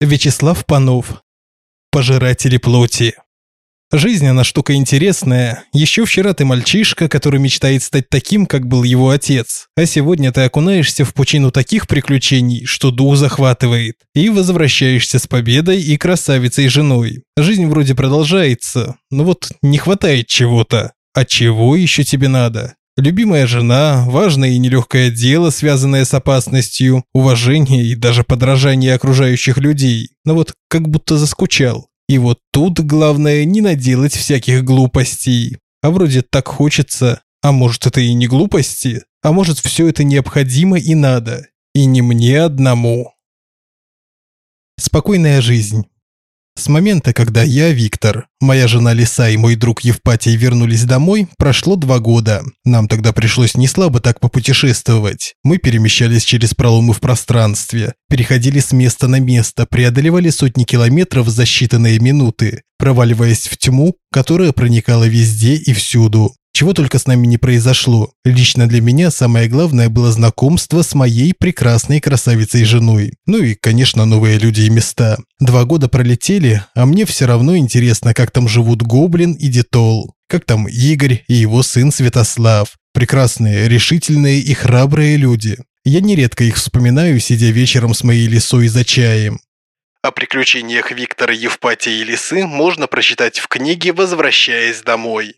Вячеслав Панов. Пожиратели плоти. Жизнь, она штука интересная. Еще вчера ты мальчишка, который мечтает стать таким, как был его отец. А сегодня ты окунаешься в пучину таких приключений, что дух захватывает. И возвращаешься с победой и красавицей женой. Жизнь вроде продолжается, но вот не хватает чего-то. А чего еще тебе надо? Любимая жена, важное и нелегкое дело, связанное с опасностью, уважение и даже подражание окружающих людей. Но вот как будто заскучал. И вот тут главное не наделать всяких глупостей. А вроде так хочется, а может это и не глупости, а может все это необходимо и надо. И не мне одному. Спокойная жизнь. С момента, когда я, Виктор, моя жена Лиса и мой друг Евпатий вернулись домой, прошло два года. Нам тогда пришлось не слабо так попутешествовать. Мы перемещались через проломы в пространстве, переходили с места на место, преодолевали сотни километров за считанные минуты, проваливаясь в тьму, которая проникала везде и всюду. Чего только с нами не произошло. Лично для меня самое главное было знакомство с моей прекрасной красавицей женой. Ну и, конечно, новые люди и места. Два года пролетели, а мне все равно интересно, как там живут Гоблин и Детол. Как там Игорь и его сын Святослав. Прекрасные, решительные и храбрые люди. Я нередко их вспоминаю, сидя вечером с моей лисой за чаем. О приключениях Виктора Евпатия и Лисы можно прочитать в книге «Возвращаясь домой».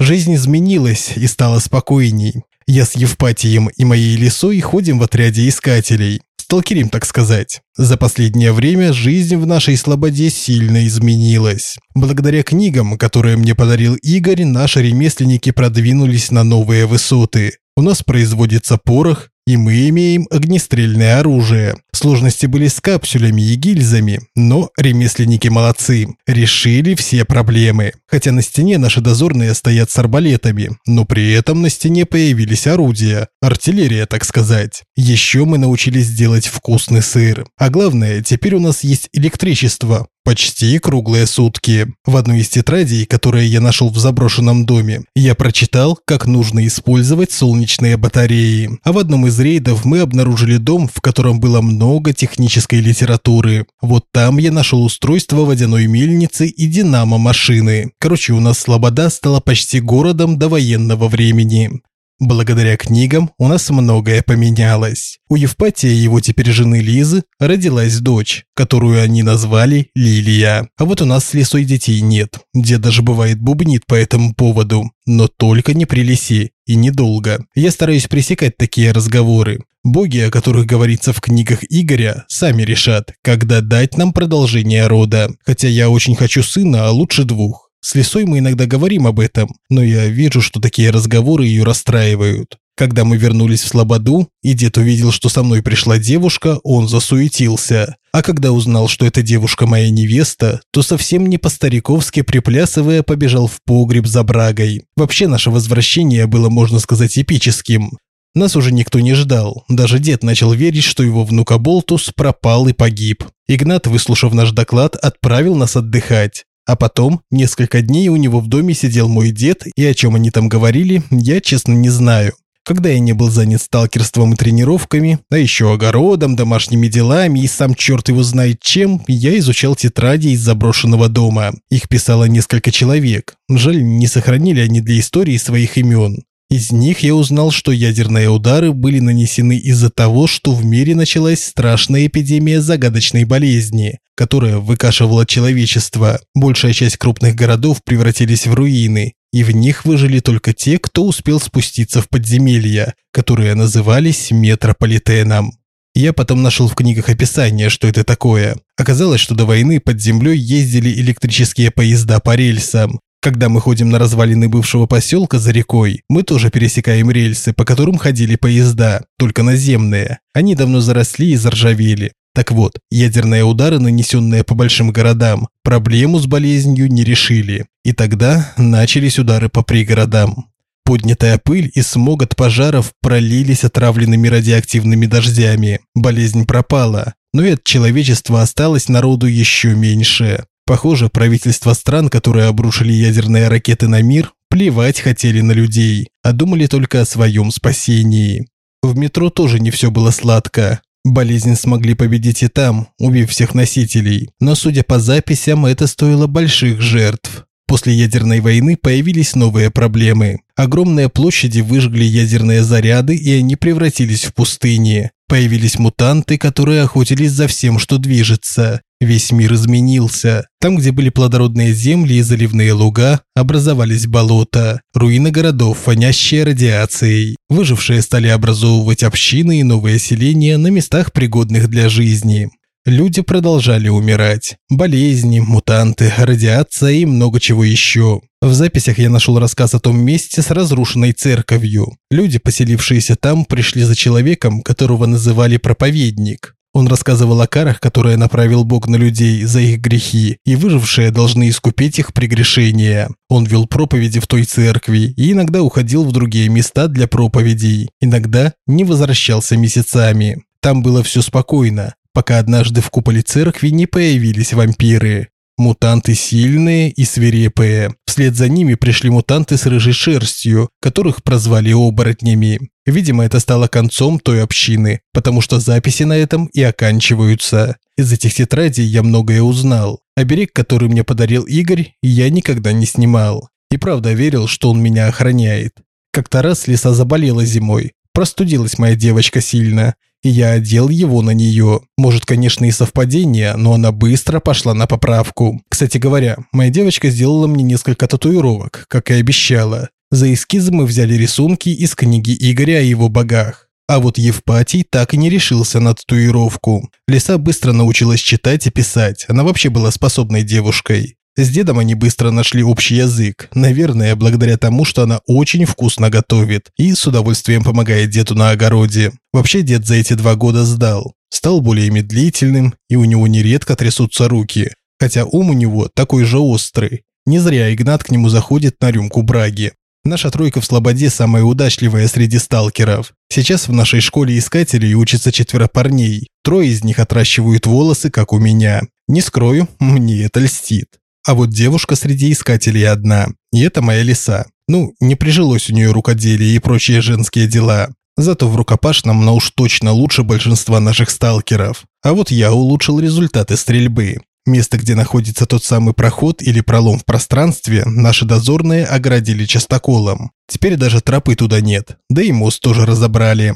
Жизнь изменилась и стала спокойней. Я с Евпатием и моей лисой ходим в отряде искателей. Сталкерим, так сказать. За последнее время жизнь в нашей слободе сильно изменилась. Благодаря книгам, которые мне подарил Игорь, наши ремесленники продвинулись на новые высоты. У нас производится порох, и мы имеем огнестрельное оружие. Сложности были с капсулями и гильзами, но ремесленники молодцы, решили все проблемы. Хотя на стене наши дозорные стоят с арбалетами, но при этом на стене появились орудия, артиллерия, так сказать. Еще мы научились делать вкусный сыр. А главное, теперь у нас есть электричество, Почти круглые сутки. В одной из тетрадей, которые я нашел в заброшенном доме, я прочитал, как нужно использовать солнечные батареи. А в одном из рейдов мы обнаружили дом, в котором было много технической литературы. Вот там я нашел устройство водяной мельницы и динамо-машины. Короче, у нас Слобода стала почти городом до военного времени. Благодаря книгам у нас многое поменялось. У Евпатия его теперь жены Лизы родилась дочь, которую они назвали Лилия. А вот у нас с Лисой детей нет. Дед даже бывает бубнит по этому поводу. Но только не при Лисе и недолго. Я стараюсь пресекать такие разговоры. Боги, о которых говорится в книгах Игоря, сами решат, когда дать нам продолжение рода. Хотя я очень хочу сына, а лучше двух. С Лисой мы иногда говорим об этом, но я вижу, что такие разговоры ее расстраивают. Когда мы вернулись в Слободу, и дед увидел, что со мной пришла девушка, он засуетился. А когда узнал, что эта девушка моя невеста, то совсем не по-стариковски приплясывая побежал в погреб за брагой. Вообще наше возвращение было, можно сказать, эпическим. Нас уже никто не ждал. Даже дед начал верить, что его внук Аболтус пропал и погиб. Игнат, выслушав наш доклад, отправил нас отдыхать. А потом, несколько дней у него в доме сидел мой дед, и о чем они там говорили, я честно не знаю. Когда я не был занят сталкерством и тренировками, а еще огородом, домашними делами и сам черт его знает чем, я изучал тетради из заброшенного дома. Их писало несколько человек. Жаль, не сохранили они для истории своих имен. Из них я узнал, что ядерные удары были нанесены из-за того, что в мире началась страшная эпидемия загадочной болезни, которая выкашивала человечество. Большая часть крупных городов превратились в руины, и в них выжили только те, кто успел спуститься в подземелья, которые назывались метрополитеном. Я потом нашел в книгах описание, что это такое. Оказалось, что до войны под землей ездили электрические поезда по рельсам, когда мы ходим на развалины бывшего поселка за рекой, мы тоже пересекаем рельсы, по которым ходили поезда, только наземные. Они давно заросли и заржавели. Так вот, ядерные удары, нанесенные по большим городам, проблему с болезнью не решили. И тогда начались удары по пригородам. Поднятая пыль и смог от пожаров пролились отравленными радиоактивными дождями. Болезнь пропала, но и от человечества осталось народу еще меньше. Похоже, правительства стран, которые обрушили ядерные ракеты на мир, плевать хотели на людей, а думали только о своем спасении. В метро тоже не все было сладко. Болезнь смогли победить и там, убив всех носителей, но, судя по записям, это стоило больших жертв. После ядерной войны появились новые проблемы. Огромные площади выжгли ядерные заряды, и они превратились в пустыни. Появились мутанты, которые охотились за всем, что движется. Весь мир изменился. Там, где были плодородные земли и заливные луга, образовались болота, руины городов, фонящие радиацией. Выжившие стали образовывать общины и новые селения на местах, пригодных для жизни. Люди продолжали умирать. Болезни, мутанты, радиация и много чего еще. В записях я нашел рассказ о том месте с разрушенной церковью. Люди, поселившиеся там, пришли за человеком, которого называли проповедник. Он рассказывал о карах, которые направил Бог на людей за их грехи, и выжившие должны искупить их прегрешения. Он вел проповеди в той церкви и иногда уходил в другие места для проповедей, иногда не возвращался месяцами. Там было все спокойно, пока однажды в куполе церкви не появились вампиры. Мутанты сильные и свирепые. Вслед за ними пришли мутанты с рыжей шерстью, которых прозвали оборотнями. Видимо, это стало концом той общины, потому что записи на этом и оканчиваются. Из этих тетрадей я многое узнал. Оберег, который мне подарил Игорь, я никогда не снимал. И правда верил, что он меня охраняет. Как-то раз лиса заболела зимой. Простудилась моя девочка сильно и я одел его на нее. Может, конечно, и совпадение, но она быстро пошла на поправку. Кстати говоря, моя девочка сделала мне несколько татуировок, как и обещала. За эскизы мы взяли рисунки из книги Игоря о его богах. А вот Евпатий так и не решился на татуировку. Лиса быстро научилась читать и писать, она вообще была способной девушкой. С дедом они быстро нашли общий язык, наверное, благодаря тому, что она очень вкусно готовит и с удовольствием помогает деду на огороде. Вообще дед за эти два года сдал, стал более медлительным, и у него нередко трясутся руки, хотя ум у него такой же острый. Не зря Игнат к нему заходит на рюмку браги. Наша тройка в Слободе самая удачливая среди сталкеров. Сейчас в нашей школе искателей учатся четверо парней. Трое из них отращивают волосы, как у меня. Не скрою, мне это льстит. А вот девушка среди искателей одна, и это моя лиса. Ну, не прижилось у нее рукоделие и прочие женские дела. Зато в рукопашном она уж точно лучше большинства наших сталкеров. А вот я улучшил результаты стрельбы. Место, где находится тот самый проход или пролом в пространстве, наши дозорные оградили частоколом. Теперь даже тропы туда нет, да и мост тоже разобрали.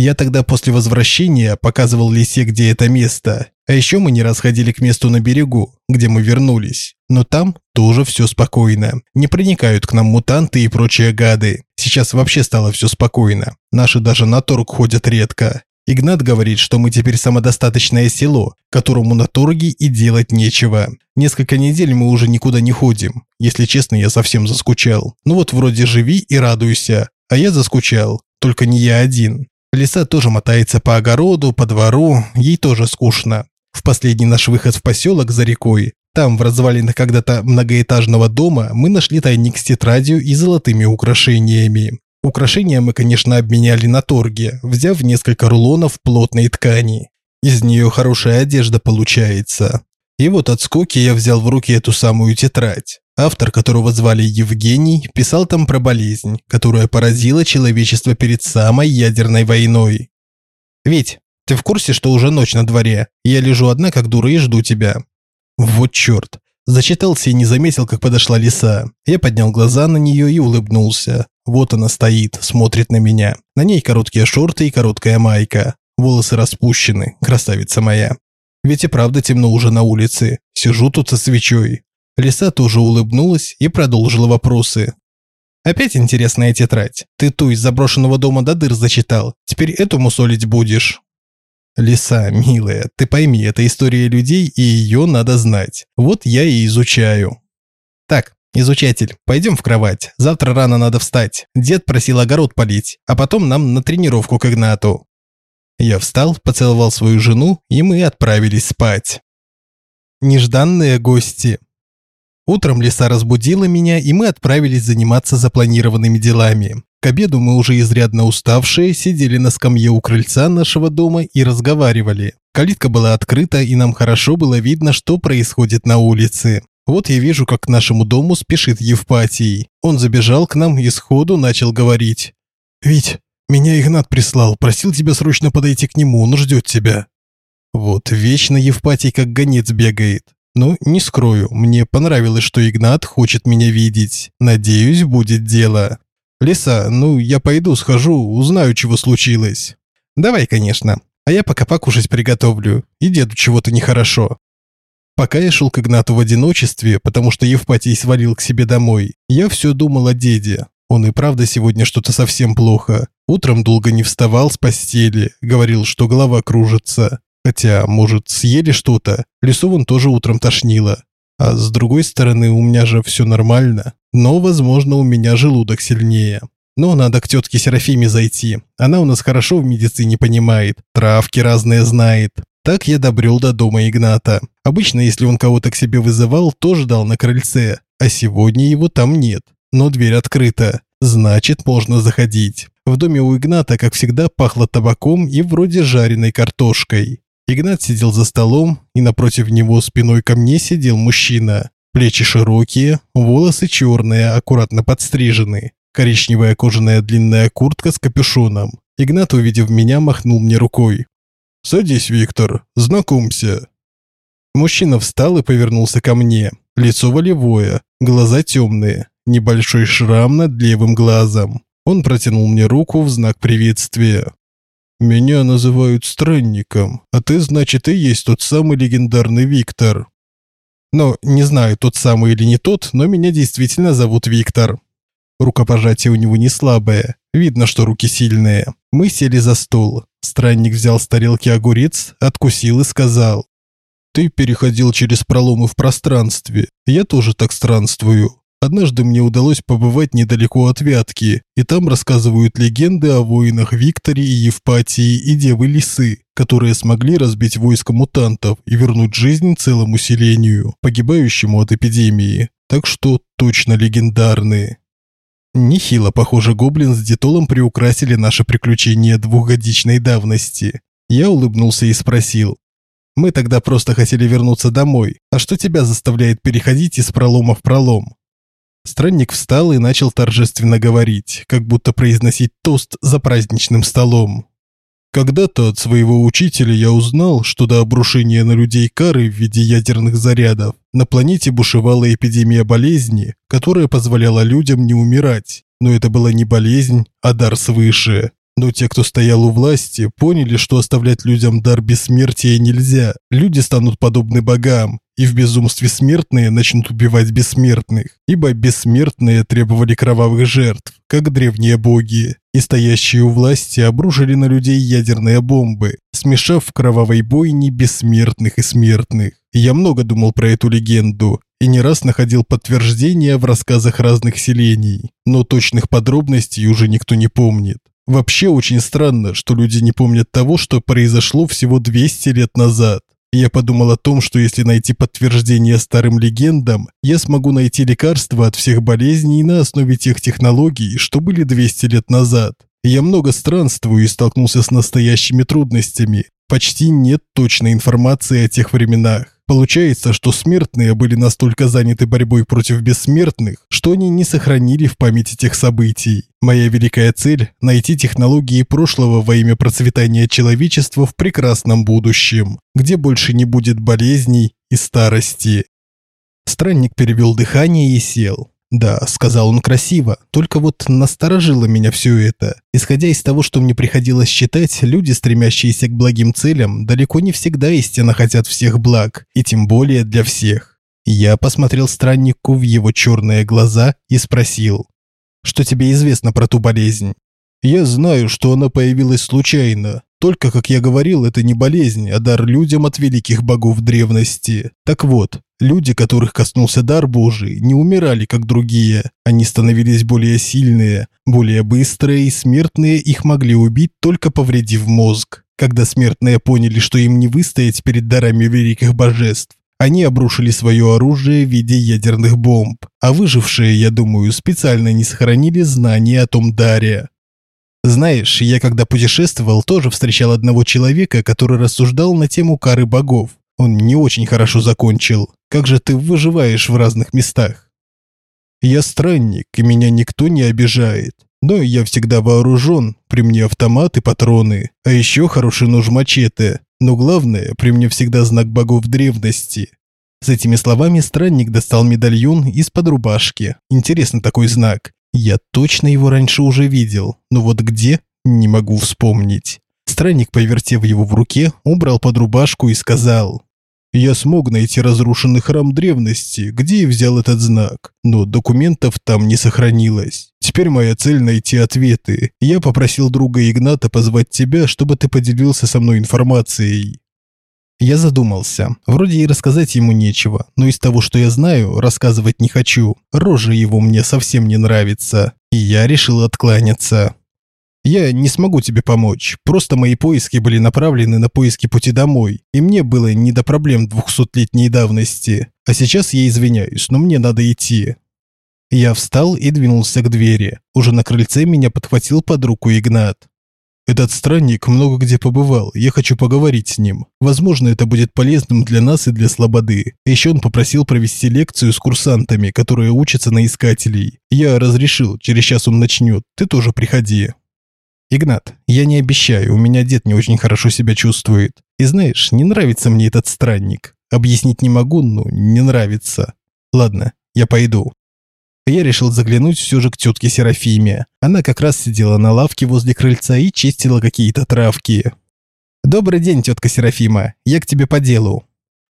Я тогда после возвращения показывал Лисе, где это место. А еще мы не раз ходили к месту на берегу, где мы вернулись. Но там тоже все спокойно. Не проникают к нам мутанты и прочие гады. Сейчас вообще стало все спокойно. Наши даже на торг ходят редко. Игнат говорит, что мы теперь самодостаточное село, которому на торге и делать нечего. Несколько недель мы уже никуда не ходим. Если честно, я совсем заскучал. Ну вот вроде живи и радуйся. А я заскучал. Только не я один. Лиса тоже мотается по огороду, по двору, ей тоже скучно. В последний наш выход в поселок за рекой, там, в развалинах когда-то многоэтажного дома, мы нашли тайник с тетрадью и золотыми украшениями. Украшения мы, конечно, обменяли на торге, взяв несколько рулонов плотной ткани. Из нее хорошая одежда получается. И вот от скуки я взял в руки эту самую тетрадь. Автор, которого звали Евгений, писал там про болезнь, которая поразила человечество перед самой ядерной войной. «Ведь, ты в курсе, что уже ночь на дворе? Я лежу одна, как дура, и жду тебя». Вот черт. Зачитался и не заметил, как подошла лиса. Я поднял глаза на нее и улыбнулся. Вот она стоит, смотрит на меня. На ней короткие шорты и короткая майка. Волосы распущены, красавица моя. Ведь и правда темно уже на улице. Сижу тут со свечой. Лиса тоже улыбнулась и продолжила вопросы. «Опять интересная тетрадь. Ты ту из заброшенного дома до дыр зачитал. Теперь эту мусолить будешь». «Лиса, милая, ты пойми, это история людей, и ее надо знать. Вот я и изучаю». «Так, изучатель, пойдем в кровать. Завтра рано надо встать. Дед просил огород полить, а потом нам на тренировку к Игнату». Я встал, поцеловал свою жену, и мы отправились спать. Нежданные гости. Утром лиса разбудила меня, и мы отправились заниматься запланированными делами. К обеду мы уже изрядно уставшие сидели на скамье у крыльца нашего дома и разговаривали. Калитка была открыта, и нам хорошо было видно, что происходит на улице. Вот я вижу, как к нашему дому спешит Евпатий. Он забежал к нам и сходу начал говорить. «Вить, Меня Игнат прислал, просил тебя срочно подойти к нему, он ждет тебя». Вот, вечно Евпатий как гонец бегает. Но не скрою, мне понравилось, что Игнат хочет меня видеть. Надеюсь, будет дело. Лиса, ну я пойду, схожу, узнаю, чего случилось. Давай, конечно. А я пока покушать приготовлю. И деду чего-то нехорошо. Пока я шел к Игнату в одиночестве, потому что Евпатий свалил к себе домой, я все думал о деде. Он и правда сегодня что-то совсем плохо. Утром долго не вставал с постели, говорил, что голова кружится. Хотя, может, съели что-то? Лисован тоже утром тошнило. А с другой стороны, у меня же все нормально. Но, возможно, у меня желудок сильнее. Но надо к тетке Серафиме зайти. Она у нас хорошо в медицине понимает, травки разные знает. Так я добрел до дома Игната. Обычно, если он кого-то к себе вызывал, то ждал на крыльце. А сегодня его там нет. Но дверь открыта. Значит, можно заходить. В доме у Игната, как всегда, пахло табаком и вроде жареной картошкой. Игнат сидел за столом, и напротив него спиной ко мне сидел мужчина. Плечи широкие, волосы черные, аккуратно подстрижены. Коричневая кожаная длинная куртка с капюшоном. Игнат, увидев меня, махнул мне рукой. «Садись, Виктор, знакомься». Мужчина встал и повернулся ко мне. Лицо волевое, глаза темные, небольшой шрам над левым глазом. Он протянул мне руку в знак приветствия. Меня называют странником, а ты, значит, и есть тот самый легендарный Виктор. Но не знаю, тот самый или не тот, но меня действительно зовут Виктор. Рукопожатие у него не слабое, видно, что руки сильные. Мы сели за стол. Странник взял с тарелки огурец, откусил и сказал: "Ты переходил через проломы в пространстве. Я тоже так странствую. Однажды мне удалось побывать недалеко от Вятки, и там рассказывают легенды о воинах Викторе и Евпатии и Девы Лисы, которые смогли разбить войско мутантов и вернуть жизнь целому селению, погибающему от эпидемии. Так что точно легендарные. Нехило, похоже, гоблин с детолом приукрасили наше приключение двухгодичной давности. Я улыбнулся и спросил. «Мы тогда просто хотели вернуться домой. А что тебя заставляет переходить из пролома в пролом?» Странник встал и начал торжественно говорить, как будто произносить тост за праздничным столом. Когда-то от своего учителя я узнал, что до обрушения на людей кары в виде ядерных зарядов на планете бушевала эпидемия болезни, которая позволяла людям не умирать. Но это была не болезнь, а дар свыше. Но те, кто стоял у власти, поняли, что оставлять людям дар бессмертия нельзя. Люди станут подобны богам, и в безумстве смертные начнут убивать бессмертных, ибо бессмертные требовали кровавых жертв, как древние боги, и стоящие у власти обрушили на людей ядерные бомбы, смешав в кровавой бойне бессмертных и смертных. Я много думал про эту легенду и не раз находил подтверждения в рассказах разных селений, но точных подробностей уже никто не помнит. Вообще очень странно, что люди не помнят того, что произошло всего 200 лет назад. Я подумал о том, что если найти подтверждение старым легендам, я смогу найти лекарства от всех болезней на основе тех технологий, что были 200 лет назад. Я много странствую и столкнулся с настоящими трудностями. Почти нет точной информации о тех временах. Получается, что смертные были настолько заняты борьбой против бессмертных, что они не сохранили в памяти тех событий. Моя великая цель – найти технологии прошлого во имя процветания человечества в прекрасном будущем, где больше не будет болезней и старости. Странник перевел дыхание и сел. Да, сказал он красиво, только вот насторожило меня все это. Исходя из того, что мне приходилось считать, люди, стремящиеся к благим целям, далеко не всегда истинно хотят всех благ, и тем более для всех. Я посмотрел страннику в его черные глаза и спросил, «Что тебе известно про ту болезнь?» «Я знаю, что она появилась случайно. Только, как я говорил, это не болезнь, а дар людям от великих богов древности. Так вот, люди, которых коснулся дар Божий, не умирали, как другие. Они становились более сильные, более быстрые, и смертные их могли убить, только повредив мозг. Когда смертные поняли, что им не выстоять перед дарами великих божеств, они обрушили свое оружие в виде ядерных бомб, а выжившие, я думаю, специально не сохранили знания о том даре. Знаешь, я когда путешествовал, тоже встречал одного человека, который рассуждал на тему кары богов. Он не очень хорошо закончил. Как же ты выживаешь в разных местах? Я странник, и меня никто не обижает. Но я всегда вооружен, при мне автомат и патроны, а еще хороший нож-мачете. Но главное, при мне всегда знак богов древности. С этими словами странник достал медальон из-под рубашки. Интересный такой знак. Я точно его раньше уже видел, но вот где – не могу вспомнить. Странник, повертев его в руке, убрал под рубашку и сказал я смог найти разрушенный храм древности, где и взял этот знак, но документов там не сохранилось. Теперь моя цель найти ответы. Я попросил друга Игната позвать тебя, чтобы ты поделился со мной информацией. Я задумался. Вроде и рассказать ему нечего, но из того, что я знаю, рассказывать не хочу. Рожа его мне совсем не нравится, и я решил откланяться. Я не смогу тебе помочь. Просто мои поиски были направлены на поиски пути домой, и мне было не до проблем двухсотлетней давности. А сейчас я извиняюсь, но мне надо идти. Я встал и двинулся к двери. Уже на крыльце меня подхватил под руку Игнат. Этот странник много где побывал, я хочу поговорить с ним. Возможно, это будет полезным для нас и для Слободы. Еще он попросил провести лекцию с курсантами, которые учатся на искателей. Я разрешил, через час он начнет, ты тоже приходи. «Игнат, я не обещаю, у меня дед не очень хорошо себя чувствует. И знаешь, не нравится мне этот странник. Объяснить не могу, но не нравится. Ладно, я пойду». Я решил заглянуть все же к тетке Серафиме. Она как раз сидела на лавке возле крыльца и чистила какие-то травки. «Добрый день, тетка Серафима. Я к тебе по делу».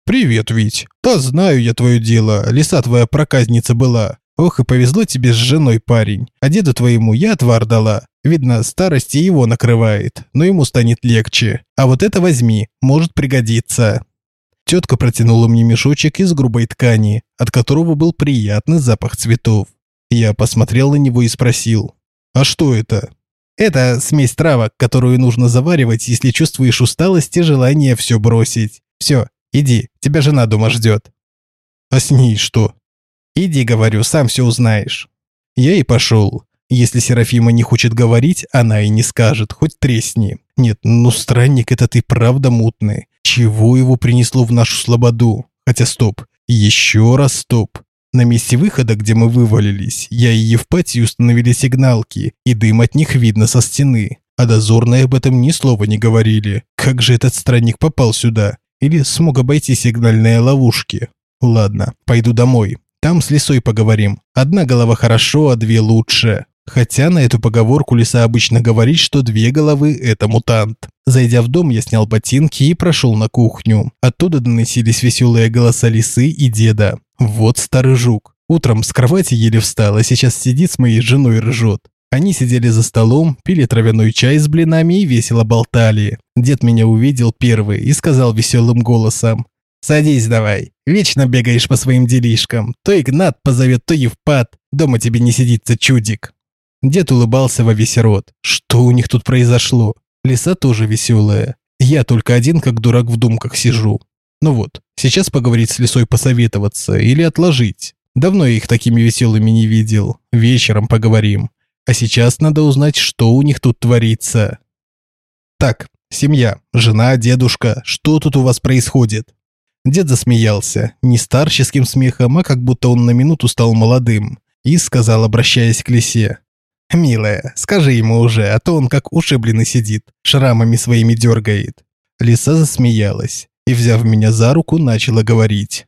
«Привет, Вить. Да знаю я твое дело. Лиса твоя проказница была. Ох, и повезло тебе с женой, парень. А деду твоему я отвар дала. Видно, старость и его накрывает, но ему станет легче. А вот это возьми, может пригодиться. Тетка протянула мне мешочек из грубой ткани, от которого был приятный запах цветов. Я посмотрел на него и спросил, «А что это?» «Это смесь травок, которую нужно заваривать, если чувствуешь усталость и желание все бросить. Все, иди, тебя жена дома ждет». «А с ней что?» «Иди, говорю, сам все узнаешь». Я и пошел. Если Серафима не хочет говорить, она и не скажет, хоть тресни. Нет, ну странник этот и правда мутный. Чего его принесло в нашу слободу? Хотя стоп, еще раз стоп. На месте выхода, где мы вывалились, я и Евпатий установили сигналки, и дым от них видно со стены. А дозорные об этом ни слова не говорили. Как же этот странник попал сюда? Или смог обойти сигнальные ловушки? Ладно, пойду домой. Там с лисой поговорим. Одна голова хорошо, а две лучше. Хотя на эту поговорку Лиса обычно говорит, что две головы – это мутант. Зайдя в дом, я снял ботинки и прошел на кухню. Оттуда доносились веселые голоса Лисы и деда. Вот старый жук. Утром с кровати еле встал, а сейчас сидит с моей женой и ржет. Они сидели за столом, пили травяной чай с блинами и весело болтали. Дед меня увидел первый и сказал веселым голосом. «Садись давай. Вечно бегаешь по своим делишкам. То Игнат позовет, то Евпат. Дома тебе не сидится чудик». Дед улыбался во весь рот. Что у них тут произошло? Лиса тоже веселая. Я только один, как дурак в думках сижу. Ну вот, сейчас поговорить с лисой посоветоваться или отложить. Давно я их такими веселыми не видел. Вечером поговорим. А сейчас надо узнать, что у них тут творится. Так, семья, жена, дедушка, что тут у вас происходит? Дед засмеялся, не старческим смехом, а как будто он на минуту стал молодым, и сказал, обращаясь к лисе. «Милая, скажи ему уже, а то он как ушибленный сидит, шрамами своими дергает». Лиса засмеялась и, взяв меня за руку, начала говорить.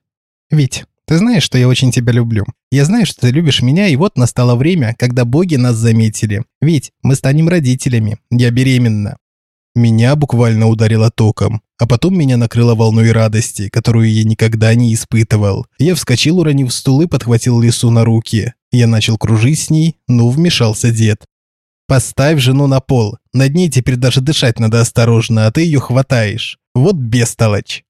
«Вить, ты знаешь, что я очень тебя люблю. Я знаю, что ты любишь меня, и вот настало время, когда боги нас заметили. Ведь мы станем родителями. Я беременна». Меня буквально ударило током, а потом меня накрыло волной радости, которую я никогда не испытывал. Я вскочил, уронив стул и подхватил лису на руки. Я начал кружить с ней, но вмешался дед. «Поставь жену на пол. Над ней теперь даже дышать надо осторожно, а ты ее хватаешь. Вот бестолочь!»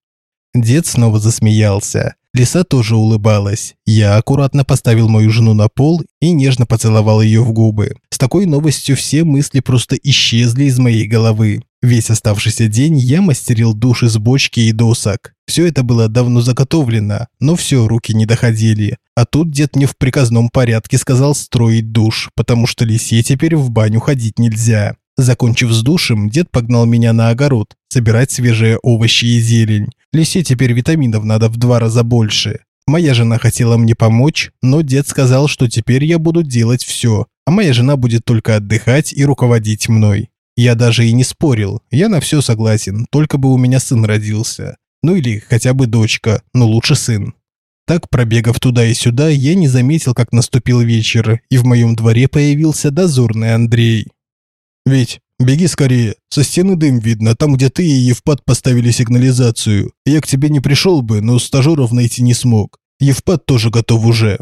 Дед снова засмеялся. Лиса тоже улыбалась. Я аккуратно поставил мою жену на пол и нежно поцеловал ее в губы. С такой новостью все мысли просто исчезли из моей головы. Весь оставшийся день я мастерил душ из бочки и досок. Все это было давно заготовлено, но все, руки не доходили. А тут дед мне в приказном порядке сказал строить душ, потому что лисе теперь в баню ходить нельзя. Закончив с душем, дед погнал меня на огород, собирать свежие овощи и зелень. Лисе теперь витаминов надо в два раза больше. Моя жена хотела мне помочь, но дед сказал, что теперь я буду делать все. а моя жена будет только отдыхать и руководить мной. Я даже и не спорил, я на все согласен, только бы у меня сын родился. Ну или хотя бы дочка, но лучше сын. Так, пробегав туда и сюда, я не заметил, как наступил вечер, и в моем дворе появился дозорный Андрей. «Ведь, беги скорее, со стены дым видно, там, где ты и Евпат поставили сигнализацию. Я к тебе не пришел бы, но стажеров найти не смог. Евпат тоже готов уже».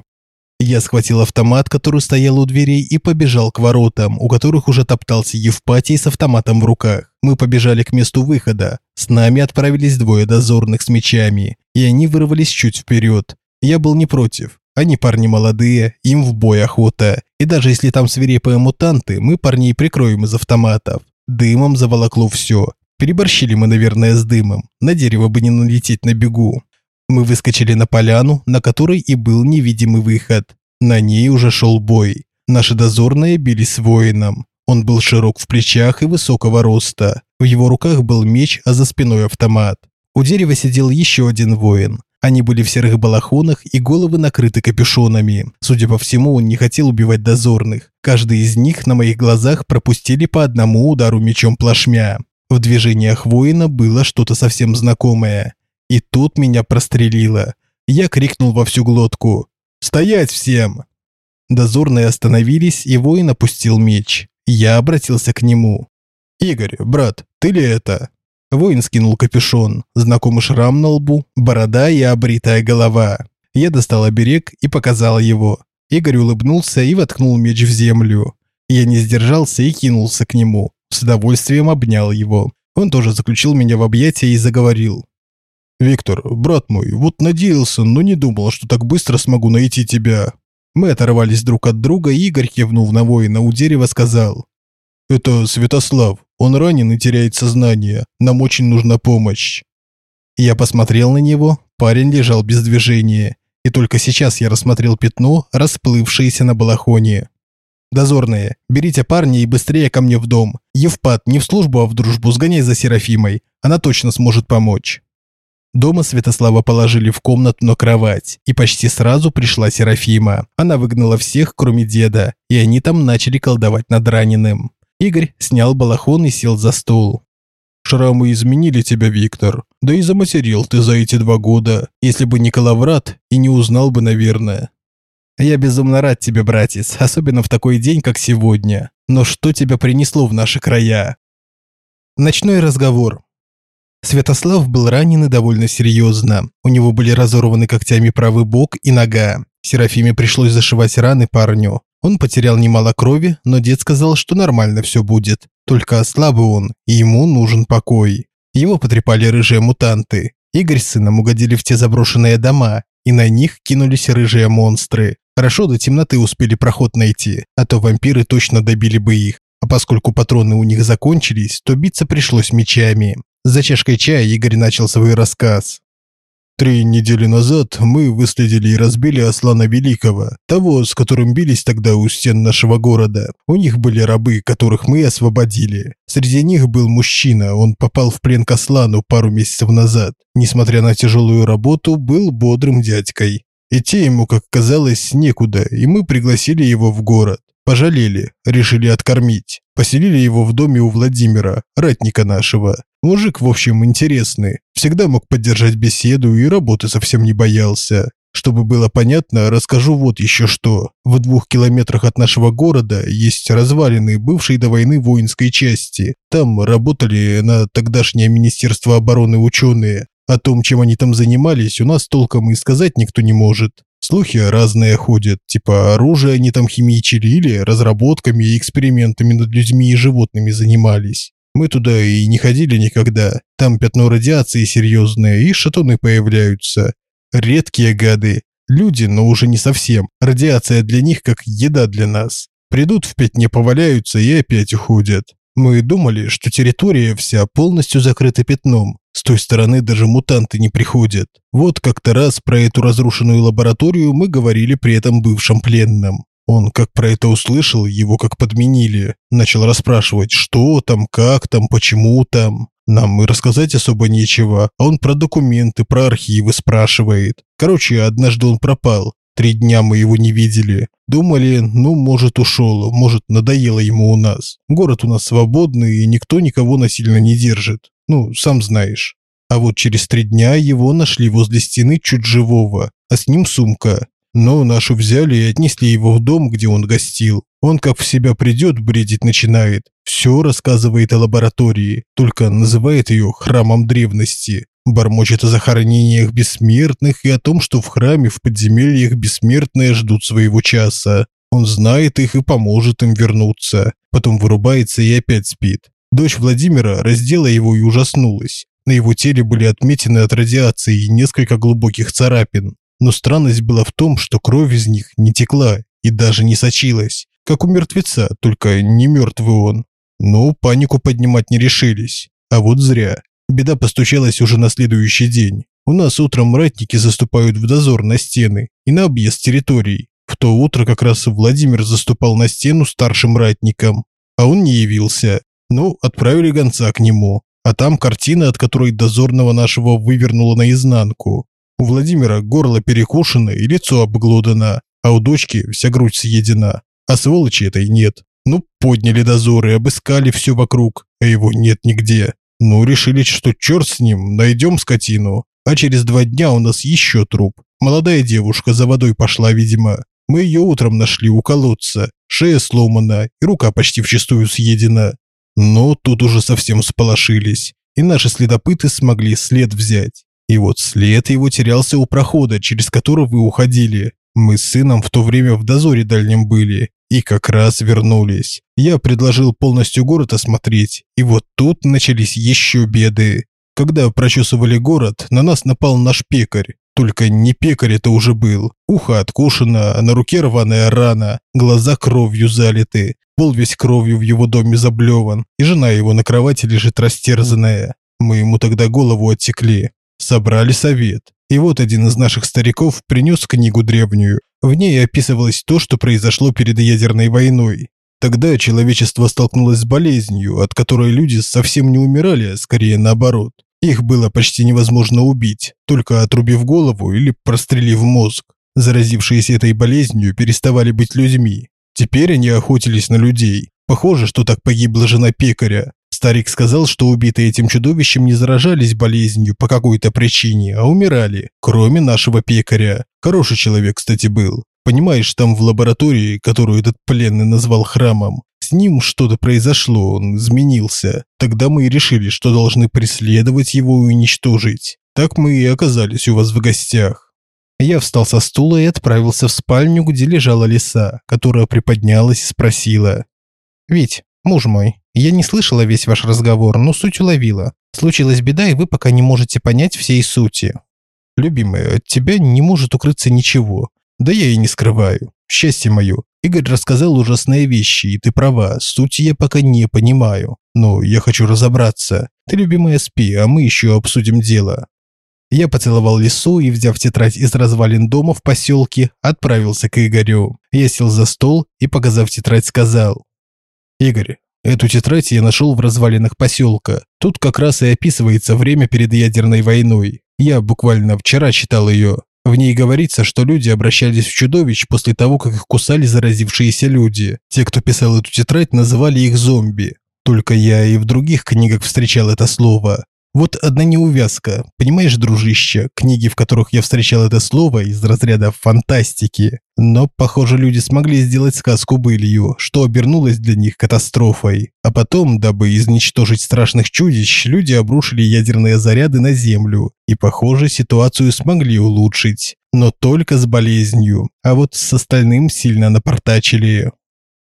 Я схватил автомат, который стоял у дверей, и побежал к воротам, у которых уже топтался Евпатий с автоматом в руках. Мы побежали к месту выхода. С нами отправились двое дозорных с мечами, и они вырвались чуть вперед. Я был не против. Они парни молодые, им в бой охота. И даже если там свирепые мутанты, мы парней прикроем из автоматов. Дымом заволокло все. Переборщили мы, наверное, с дымом. На дерево бы не налететь на бегу. Мы выскочили на поляну, на которой и был невидимый выход. На ней уже шел бой. Наши дозорные бились с воином. Он был широк в плечах и высокого роста. В его руках был меч, а за спиной автомат. У дерева сидел еще один воин. Они были в серых балахонах и головы накрыты капюшонами. Судя по всему, он не хотел убивать дозорных. Каждый из них на моих глазах пропустили по одному удару мечом плашмя. В движениях воина было что-то совсем знакомое. И тут меня прострелило. Я крикнул во всю глотку. «Стоять всем!» Дозорные остановились, и воин опустил меч. Я обратился к нему. «Игорь, брат, ты ли это?» Воин скинул капюшон, знакомый шрам на лбу, борода и обритая голова. Я достал оберег и показал его. Игорь улыбнулся и воткнул меч в землю. Я не сдержался и кинулся к нему. С удовольствием обнял его. Он тоже заключил меня в объятия и заговорил. «Виктор, брат мой, вот надеялся, но не думал, что так быстро смогу найти тебя». Мы оторвались друг от друга, и Игорь, кивнув на воина у дерева, сказал. «Это Святослав. Он ранен и теряет сознание. Нам очень нужна помощь». Я посмотрел на него. Парень лежал без движения. И только сейчас я рассмотрел пятно, расплывшееся на балахоне. «Дозорные, берите парня и быстрее ко мне в дом. Евпат, не в службу, а в дружбу, сгоняй за Серафимой. Она точно сможет помочь». Дома Святослава положили в комнату на кровать, и почти сразу пришла Серафима. Она выгнала всех, кроме деда, и они там начали колдовать над раненым. Игорь снял балахон и сел за стол. «Шрамы изменили тебя, Виктор. Да и заматерил ты за эти два года. Если бы не Калаврат, и не узнал бы, наверное». «Я безумно рад тебе, братец, особенно в такой день, как сегодня. Но что тебя принесло в наши края?» Ночной разговор. Святослав был ранен и довольно серьезно. У него были разорваны когтями правый бок и нога. Серафиме пришлось зашивать раны парню. Он потерял немало крови, но дед сказал, что нормально все будет. Только слабый он, и ему нужен покой. Его потрепали рыжие мутанты. Игорь с сыном угодили в те заброшенные дома, и на них кинулись рыжие монстры. Хорошо до темноты успели проход найти, а то вампиры точно добили бы их. А поскольку патроны у них закончились, то биться пришлось мечами. За чашкой чая Игорь начал свой рассказ. Три недели назад мы выследили и разбили Аслана Великого, того, с которым бились тогда у стен нашего города. У них были рабы, которых мы освободили. Среди них был мужчина, он попал в плен к Аслану пару месяцев назад. Несмотря на тяжелую работу, был бодрым дядькой. Идти ему, как казалось, некуда, и мы пригласили его в город. Пожалели, решили откормить. Поселили его в доме у Владимира, ратника нашего. Мужик, в общем, интересный. Всегда мог поддержать беседу и работы совсем не боялся. Чтобы было понятно, расскажу вот еще что. В двух километрах от нашего города есть развалины бывшей до войны воинской части. Там работали на тогдашнее Министерство обороны ученые. О том, чем они там занимались, у нас толком и сказать никто не может. Слухи разные ходят, типа оружие они там химичили или разработками и экспериментами над людьми и животными занимались. Мы туда и не ходили никогда. Там пятно радиации серьезное, и шатуны появляются. Редкие гады. Люди, но уже не совсем. Радиация для них как еда для нас. Придут в пятне, поваляются и опять уходят. Мы думали, что территория вся полностью закрыта пятном. С той стороны даже мутанты не приходят. Вот как-то раз про эту разрушенную лабораторию мы говорили при этом бывшем пленном. Он как про это услышал, его как подменили. Начал расспрашивать, что там, как там, почему там. Нам и рассказать особо нечего, а он про документы, про архивы спрашивает. Короче, однажды он пропал. Три дня мы его не видели. Думали, ну, может, ушел, может, надоело ему у нас. Город у нас свободный, и никто никого насильно не держит. Ну, сам знаешь. А вот через три дня его нашли возле стены чуть живого, а с ним сумка. Но нашу взяли и отнесли его в дом, где он гостил. Он как в себя придет, бредить начинает. Все рассказывает о лаборатории, только называет ее храмом древности. Бормочет о захоронениях бессмертных и о том, что в храме в подземельях бессмертные ждут своего часа. Он знает их и поможет им вернуться. Потом вырубается и опять спит. Дочь Владимира раздела его и ужаснулась. На его теле были отметины от радиации и несколько глубоких царапин. Но странность была в том, что кровь из них не текла и даже не сочилась, как у мертвеца, только не мертвый он. Но панику поднимать не решились. А вот зря. Беда постучалась уже на следующий день. У нас утром ратники заступают в дозор на стены и на объезд территорий. В то утро как раз Владимир заступал на стену старшим ратником, а он не явился. Ну, отправили гонца к нему. А там картина, от которой дозорного нашего вывернуло наизнанку. У Владимира горло перекушено и лицо обглодано, а у дочки вся грудь съедена, а сволочи этой нет. Ну, подняли дозоры, обыскали все вокруг, а его нет нигде. Ну, решили, что черт с ним, найдем скотину. А через два дня у нас еще труп. Молодая девушка за водой пошла, видимо. Мы ее утром нашли у колодца. Шея сломана и рука почти вчистую съедена. Но тут уже совсем сполошились, и наши следопыты смогли след взять. И вот след его терялся у прохода, через который вы уходили. Мы с сыном в то время в дозоре дальнем были и как раз вернулись. Я предложил полностью город осмотреть, и вот тут начались еще беды. Когда прочесывали город, на нас напал наш пекарь. Только не пекарь это уже был. Ухо откушено, на руке рваная рана, глаза кровью залиты, пол весь кровью в его доме заблеван, и жена его на кровати лежит растерзанная. Мы ему тогда голову отсекли. Собрали совет. И вот один из наших стариков принес книгу древнюю. В ней описывалось то, что произошло перед ядерной войной. Тогда человечество столкнулось с болезнью, от которой люди совсем не умирали, а скорее наоборот. Их было почти невозможно убить, только отрубив голову или прострелив мозг. Заразившиеся этой болезнью переставали быть людьми. Теперь они охотились на людей. Похоже, что так погибла жена пекаря. Старик сказал, что убитые этим чудовищем не заражались болезнью по какой-то причине, а умирали, кроме нашего пекаря. Хороший человек, кстати, был. Понимаешь, там в лаборатории, которую этот пленный назвал храмом, с ним что-то произошло, он изменился. Тогда мы и решили, что должны преследовать его и уничтожить. Так мы и оказались у вас в гостях. Я встал со стула и отправился в спальню, где лежала лиса, которая приподнялась и спросила. «Вить, муж мой, я не слышала весь ваш разговор, но суть уловила. Случилась беда, и вы пока не можете понять всей сути. Любимая, от тебя не может укрыться ничего. Да я и не скрываю. Счастье мое. Игорь рассказал ужасные вещи, и ты права, суть я пока не понимаю. Но я хочу разобраться. Ты, любимая, спи, а мы еще обсудим дело. Я поцеловал лесу и, взяв тетрадь из развалин дома в поселке, отправился к Игорю. Я сел за стол и, показав тетрадь, сказал. «Игорь, Эту тетрадь я нашел в развалинах поселка. Тут как раз и описывается время перед ядерной войной. Я буквально вчера читал ее. В ней говорится, что люди обращались в чудовищ после того, как их кусали заразившиеся люди. Те, кто писал эту тетрадь, называли их зомби. Только я и в других книгах встречал это слово. Вот одна неувязка. Понимаешь, дружище, книги, в которых я встречал это слово, из разряда фантастики. Но, похоже, люди смогли сделать сказку былью, что обернулось для них катастрофой. А потом, дабы изничтожить страшных чудищ, люди обрушили ядерные заряды на Землю. И, похоже, ситуацию смогли улучшить. Но только с болезнью. А вот с остальным сильно напортачили.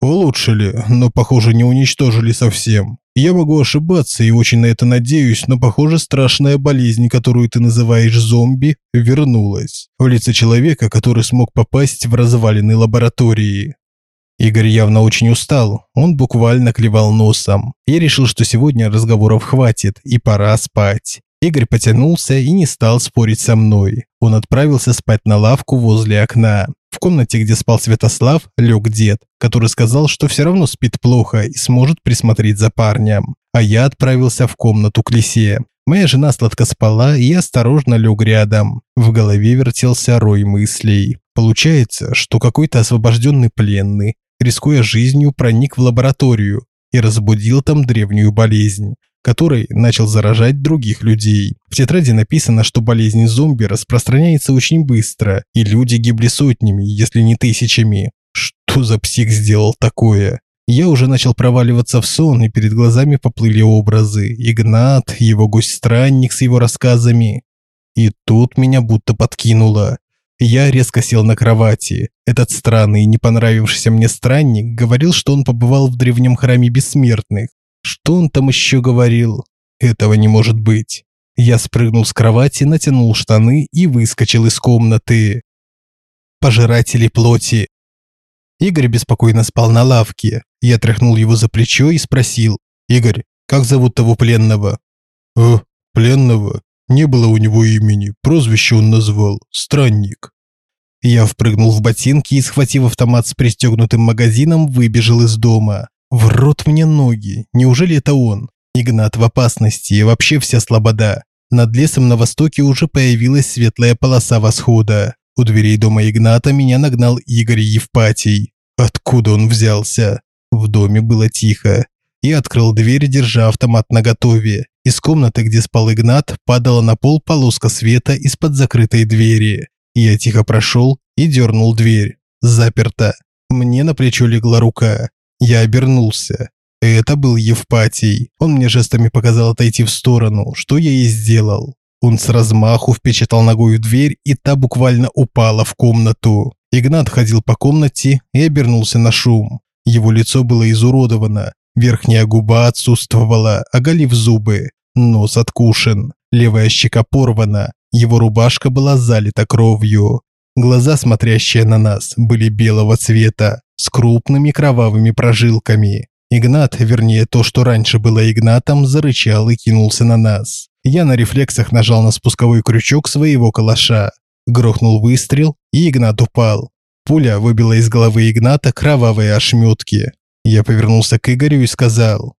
Улучшили, но, похоже, не уничтожили совсем. Я могу ошибаться и очень на это надеюсь, но, похоже, страшная болезнь, которую ты называешь зомби, вернулась. В лице человека, который смог попасть в развалины лаборатории. Игорь явно очень устал, он буквально клевал носом. Я решил, что сегодня разговоров хватит и пора спать. Игорь потянулся и не стал спорить со мной. Он отправился спать на лавку возле окна. Комнате, где спал Святослав, лег дед, который сказал, что все равно спит плохо и сможет присмотреть за парнем. А я отправился в комнату к лисе. Моя жена сладко спала, и я осторожно лег рядом. В голове вертелся рой мыслей. Получается, что какой-то освобожденный пленный, рискуя жизнью, проник в лабораторию и разбудил там древнюю болезнь, которой начал заражать других людей. В тетради написано, что болезнь зомби распространяется очень быстро, и люди гибли сотнями, если не тысячами. Что за псих сделал такое? Я уже начал проваливаться в сон, и перед глазами поплыли образы. Игнат, его гость-странник с его рассказами. И тут меня будто подкинуло. Я резко сел на кровати. Этот странный и не понравившийся мне странник говорил, что он побывал в древнем храме бессмертных. Что он там еще говорил? Этого не может быть. Я спрыгнул с кровати, натянул штаны и выскочил из комнаты. Пожиратели плоти. Игорь беспокойно спал на лавке. Я тряхнул его за плечо и спросил. «Игорь, как зовут того пленного?» «Э, пленного? Не было у него имени, прозвище он назвал «Странник». Я впрыгнул в ботинки и, схватив автомат с пристегнутым магазином, выбежал из дома. В рот мне ноги. Неужели это он? Игнат в опасности и вообще вся слобода. Над лесом на востоке уже появилась светлая полоса восхода. У дверей дома Игната меня нагнал Игорь Евпатий. Откуда он взялся? В доме было тихо. Я открыл дверь, держа автомат наготове. Из комнаты, где спал Игнат, падала на пол полоска света из-под закрытой двери. Я тихо прошел и дернул дверь. Заперто. Мне на плечо легла рука. Я обернулся. Это был Евпатий. Он мне жестами показал отойти в сторону, что я и сделал. Он с размаху впечатал ногой в дверь, и та буквально упала в комнату. Игнат ходил по комнате и обернулся на шум. Его лицо было изуродовано, верхняя губа отсутствовала, оголив зубы, нос откушен, левая щека порвана, его рубашка была залита кровью. Глаза, смотрящие на нас, были белого цвета, с крупными кровавыми прожилками. Игнат, вернее то, что раньше было Игнатом, зарычал и кинулся на нас. Я на рефлексах нажал на спусковой крючок своего калаша. Грохнул выстрел, и Игнат упал. Пуля выбила из головы Игната кровавые ошметки. Я повернулся к Игорю и сказал: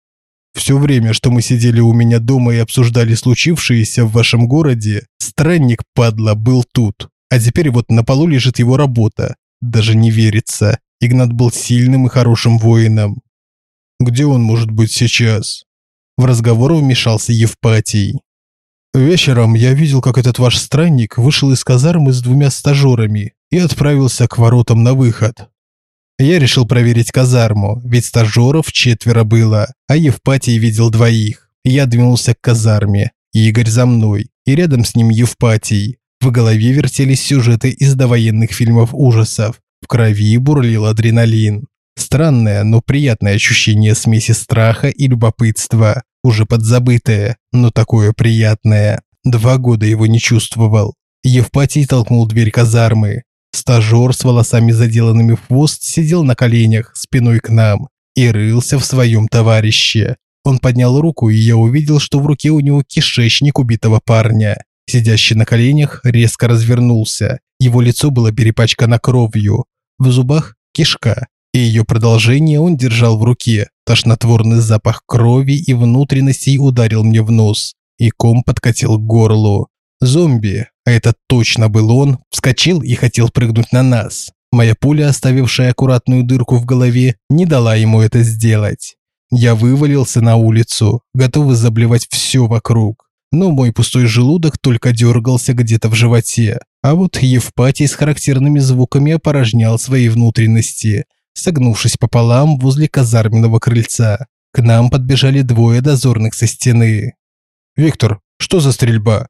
«Все время, что мы сидели у меня дома и обсуждали случившееся в вашем городе, странник падла был тут. А теперь вот на полу лежит его работа. Даже не верится. Игнат был сильным и хорошим воином. Где он может быть сейчас? В разговор вмешался Евпатий. Вечером я видел, как этот ваш странник вышел из казармы с двумя стажерами и отправился к воротам на выход. Я решил проверить казарму, ведь стажеров четверо было, а Евпатий видел двоих. Я двинулся к казарме, Игорь за мной, и рядом с ним Евпатий. В голове вертелись сюжеты из довоенных фильмов ужасов. В крови бурлил адреналин. Странное, но приятное ощущение смеси страха и любопытства, уже подзабытое, но такое приятное. Два года его не чувствовал. Евпатий толкнул дверь казармы. Стажер с волосами заделанными в хвост сидел на коленях, спиной к нам, и рылся в своем товарище. Он поднял руку, и я увидел, что в руке у него кишечник убитого парня. Сидящий на коленях резко развернулся. Его лицо было перепачкано кровью. В зубах кишка, и ее продолжение он держал в руке. Тошнотворный запах крови и внутренностей ударил мне в нос, и ком подкатил к горлу. Зомби, а это точно был он, вскочил и хотел прыгнуть на нас. Моя пуля, оставившая аккуратную дырку в голове, не дала ему это сделать. Я вывалился на улицу, готовый заблевать все вокруг. Но мой пустой желудок только дергался где-то в животе. А вот Евпатий с характерными звуками опорожнял свои внутренности, согнувшись пополам возле казарменного крыльца. К нам подбежали двое дозорных со стены. «Виктор, что за стрельба?»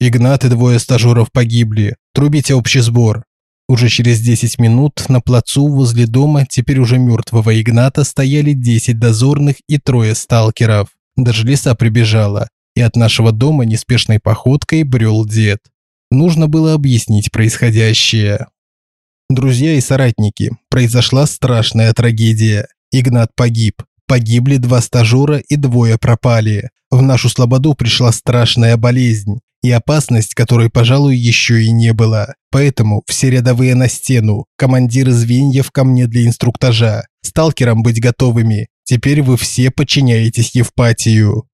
Игнат и двое стажеров погибли. Трубите общий сбор. Уже через 10 минут на плацу возле дома теперь уже мертвого Игната стояли 10 дозорных и трое сталкеров. Даже леса прибежала, и от нашего дома неспешной походкой брел дед. Нужно было объяснить происходящее. Друзья и соратники, произошла страшная трагедия. Игнат погиб. Погибли два стажера и двое пропали. В нашу слободу пришла страшная болезнь и опасность, которой, пожалуй, еще и не было. Поэтому все рядовые на стену, командиры звеньев ко мне для инструктажа, сталкерам быть готовыми. Теперь вы все подчиняетесь Евпатию.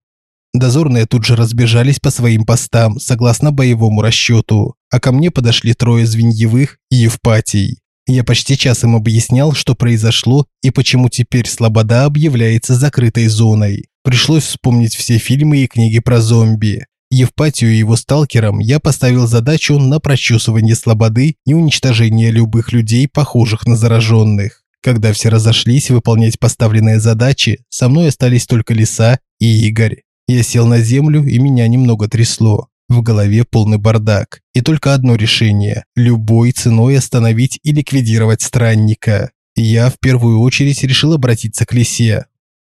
Дозорные тут же разбежались по своим постам, согласно боевому расчету, а ко мне подошли трое звеньевых и Евпатий. Я почти час им объяснял, что произошло и почему теперь Слобода объявляется закрытой зоной. Пришлось вспомнить все фильмы и книги про зомби. Евпатию и его сталкерам я поставил задачу на прочесывание Слободы и уничтожение любых людей, похожих на зараженных. Когда все разошлись выполнять поставленные задачи, со мной остались только Лиса и Игорь. Я сел на землю, и меня немного трясло. В голове полный бардак. И только одно решение – любой ценой остановить и ликвидировать странника. Я в первую очередь решил обратиться к Лисе.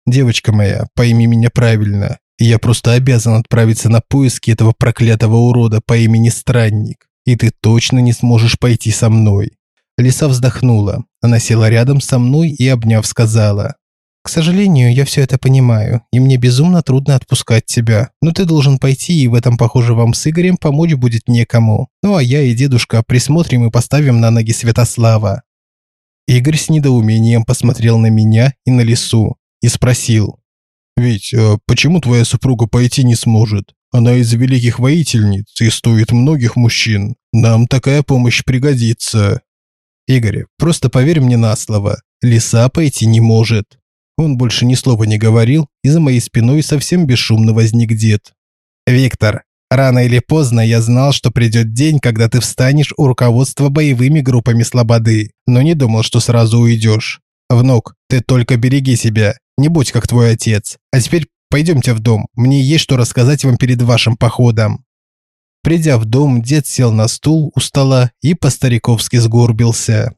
«Девочка моя, пойми меня правильно. Я просто обязан отправиться на поиски этого проклятого урода по имени Странник. И ты точно не сможешь пойти со мной». Лиса вздохнула. Она села рядом со мной и, обняв, сказала – к сожалению, я все это понимаю, и мне безумно трудно отпускать тебя. Но ты должен пойти, и в этом, похоже, вам с Игорем помочь будет некому. Ну а я и дедушка присмотрим и поставим на ноги Святослава». Игорь с недоумением посмотрел на меня и на лесу и спросил. «Ведь а почему твоя супруга пойти не сможет? Она из великих воительниц и стоит многих мужчин. Нам такая помощь пригодится». «Игорь, просто поверь мне на слово. Лиса пойти не может». Он больше ни слова не говорил, и за моей спиной совсем бесшумно возник дед. «Виктор, рано или поздно я знал, что придет день, когда ты встанешь у руководства боевыми группами Слободы, но не думал, что сразу уйдешь. Внук, ты только береги себя, не будь как твой отец. А теперь пойдемте в дом, мне есть что рассказать вам перед вашим походом». Придя в дом, дед сел на стул у стола и по-стариковски сгорбился.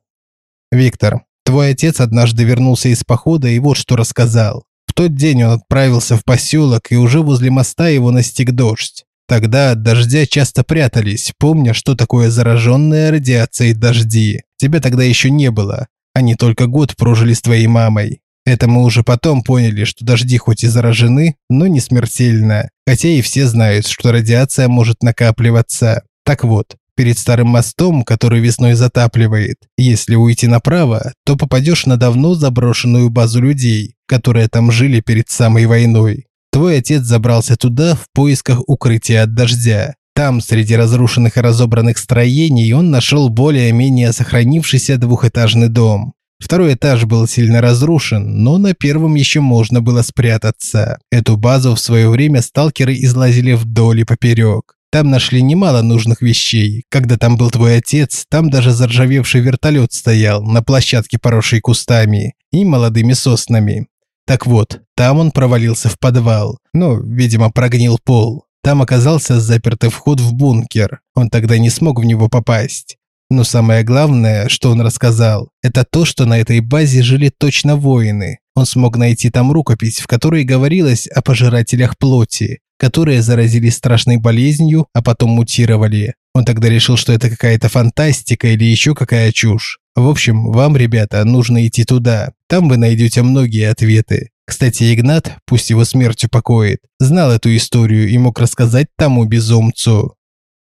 «Виктор, Твой отец однажды вернулся из похода и вот что рассказал. В тот день он отправился в поселок, и уже возле моста его настиг дождь. Тогда от дождя часто прятались, помня, что такое зараженная радиацией дожди. Тебя тогда еще не было. Они только год прожили с твоей мамой. Это мы уже потом поняли, что дожди хоть и заражены, но не смертельно. Хотя и все знают, что радиация может накапливаться. Так вот, перед старым мостом, который весной затапливает. Если уйти направо, то попадешь на давно заброшенную базу людей, которые там жили перед самой войной. Твой отец забрался туда в поисках укрытия от дождя. Там, среди разрушенных и разобранных строений, он нашел более-менее сохранившийся двухэтажный дом. Второй этаж был сильно разрушен, но на первом еще можно было спрятаться. Эту базу в свое время сталкеры излазили вдоль и поперек. Там нашли немало нужных вещей. Когда там был твой отец, там даже заржавевший вертолет стоял на площадке, поросшей кустами и молодыми соснами. Так вот, там он провалился в подвал. Ну, видимо, прогнил пол. Там оказался запертый вход в бункер. Он тогда не смог в него попасть. Но самое главное, что он рассказал, это то, что на этой базе жили точно воины. Он смог найти там рукопись, в которой говорилось о пожирателях плоти, которые заразились страшной болезнью, а потом мутировали. Он тогда решил, что это какая-то фантастика или еще какая чушь. В общем, вам, ребята, нужно идти туда. Там вы найдете многие ответы. Кстати, Игнат, пусть его смертью покоит, знал эту историю и мог рассказать тому безумцу.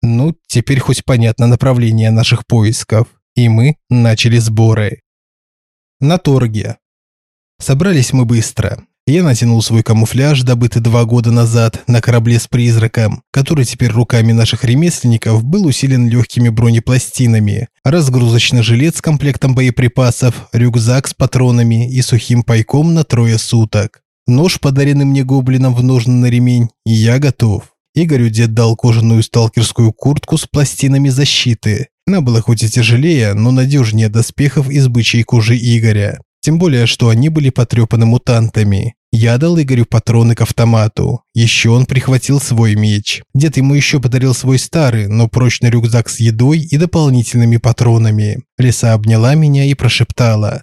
Ну, теперь хоть понятно направление наших поисков. И мы начали сборы. На торге. Собрались мы быстро. Я натянул свой камуфляж, добытый два года назад на корабле с призраком, который теперь руками наших ремесленников был усилен легкими бронепластинами, разгрузочный жилет с комплектом боеприпасов, рюкзак с патронами и сухим пайком на трое суток. Нож, подаренный мне гоблином в ножны на ремень, и я готов. Игорю дед дал кожаную сталкерскую куртку с пластинами защиты. Она была хоть и тяжелее, но надежнее доспехов из бычьей кожи Игоря. Тем более, что они были потрепаны мутантами. Я дал Игорю патроны к автомату. Еще он прихватил свой меч. Дед ему еще подарил свой старый, но прочный рюкзак с едой и дополнительными патронами. Лиса обняла меня и прошептала.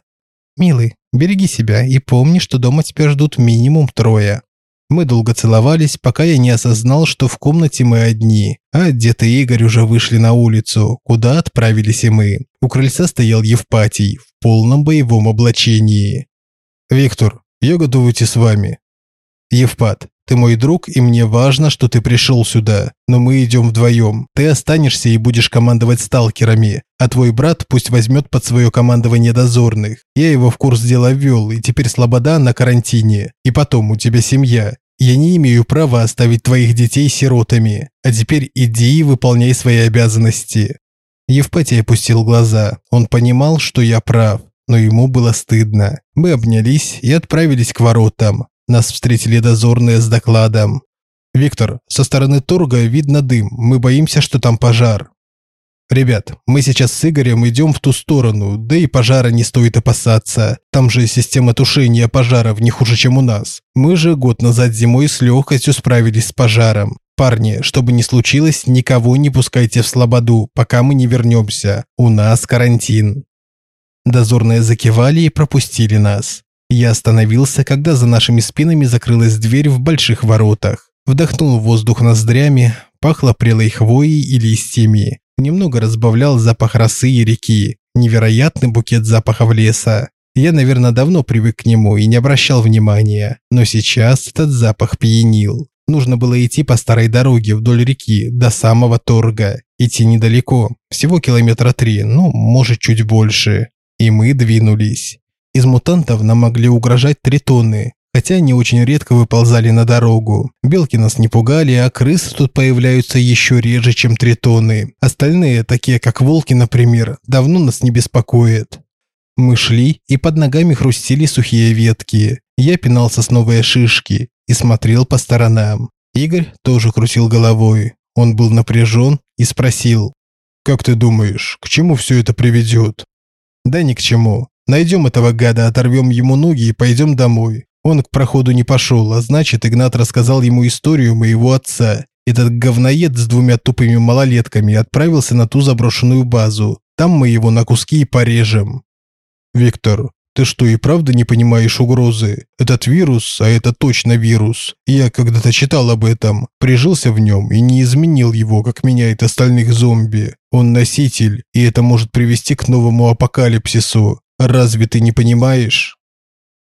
«Милый, береги себя и помни, что дома тебя ждут минимум трое». Мы долго целовались, пока я не осознал, что в комнате мы одни, а дед и Игорь уже вышли на улицу, куда отправились и мы. У крыльца стоял Евпатий в полном боевом облачении. «Виктор, я готов идти с вами». «Евпат, ты мой друг, и мне важно, что ты пришел сюда, но мы идем вдвоем. Ты останешься и будешь командовать сталкерами, а твой брат пусть возьмет под свое командование дозорных. Я его в курс дела ввел, и теперь Слобода на карантине. И потом, у тебя семья. Я не имею права оставить твоих детей сиротами. А теперь иди и выполняй свои обязанности». Евпатий опустил глаза. Он понимал, что я прав, но ему было стыдно. Мы обнялись и отправились к воротам. Нас встретили дозорные с докладом. «Виктор, со стороны торга видно дым. Мы боимся, что там пожар». «Ребят, мы сейчас с Игорем идем в ту сторону, да и пожара не стоит опасаться. Там же система тушения пожаров не хуже, чем у нас. Мы же год назад зимой с легкостью справились с пожаром. Парни, чтобы не случилось, никого не пускайте в слободу, пока мы не вернемся. У нас карантин». Дозорные закивали и пропустили нас. Я остановился, когда за нашими спинами закрылась дверь в больших воротах. Вдохнул воздух ноздрями, пахло прелой хвоей и листьями. Немного разбавлял запах росы и реки. Невероятный букет запахов леса. Я, наверное, давно привык к нему и не обращал внимания, но сейчас этот запах пьянил. Нужно было идти по старой дороге вдоль реки до самого торга. Идти недалеко, всего километра три, ну, может, чуть больше. И мы двинулись. Из мутантов нам могли угрожать тритоны, хотя они очень редко выползали на дорогу. Белки нас не пугали, а крысы тут появляются еще реже, чем тритоны. Остальные, такие как волки, например, давно нас не беспокоят. Мы шли, и под ногами хрустили сухие ветки. Я пинал сосновые шишки и смотрел по сторонам. Игорь тоже крутил головой. Он был напряжен и спросил. «Как ты думаешь, к чему все это приведет?» «Да ни к чему. Найдем этого гада, оторвем ему ноги и пойдем домой. Он к проходу не пошел, а значит, Игнат рассказал ему историю моего отца. Этот говноед с двумя тупыми малолетками отправился на ту заброшенную базу. Там мы его на куски и порежем. Виктор, ты что, и правда не понимаешь угрозы? Этот вирус, а это точно вирус. Я когда-то читал об этом, прижился в нем и не изменил его, как меняет остальных зомби. Он носитель, и это может привести к новому апокалипсису. Разве ты не понимаешь?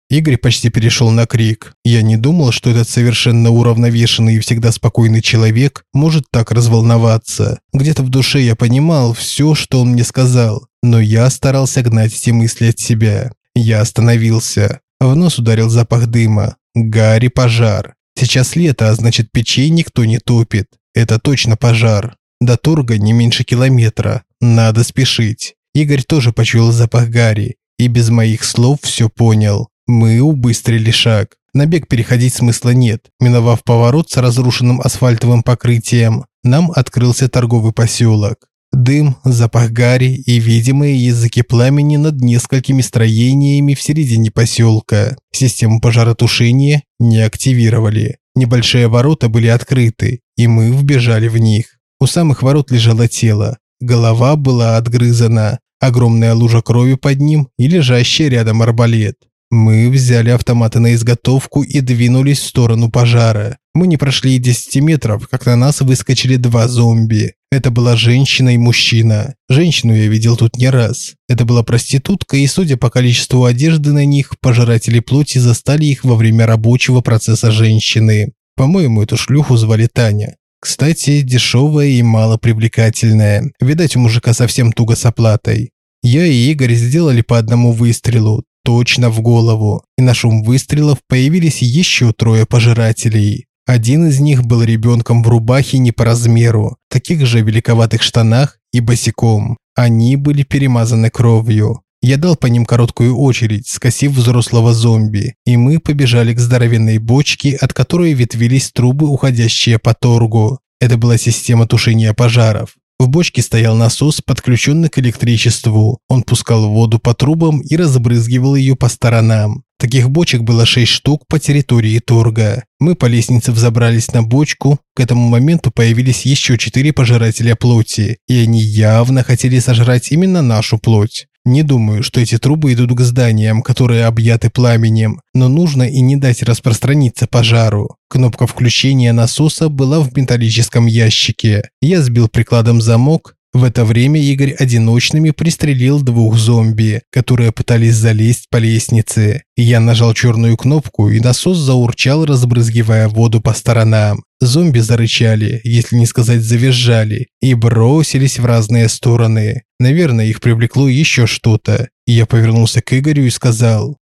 Игорь почти перешел на крик. Я не думал, что этот совершенно уравновешенный и всегда спокойный человек может так разволноваться. Где-то в душе я понимал все, что он мне сказал, но я старался гнать эти мысли от себя. Я остановился. В нос ударил запах дыма. Гарри пожар. Сейчас лето, а значит печей никто не топит. Это точно пожар. До торга не меньше километра. Надо спешить. Игорь тоже почуял запах Гарри и без моих слов все понял. Мы убыстрили шаг. На бег переходить смысла нет. Миновав поворот с разрушенным асфальтовым покрытием, нам открылся торговый поселок. Дым, запах гари и видимые языки пламени над несколькими строениями в середине поселка. Систему пожаротушения не активировали. Небольшие ворота были открыты, и мы вбежали в них. У самых ворот лежало тело. Голова была отгрызана, огромная лужа крови под ним и лежащий рядом арбалет. Мы взяли автоматы на изготовку и двинулись в сторону пожара. Мы не прошли и 10 метров, как на нас выскочили два зомби. Это была женщина и мужчина. Женщину я видел тут не раз. Это была проститутка, и судя по количеству одежды на них, пожиратели плоти застали их во время рабочего процесса женщины. По-моему, эту шлюху звали Таня. Кстати, дешевая и малопривлекательная. Видать, у мужика совсем туго с оплатой. Я и Игорь сделали по одному выстрелу, точно в голову, и на шум выстрелов появились еще трое пожирателей. Один из них был ребенком в рубахе не по размеру, таких же великоватых штанах и босиком. Они были перемазаны кровью. Я дал по ним короткую очередь, скосив взрослого зомби, и мы побежали к здоровенной бочке, от которой ветвились трубы, уходящие по торгу. Это была система тушения пожаров. В бочке стоял насос, подключенный к электричеству. Он пускал воду по трубам и разбрызгивал ее по сторонам. Таких бочек было шесть штук по территории торга. Мы по лестнице взобрались на бочку. К этому моменту появились еще четыре пожирателя плоти, и они явно хотели сожрать именно нашу плоть. Не думаю, что эти трубы идут к зданиям, которые объяты пламенем, но нужно и не дать распространиться пожару. Кнопка включения насоса была в металлическом ящике. Я сбил прикладом замок. В это время Игорь одиночными пристрелил двух зомби, которые пытались залезть по лестнице. Я нажал черную кнопку, и насос заурчал, разбрызгивая воду по сторонам. Зомби зарычали, если не сказать завизжали, и бросились в разные стороны. Наверное, их привлекло еще что-то. Я повернулся к Игорю и сказал: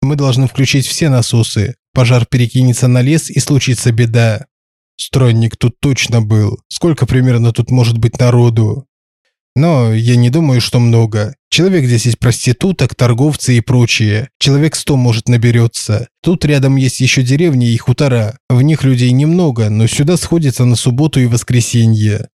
Мы должны включить все насосы. Пожар перекинется на лес и случится беда. Странник тут точно был. Сколько примерно тут может быть народу? Но я не думаю, что много. Человек здесь есть проституток, торговцы и прочие. Человек сто может наберется. Тут рядом есть еще деревни и хутора. В них людей немного, но сюда сходится на субботу и воскресенье.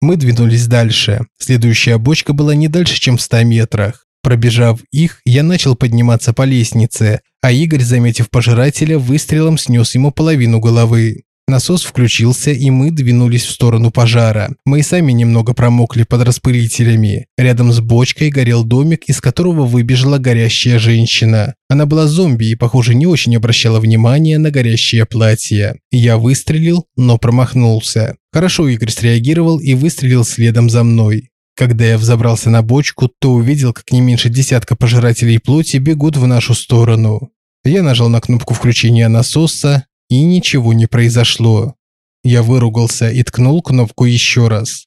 Мы двинулись дальше. Следующая бочка была не дальше, чем в ста метрах. Пробежав их, я начал подниматься по лестнице, а Игорь, заметив пожирателя, выстрелом снес ему половину головы. Насос включился, и мы двинулись в сторону пожара. Мы и сами немного промокли под распылителями. Рядом с бочкой горел домик, из которого выбежала горящая женщина. Она была зомби и, похоже, не очень обращала внимания на горящее платье. Я выстрелил, но промахнулся. Хорошо Игорь среагировал и выстрелил следом за мной. Когда я взобрался на бочку, то увидел, как не меньше десятка пожирателей плоти бегут в нашу сторону. Я нажал на кнопку включения насоса, и ничего не произошло. Я выругался и ткнул кнопку еще раз.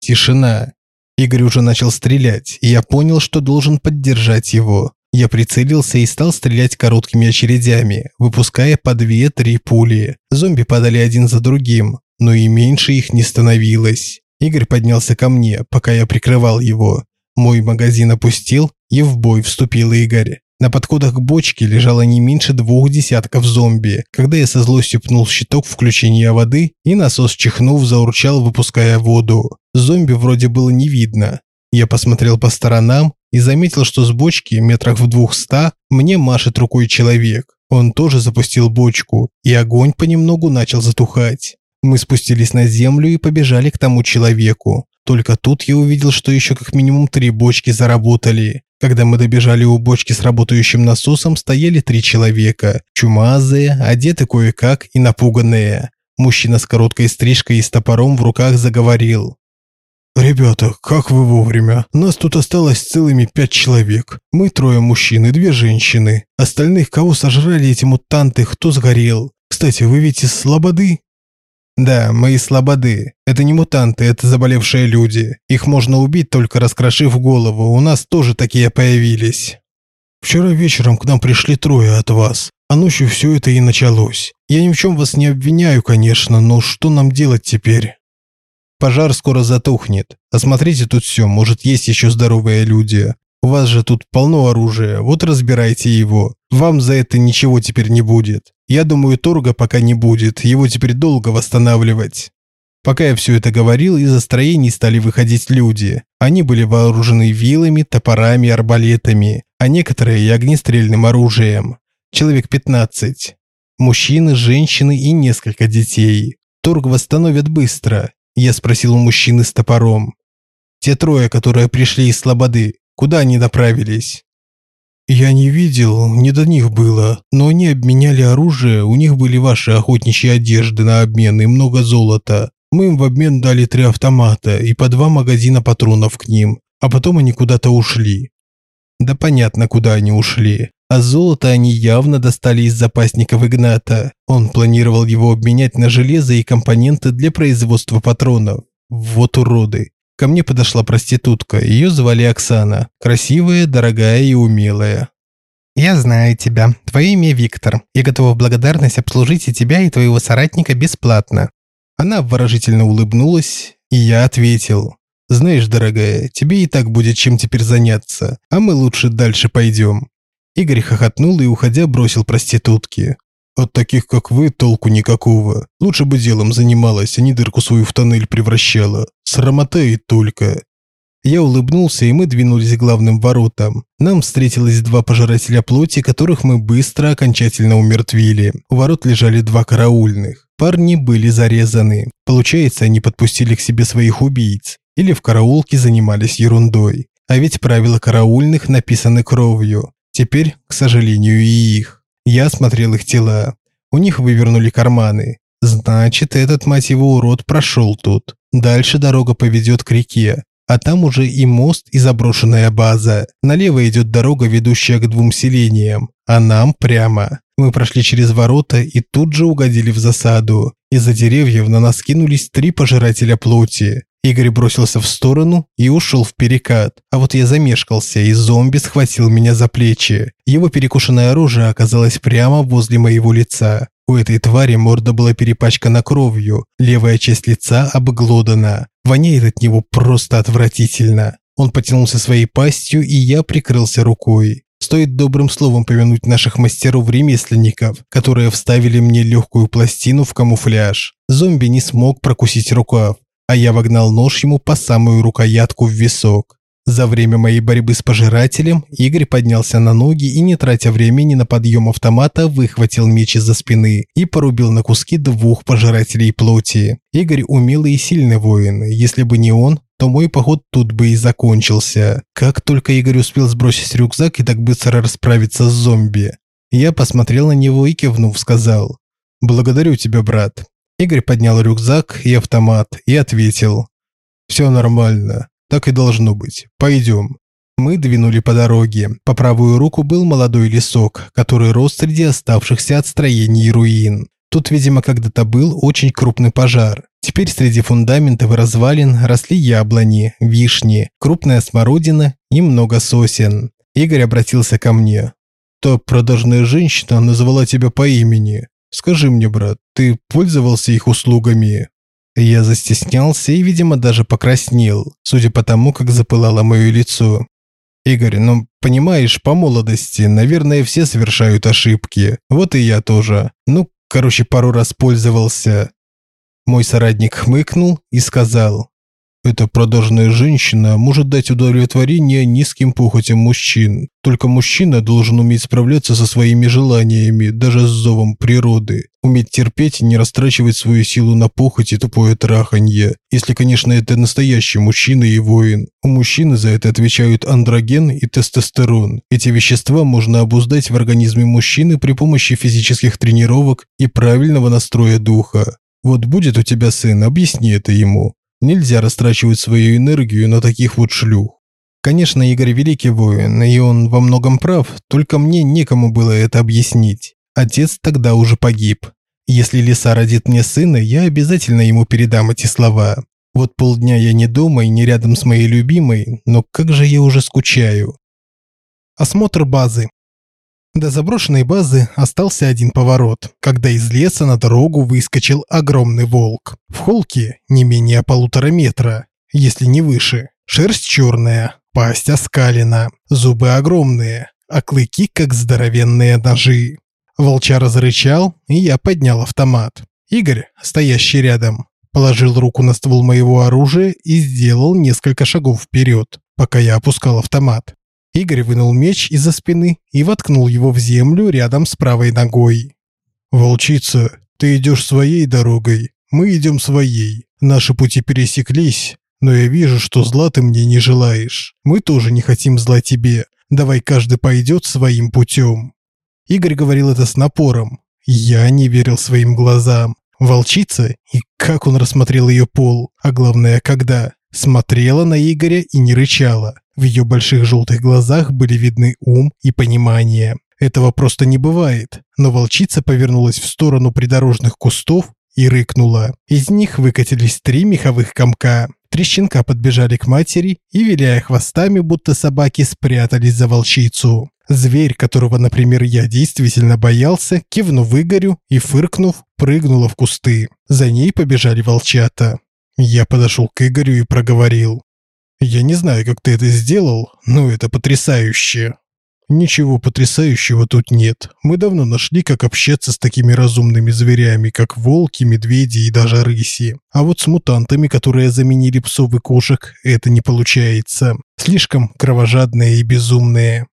Тишина. Игорь уже начал стрелять, и я понял, что должен поддержать его. Я прицелился и стал стрелять короткими очередями, выпуская по две-три пули. Зомби падали один за другим, но и меньше их не становилось. Игорь поднялся ко мне, пока я прикрывал его. Мой магазин опустил, и в бой вступил Игорь. На подходах к бочке лежало не меньше двух десятков зомби. Когда я со злостью пнул щиток включения воды, и насос чихнув заурчал, выпуская воду. Зомби вроде было не видно. Я посмотрел по сторонам и заметил, что с бочки метрах в двухста мне машет рукой человек. Он тоже запустил бочку, и огонь понемногу начал затухать. Мы спустились на землю и побежали к тому человеку. Только тут я увидел, что еще как минимум три бочки заработали. Когда мы добежали у бочки с работающим насосом, стояли три человека. Чумазые, одеты кое-как и напуганные. Мужчина с короткой стрижкой и с топором в руках заговорил. «Ребята, как вы вовремя? Нас тут осталось целыми пять человек. Мы трое мужчин и две женщины. Остальных, кого сожрали эти мутанты, кто сгорел? Кстати, вы ведь из Слободы?» Да, мы из Слободы. Это не мутанты, это заболевшие люди. Их можно убить, только раскрошив голову. У нас тоже такие появились. Вчера вечером к нам пришли трое от вас, а ночью все это и началось. Я ни в чем вас не обвиняю, конечно, но что нам делать теперь? Пожар скоро затухнет. Осмотрите тут все, может, есть еще здоровые люди. У вас же тут полно оружия, вот разбирайте его. Вам за это ничего теперь не будет. Я думаю, торга пока не будет, его теперь долго восстанавливать. Пока я все это говорил, из-за строений стали выходить люди. Они были вооружены вилами, топорами, арбалетами, а некоторые и огнестрельным оружием. Человек 15. Мужчины, женщины и несколько детей. Торг восстановят быстро. Я спросил у мужчины с топором. Те трое, которые пришли из Слободы, куда они направились? Я не видел, не до них было, но они обменяли оружие, у них были ваши охотничьи одежды на обмен и много золота. Мы им в обмен дали три автомата и по два магазина патронов к ним, а потом они куда-то ушли. Да понятно, куда они ушли. А золото они явно достали из запасников Игната. Он планировал его обменять на железо и компоненты для производства патронов. Вот уроды. Ко мне подошла проститутка, ее звали Оксана. Красивая, дорогая и умелая. «Я знаю тебя. Твое имя Виктор. Я готова в благодарность обслужить и тебя, и твоего соратника бесплатно». Она обворожительно улыбнулась, и я ответил. «Знаешь, дорогая, тебе и так будет чем теперь заняться, а мы лучше дальше пойдем». Игорь хохотнул и, уходя, бросил проститутке. От таких, как вы, толку никакого. Лучше бы делом занималась, а не дырку свою в тоннель превращала. Срамота и только. Я улыбнулся, и мы двинулись к главным воротам. Нам встретилось два пожирателя плоти, которых мы быстро окончательно умертвили. У ворот лежали два караульных. Парни были зарезаны. Получается, они подпустили к себе своих убийц. Или в караулке занимались ерундой. А ведь правила караульных написаны кровью. Теперь, к сожалению, и их. Я осмотрел их тела. У них вывернули карманы. Значит, этот, мать его, урод прошел тут. Дальше дорога поведет к реке. А там уже и мост, и заброшенная база. Налево идет дорога, ведущая к двум селениям. А нам прямо. Мы прошли через ворота и тут же угодили в засаду. Из-за деревьев на нас кинулись три пожирателя плоти. Игорь бросился в сторону и ушел в перекат. А вот я замешкался, и зомби схватил меня за плечи. Его перекушенное оружие оказалось прямо возле моего лица. У этой твари морда была перепачкана кровью, левая часть лица обглодана. Воняет от него просто отвратительно. Он потянулся своей пастью, и я прикрылся рукой. Стоит добрым словом помянуть наших мастеров-ремесленников, которые вставили мне легкую пластину в камуфляж. Зомби не смог прокусить рукав, а я вогнал нож ему по самую рукоятку в висок. За время моей борьбы с пожирателем Игорь поднялся на ноги и, не тратя времени на подъем автомата, выхватил меч из-за спины и порубил на куски двух пожирателей плоти. Игорь умелый и сильный воин. Если бы не он, то мой поход тут бы и закончился. Как только Игорь успел сбросить рюкзак и так быстро расправиться с зомби. Я посмотрел на него и кивнув сказал «Благодарю тебя, брат. Игорь поднял рюкзак и автомат и ответил. «Все нормально. Так и должно быть. Пойдем». Мы двинули по дороге. По правую руку был молодой лесок, который рос среди оставшихся от строений руин. Тут, видимо, когда-то был очень крупный пожар. Теперь среди фундаментов и развалин росли яблони, вишни, крупная смородина и много сосен. Игорь обратился ко мне. «Та продажная женщина назвала тебя по имени. Скажи мне, брат, ты пользовался их услугами?» Я застеснялся и, видимо, даже покраснел, судя по тому, как запылало мое лицо. «Игорь, ну, понимаешь, по молодости, наверное, все совершают ошибки. Вот и я тоже. Ну, короче, пару раз пользовался». Мой соратник хмыкнул и сказал, эта продажная женщина может дать удовлетворение низким похотям мужчин. Только мужчина должен уметь справляться со своими желаниями, даже с зовом природы. Уметь терпеть и не растрачивать свою силу на похоть и тупое траханье. Если, конечно, это настоящий мужчина и воин. У мужчины за это отвечают андроген и тестостерон. Эти вещества можно обуздать в организме мужчины при помощи физических тренировок и правильного настроя духа. Вот будет у тебя сын, объясни это ему. Нельзя растрачивать свою энергию на таких вот шлюх. Конечно, Игорь великий воин, и он во многом прав, только мне некому было это объяснить. Отец тогда уже погиб. Если Лиса родит мне сына, я обязательно ему передам эти слова. Вот полдня я не дома и не рядом с моей любимой, но как же я уже скучаю. Осмотр базы. До заброшенной базы остался один поворот, когда из леса на дорогу выскочил огромный волк. В холке не менее полутора метра, если не выше. Шерсть черная, пасть оскалена, зубы огромные, а клыки как здоровенные ножи. Волчар зарычал, и я поднял автомат. Игорь, стоящий рядом, положил руку на ствол моего оружия и сделал несколько шагов вперед, пока я опускал автомат. Игорь вынул меч из-за спины и воткнул его в землю рядом с правой ногой. «Волчица, ты идешь своей дорогой, мы идем своей. Наши пути пересеклись, но я вижу, что зла ты мне не желаешь. Мы тоже не хотим зла тебе. Давай каждый пойдет своим путем». Игорь говорил это с напором. Я не верил своим глазам. Волчица, и как он рассмотрел ее пол, а главное, когда, смотрела на Игоря и не рычала. В ее больших желтых глазах были видны ум и понимание. Этого просто не бывает. Но волчица повернулась в сторону придорожных кустов и рыкнула. Из них выкатились три меховых комка. Три щенка подбежали к матери и, виляя хвостами, будто собаки, спрятались за волчицу. Зверь, которого, например, я действительно боялся, кивнув Игорю и, фыркнув, прыгнула в кусты. За ней побежали волчата. Я подошел к Игорю и проговорил. Я не знаю, как ты это сделал, но это потрясающе. Ничего потрясающего тут нет. Мы давно нашли, как общаться с такими разумными зверями, как волки, медведи и даже рыси. А вот с мутантами, которые заменили псов и кошек, это не получается. Слишком кровожадные и безумные.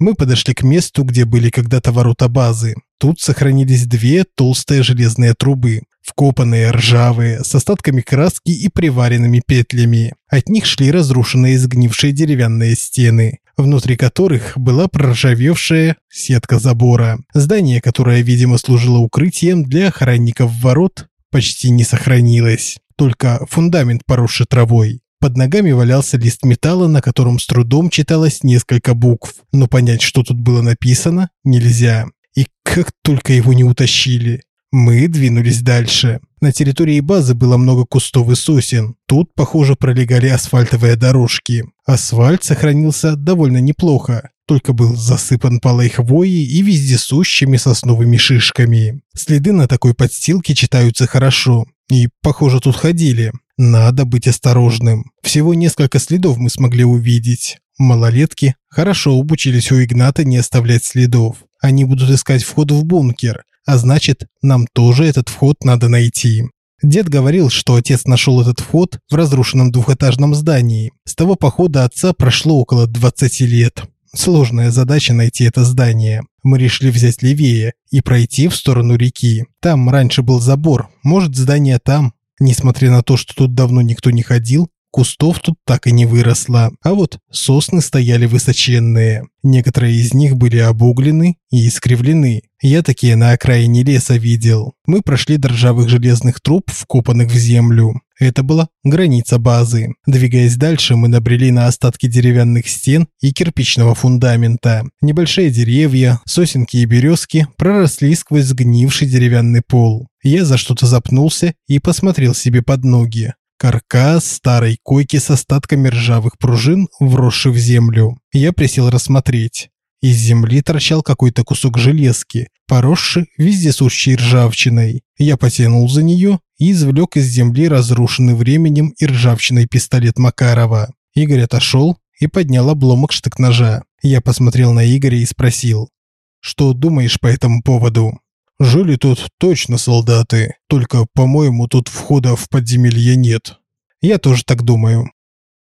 Мы подошли к месту, где были когда-то ворота базы. Тут сохранились две толстые железные трубы, вкопанные, ржавые, с остатками краски и приваренными петлями. От них шли разрушенные сгнившие деревянные стены, внутри которых была проржавевшая сетка забора. Здание, которое, видимо, служило укрытием для охранников ворот, почти не сохранилось. Только фундамент поросший травой. Под ногами валялся лист металла, на котором с трудом читалось несколько букв, но понять, что тут было написано, нельзя. И как только его не утащили. Мы двинулись дальше. На территории базы было много кустов и сосен. Тут, похоже, пролегали асфальтовые дорожки. Асфальт сохранился довольно неплохо, только был засыпан полой хвои и вездесущими сосновыми шишками. Следы на такой подстилке читаются хорошо. И, похоже, тут ходили. Надо быть осторожным. Всего несколько следов мы смогли увидеть. Малолетки хорошо обучились у Игната не оставлять следов. Они будут искать вход в бункер, а значит, нам тоже этот вход надо найти. Дед говорил, что отец нашел этот вход в разрушенном двухэтажном здании. С того похода отца прошло около 20 лет. Сложная задача найти это здание. Мы решили взять левее и пройти в сторону реки. Там раньше был забор, может здание там. Несмотря на то, что тут давно никто не ходил, Кустов тут так и не выросло, а вот сосны стояли высоченные. Некоторые из них были обуглены и искривлены. Я такие на окраине леса видел. Мы прошли до ржавых железных труб, вкопанных в землю. Это была граница базы. Двигаясь дальше, мы набрели на остатки деревянных стен и кирпичного фундамента. Небольшие деревья, сосенки и березки проросли сквозь сгнивший деревянный пол. Я за что-то запнулся и посмотрел себе под ноги. Каркас старой койки с остатками ржавых пружин, вросший в землю. Я присел рассмотреть. Из земли торчал какой-то кусок железки, поросший вездесущей ржавчиной. Я потянул за нее и извлек из земли разрушенный временем и ржавчиной пистолет Макарова. Игорь отошел и поднял обломок штык-ножа. Я посмотрел на Игоря и спросил, «Что думаешь по этому поводу?» Жили тут точно солдаты, только, по-моему, тут входа в подземелье нет. Я тоже так думаю.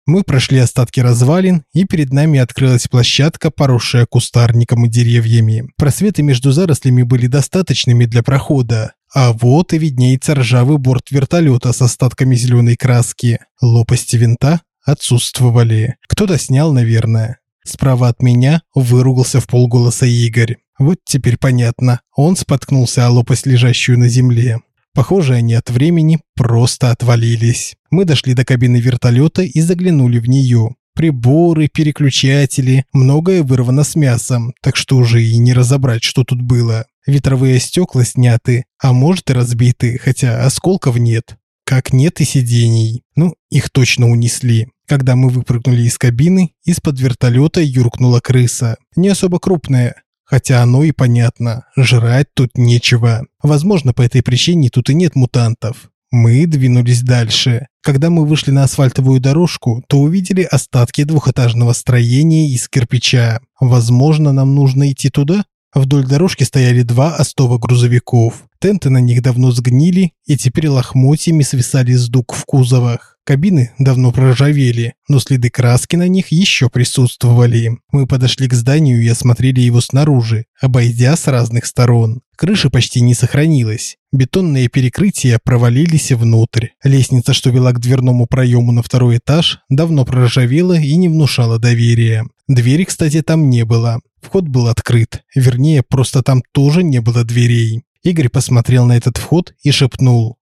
Мы прошли остатки развалин, и перед нами открылась площадка, поросшая кустарником и деревьями. Просветы между зарослями были достаточными для прохода. А вот и виднеется ржавый борт вертолета с остатками зеленой краски. Лопасти винта отсутствовали. Кто-то снял, наверное. Справа от меня выругался в полголоса Игорь. Вот теперь понятно. Он споткнулся о лопасть, лежащую на земле. Похоже, они от времени просто отвалились. Мы дошли до кабины вертолета и заглянули в нее. Приборы, переключатели, многое вырвано с мясом, так что уже и не разобрать, что тут было. Ветровые стекла сняты, а может и разбиты, хотя осколков нет. Как нет и сидений. Ну, их точно унесли. Когда мы выпрыгнули из кабины, из-под вертолета юркнула крыса. Не особо крупная, Хотя оно и понятно, жрать тут нечего. Возможно, по этой причине тут и нет мутантов. Мы двинулись дальше. Когда мы вышли на асфальтовую дорожку, то увидели остатки двухэтажного строения из кирпича. Возможно, нам нужно идти туда? Вдоль дорожки стояли два остова грузовиков. Тенты на них давно сгнили и теперь лохмотьями свисали с дуг в кузовах. Кабины давно проржавели, но следы краски на них еще присутствовали. Мы подошли к зданию и осмотрели его снаружи, обойдя с разных сторон. Крыша почти не сохранилась. Бетонные перекрытия провалились внутрь. Лестница, что вела к дверному проему на второй этаж, давно проржавела и не внушала доверия. Двери, кстати, там не было. Вход был открыт. Вернее, просто там тоже не было дверей. Игорь посмотрел на этот вход и шепнул.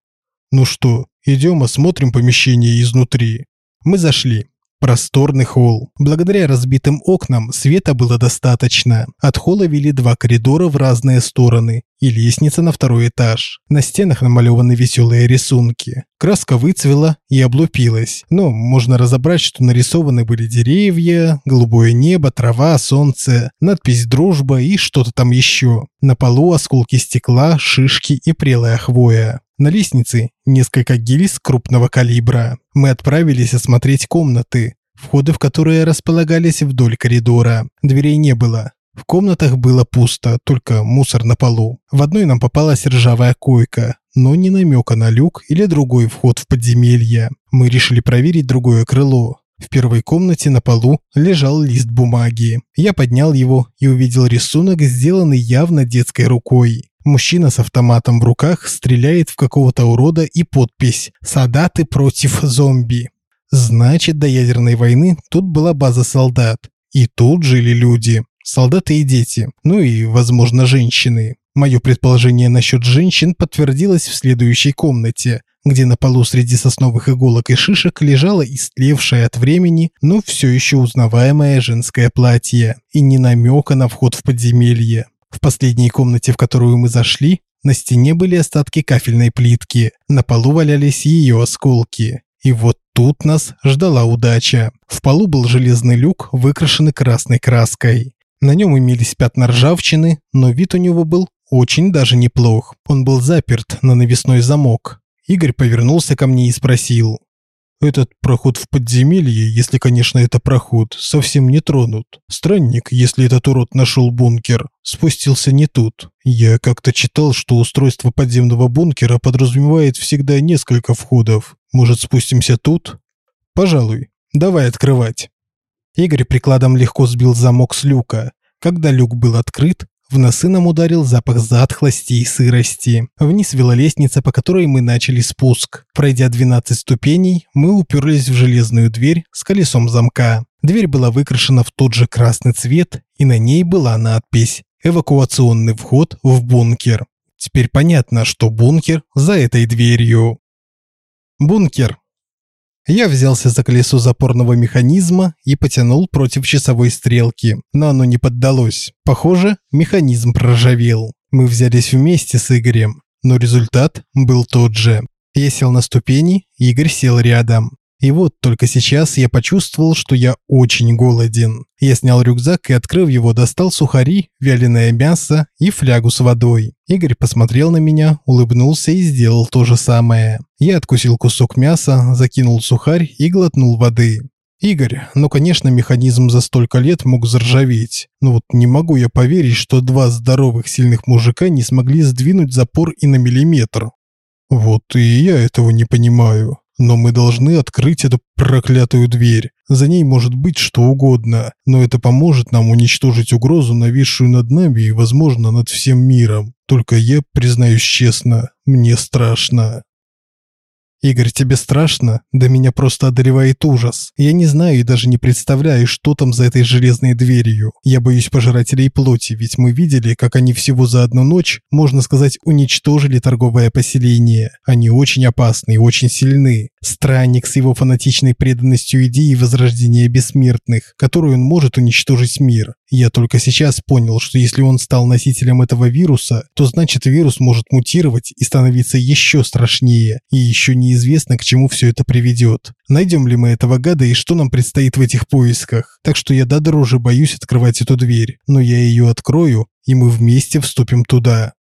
«Ну что, идем осмотрим помещение изнутри?» Мы зашли. Просторный холл. Благодаря разбитым окнам света было достаточно. От холла вели два коридора в разные стороны и лестница на второй этаж. На стенах намалеваны веселые рисунки. Краска выцвела и облупилась, но можно разобрать, что нарисованы были деревья, голубое небо, трава, солнце, надпись «Дружба» и что-то там еще. На полу осколки стекла, шишки и прелая хвоя. На лестнице несколько гильз крупного калибра. Мы отправились осмотреть комнаты, входы в которые располагались вдоль коридора. Дверей не было. В комнатах было пусто, только мусор на полу. В одной нам попалась ржавая койка, но ни намека на люк или другой вход в подземелье. Мы решили проверить другое крыло. В первой комнате на полу лежал лист бумаги. Я поднял его и увидел рисунок, сделанный явно детской рукой. Мужчина с автоматом в руках стреляет в какого-то урода и подпись «Солдаты против зомби». Значит, до ядерной войны тут была база солдат. И тут жили люди. Солдаты и дети. Ну и, возможно, женщины. Мое предположение насчет женщин подтвердилось в следующей комнате, где на полу среди сосновых иголок и шишек лежало истлевшее от времени, но все еще узнаваемое женское платье. И ни намека на вход в подземелье. В последней комнате, в которую мы зашли, На стене были остатки кафельной плитки, на полу валялись ее осколки. И вот тут нас ждала удача. В полу был железный люк, выкрашенный красной краской. На нем имелись пятна ржавчины, но вид у него был очень даже неплох. Он был заперт на навесной замок. Игорь повернулся ко мне и спросил. Этот проход в подземелье, если, конечно, это проход, совсем не тронут. Странник, если этот урод нашел бункер, спустился не тут. Я как-то читал, что устройство подземного бункера подразумевает всегда несколько входов. Может, спустимся тут? Пожалуй. Давай открывать. Игорь прикладом легко сбил замок с люка. Когда люк был открыт, в носы нам ударил запах затхлости и сырости. Вниз вела лестница, по которой мы начали спуск. Пройдя 12 ступеней, мы уперлись в железную дверь с колесом замка. Дверь была выкрашена в тот же красный цвет, и на ней была надпись «Эвакуационный вход в бункер». Теперь понятно, что бункер за этой дверью. Бункер я взялся за колесо запорного механизма и потянул против часовой стрелки, но оно не поддалось. Похоже, механизм проржавел. Мы взялись вместе с Игорем, но результат был тот же. Я сел на ступени, Игорь сел рядом. И вот только сейчас я почувствовал, что я очень голоден. Я снял рюкзак и, открыв его, достал сухари, вяленое мясо и флягу с водой. Игорь посмотрел на меня, улыбнулся и сделал то же самое. Я откусил кусок мяса, закинул сухарь и глотнул воды. Игорь, ну, конечно, механизм за столько лет мог заржаветь. Но вот не могу я поверить, что два здоровых сильных мужика не смогли сдвинуть запор и на миллиметр. Вот и я этого не понимаю. Но мы должны открыть эту проклятую дверь. За ней может быть что угодно, но это поможет нам уничтожить угрозу, нависшую над нами и, возможно, над всем миром. Только я, признаюсь честно, мне страшно. Игорь, тебе страшно? Да меня просто одолевает ужас. Я не знаю и даже не представляю, что там за этой железной дверью. Я боюсь пожирателей плоти, ведь мы видели, как они всего за одну ночь, можно сказать, уничтожили торговое поселение. Они очень опасны и очень сильны. Странник с его фанатичной преданностью идеи возрождения бессмертных, которую он может уничтожить мир. Я только сейчас понял, что если он стал носителем этого вируса, то значит вирус может мутировать и становиться еще страшнее, и еще не неизвестно, к чему все это приведет. Найдем ли мы этого гада и что нам предстоит в этих поисках. Так что я до дрожи боюсь открывать эту дверь, но я ее открою, и мы вместе вступим туда.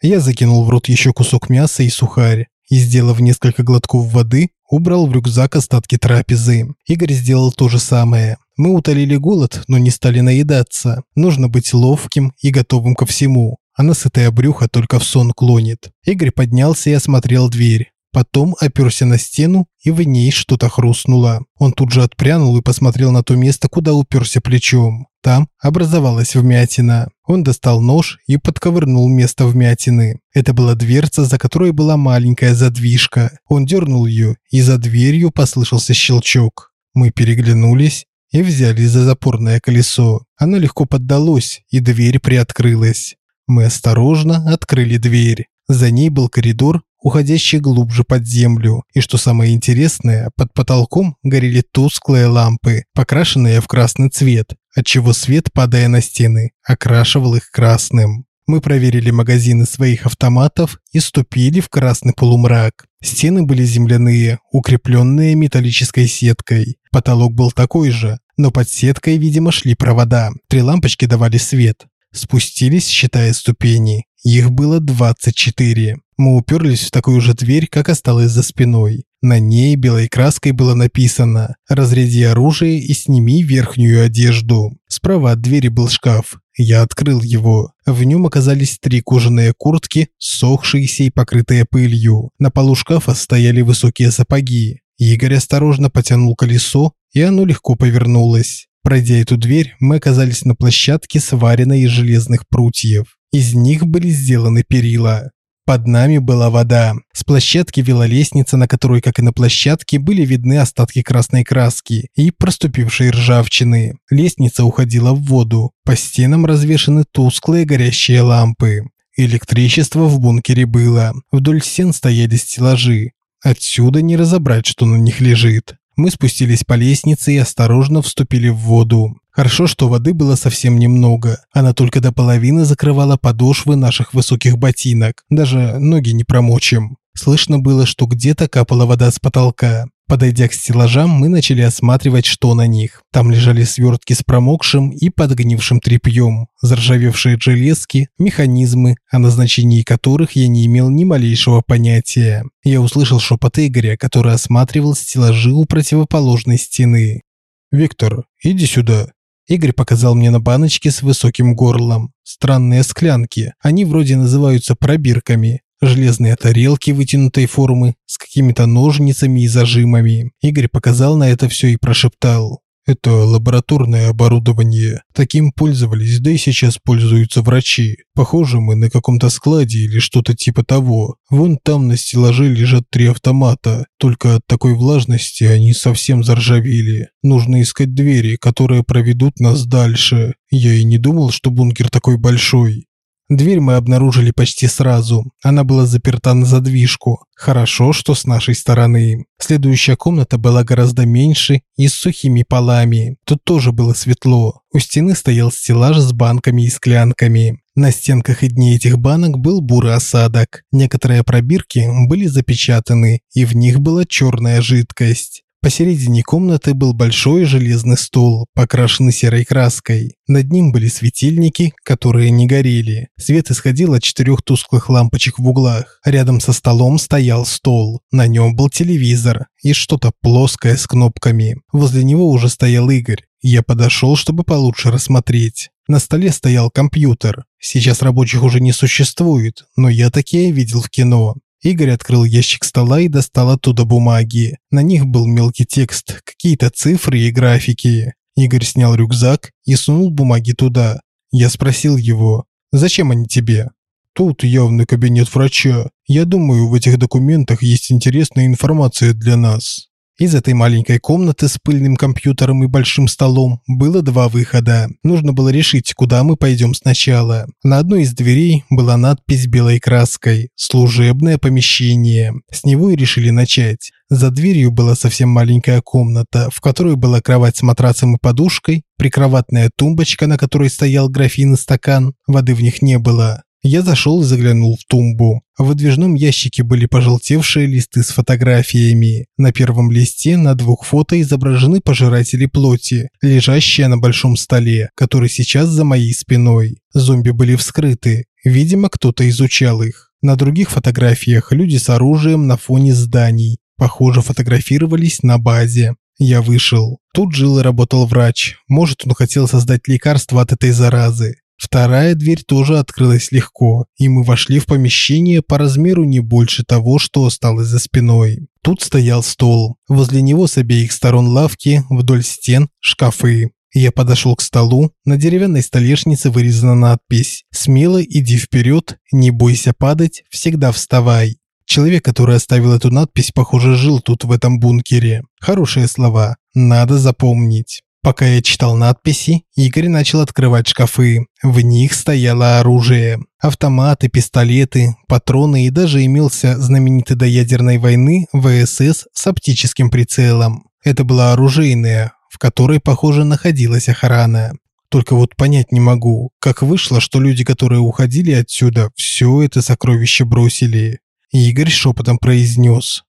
Я закинул в рот еще кусок мяса и сухарь, и, сделав несколько глотков воды, убрал в рюкзак остатки трапезы. Игорь сделал то же самое. Мы утолили голод, но не стали наедаться. Нужно быть ловким и готовым ко всему. А насытое брюхо только в сон клонит. Игорь поднялся и осмотрел дверь. Потом оперся на стену, и в ней что-то хрустнуло. Он тут же отпрянул и посмотрел на то место, куда уперся плечом. Там образовалась вмятина. Он достал нож и подковырнул место вмятины. Это была дверца, за которой была маленькая задвижка. Он дернул ее, и за дверью послышался щелчок. Мы переглянулись и взяли за запорное колесо. Оно легко поддалось, и дверь приоткрылась. Мы осторожно открыли дверь. За ней был коридор, уходящий глубже под землю, и что самое интересное, под потолком горели тусклые лампы, покрашенные в красный цвет, отчего свет, падая на стены, окрашивал их красным. Мы проверили магазины своих автоматов и ступили в красный полумрак. Стены были земляные, укрепленные металлической сеткой. Потолок был такой же, но под сеткой, видимо, шли провода. Три лампочки давали свет. Спустились, считая ступени. Их было 24. Мы уперлись в такую же дверь, как осталось за спиной. На ней белой краской было написано «Разряди оружие и сними верхнюю одежду». Справа от двери был шкаф. Я открыл его. В нем оказались три кожаные куртки, сохшиеся и покрытые пылью. На полу шкафа стояли высокие сапоги. Игорь осторожно потянул колесо, и оно легко повернулось. Пройдя эту дверь, мы оказались на площадке, сваренной из железных прутьев. Из них были сделаны перила. Под нами была вода. С площадки вела лестница, на которой, как и на площадке, были видны остатки красной краски и проступившей ржавчины. Лестница уходила в воду. По стенам развешаны тусклые горящие лампы. Электричество в бункере было. Вдоль стен стояли стеллажи. Отсюда не разобрать, что на них лежит. Мы спустились по лестнице и осторожно вступили в воду. Хорошо, что воды было совсем немного. Она только до половины закрывала подошвы наших высоких ботинок. Даже ноги не промочим. Слышно было, что где-то капала вода с потолка. Подойдя к стеллажам, мы начали осматривать, что на них. Там лежали свертки с промокшим и подгнившим тряпьем, заржавевшие железки, механизмы, о назначении которых я не имел ни малейшего понятия. Я услышал шепот Игоря, который осматривал стеллажи у противоположной стены. «Виктор, иди сюда». Игорь показал мне на баночке с высоким горлом. Странные склянки. Они вроде называются пробирками железные тарелки вытянутой формы с какими-то ножницами и зажимами. Игорь показал на это все и прошептал. Это лабораторное оборудование. Таким пользовались, да и сейчас пользуются врачи. Похоже, мы на каком-то складе или что-то типа того. Вон там на стеллаже лежат три автомата. Только от такой влажности они совсем заржавели. Нужно искать двери, которые проведут нас дальше. Я и не думал, что бункер такой большой. Дверь мы обнаружили почти сразу. Она была заперта на задвижку. Хорошо, что с нашей стороны. Следующая комната была гораздо меньше и с сухими полами. Тут тоже было светло. У стены стоял стеллаж с банками и склянками. На стенках и дне этих банок был бурый осадок. Некоторые пробирки были запечатаны, и в них была черная жидкость. Посередине комнаты был большой железный стол, покрашенный серой краской. Над ним были светильники, которые не горели. Свет исходил от четырех тусклых лампочек в углах. Рядом со столом стоял стол. На нем был телевизор и что-то плоское с кнопками. Возле него уже стоял Игорь. Я подошел, чтобы получше рассмотреть. На столе стоял компьютер. Сейчас рабочих уже не существует, но я такие видел в кино. Игорь открыл ящик стола и достал оттуда бумаги. На них был мелкий текст, какие-то цифры и графики. Игорь снял рюкзак и сунул бумаги туда. Я спросил его, «Зачем они тебе?» «Тут явный кабинет врача. Я думаю, в этих документах есть интересная информация для нас». Из этой маленькой комнаты с пыльным компьютером и большим столом было два выхода. Нужно было решить, куда мы пойдем сначала. На одной из дверей была надпись белой краской «Служебное помещение». С него и решили начать. За дверью была совсем маленькая комната, в которой была кровать с матрацем и подушкой, прикроватная тумбочка, на которой стоял графин и стакан. Воды в них не было. Я зашел и заглянул в тумбу. В выдвижном ящике были пожелтевшие листы с фотографиями. На первом листе на двух фото изображены пожиратели плоти, лежащие на большом столе, который сейчас за моей спиной. Зомби были вскрыты. Видимо, кто-то изучал их. На других фотографиях люди с оружием на фоне зданий. Похоже, фотографировались на базе. Я вышел. Тут жил и работал врач. Может, он хотел создать лекарство от этой заразы. Вторая дверь тоже открылась легко, и мы вошли в помещение по размеру не больше того, что осталось за спиной. Тут стоял стол. Возле него с обеих сторон лавки, вдоль стен шкафы. Я подошел к столу. На деревянной столешнице вырезана надпись «Смело иди вперед, не бойся падать, всегда вставай». Человек, который оставил эту надпись, похоже, жил тут в этом бункере. Хорошие слова. Надо запомнить. Пока я читал надписи, Игорь начал открывать шкафы. В них стояло оружие. Автоматы, пистолеты, патроны и даже имелся знаменитый до ядерной войны ВСС с оптическим прицелом. Это была оружейная, в которой, похоже, находилась охрана. Только вот понять не могу, как вышло, что люди, которые уходили отсюда, все это сокровище бросили. Игорь шепотом произнес.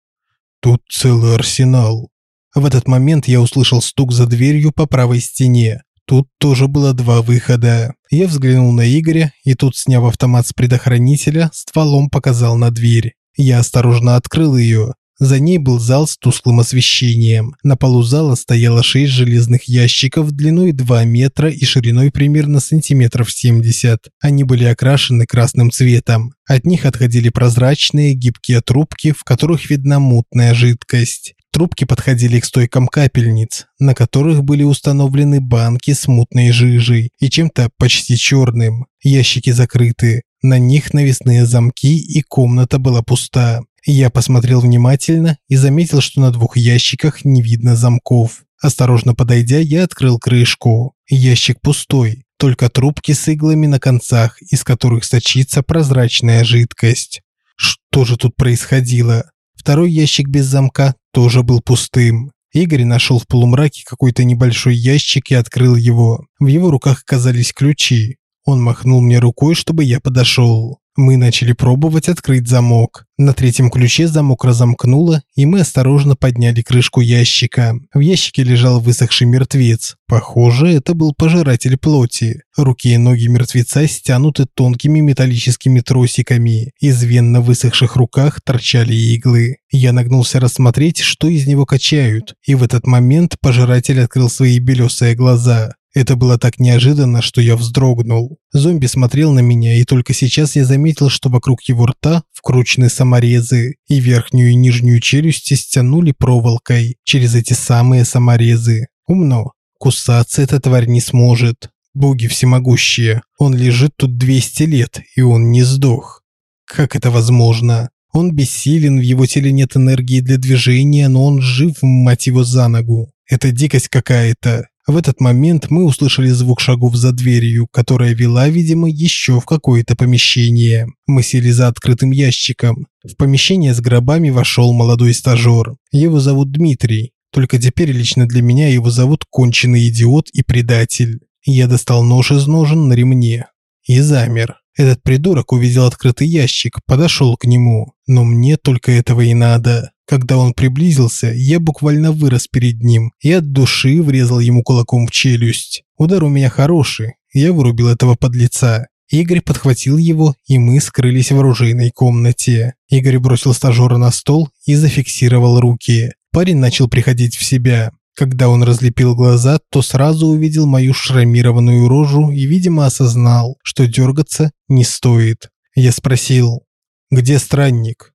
«Тут целый арсенал. В этот момент я услышал стук за дверью по правой стене. Тут тоже было два выхода. Я взглянул на Игоря, и тут, сняв автомат с предохранителя, стволом показал на дверь. Я осторожно открыл ее. За ней был зал с тусклым освещением. На полу зала стояло шесть железных ящиков длиной 2 метра и шириной примерно сантиметров 70. Они были окрашены красным цветом. От них отходили прозрачные гибкие трубки, в которых видна мутная жидкость. Трубки подходили к стойкам капельниц, на которых были установлены банки с мутной жижей и чем-то почти черным. Ящики закрыты, на них навесные замки и комната была пуста. Я посмотрел внимательно и заметил, что на двух ящиках не видно замков. Осторожно подойдя, я открыл крышку. Ящик пустой, только трубки с иглами на концах, из которых сочится прозрачная жидкость. Что же тут происходило? Второй ящик без замка тоже был пустым. Игорь нашел в полумраке какой-то небольшой ящик и открыл его. В его руках оказались ключи. Он махнул мне рукой, чтобы я подошел. Мы начали пробовать открыть замок. На третьем ключе замок разомкнуло, и мы осторожно подняли крышку ящика. В ящике лежал высохший мертвец. Похоже, это был пожиратель плоти. Руки и ноги мертвеца стянуты тонкими металлическими тросиками. Из вен на высохших руках торчали иглы. Я нагнулся рассмотреть, что из него качают, и в этот момент пожиратель открыл свои белесые глаза. Это было так неожиданно, что я вздрогнул. Зомби смотрел на меня, и только сейчас я заметил, что вокруг его рта вкручены саморезы, и верхнюю и нижнюю челюсти стянули проволокой через эти самые саморезы. Умно. Кусаться эта тварь не сможет. Боги всемогущие. Он лежит тут 200 лет, и он не сдох. Как это возможно? Он бессилен, в его теле нет энергии для движения, но он жив, мать его, за ногу. Это дикость какая-то. В этот момент мы услышали звук шагов за дверью, которая вела, видимо, еще в какое-то помещение. Мы сели за открытым ящиком. В помещение с гробами вошел молодой стажер. Его зовут Дмитрий. Только теперь лично для меня его зовут конченый идиот и предатель. Я достал нож из ножен на ремне и замер. Этот придурок увидел открытый ящик, подошел к нему. Но мне только этого и надо. Когда он приблизился, я буквально вырос перед ним и от души врезал ему кулаком в челюсть. Удар у меня хороший, я вырубил этого подлеца. Игорь подхватил его, и мы скрылись в оружейной комнате. Игорь бросил стажера на стол и зафиксировал руки. Парень начал приходить в себя. Когда он разлепил глаза, то сразу увидел мою шрамированную рожу и, видимо, осознал, что дергаться не стоит. Я спросил, где странник?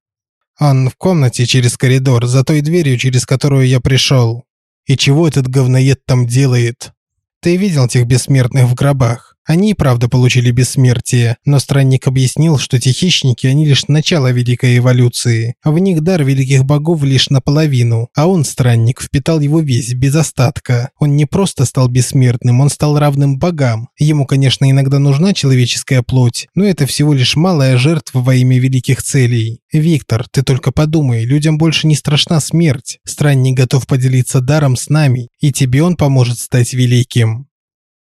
Он в комнате через коридор, за той дверью, через которую я пришел. И чего этот говноед там делает? Ты видел тех бессмертных в гробах? Они и правда получили бессмертие, но странник объяснил, что те хищники, они лишь начало великой эволюции. В них дар великих богов лишь наполовину, а он, странник, впитал его весь, без остатка. Он не просто стал бессмертным, он стал равным богам. Ему, конечно, иногда нужна человеческая плоть, но это всего лишь малая жертва во имя великих целей. Виктор, ты только подумай, людям больше не страшна смерть. Странник готов поделиться даром с нами, и тебе он поможет стать великим.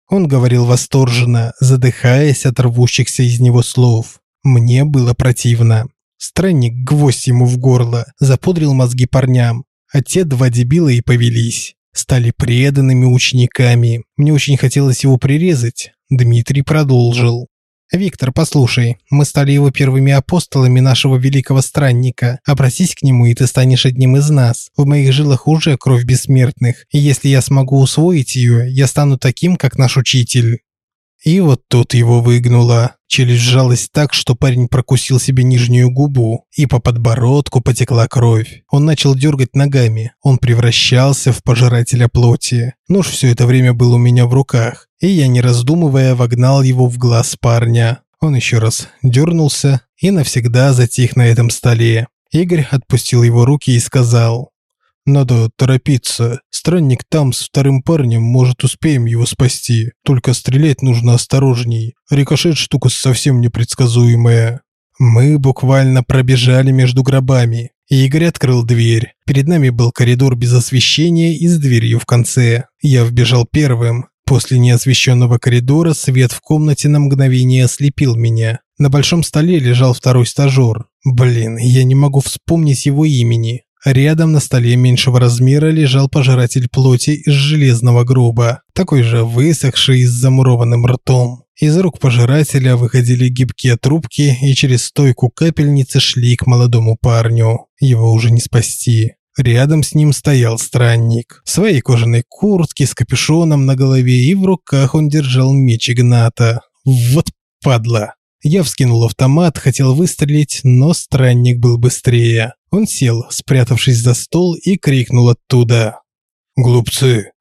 Он говорил восторженно, задыхаясь от рвущихся из него слов. Мне было противно. Странник гвоздь ему в горло, запудрил мозги парням, а те два дебила и повелись. Стали преданными учениками. Мне очень хотелось его прирезать. Дмитрий продолжил. «Виктор, послушай, мы стали его первыми апостолами нашего великого странника. Обратись к нему, и ты станешь одним из нас. В моих жилах уже кровь бессмертных, и если я смогу усвоить ее, я стану таким, как наш учитель». И вот тут его выгнуло. Челюсть сжалась так, что парень прокусил себе нижнюю губу, и по подбородку потекла кровь. Он начал дергать ногами. Он превращался в пожирателя плоти. Нож все это время был у меня в руках, и я, не раздумывая, вогнал его в глаз парня. Он еще раз дернулся и навсегда затих на этом столе. Игорь отпустил его руки и сказал надо торопиться. Странник там с вторым парнем, может, успеем его спасти. Только стрелять нужно осторожней. Рикошет штука совсем непредсказуемая. Мы буквально пробежали между гробами. Игорь открыл дверь. Перед нами был коридор без освещения и с дверью в конце. Я вбежал первым. После неосвещенного коридора свет в комнате на мгновение ослепил меня. На большом столе лежал второй стажер. Блин, я не могу вспомнить его имени. Рядом на столе меньшего размера лежал пожиратель плоти из железного гроба, такой же высохший с замурованным ртом. Из рук пожирателя выходили гибкие трубки и через стойку капельницы шли к молодому парню. Его уже не спасти. Рядом с ним стоял странник. В своей кожаной куртке с капюшоном на голове и в руках он держал меч Игната. Вот падла. Я вскинул автомат, хотел выстрелить, но странник был быстрее. Он сел, спрятавшись за стол, и крикнул оттуда. «Глупцы,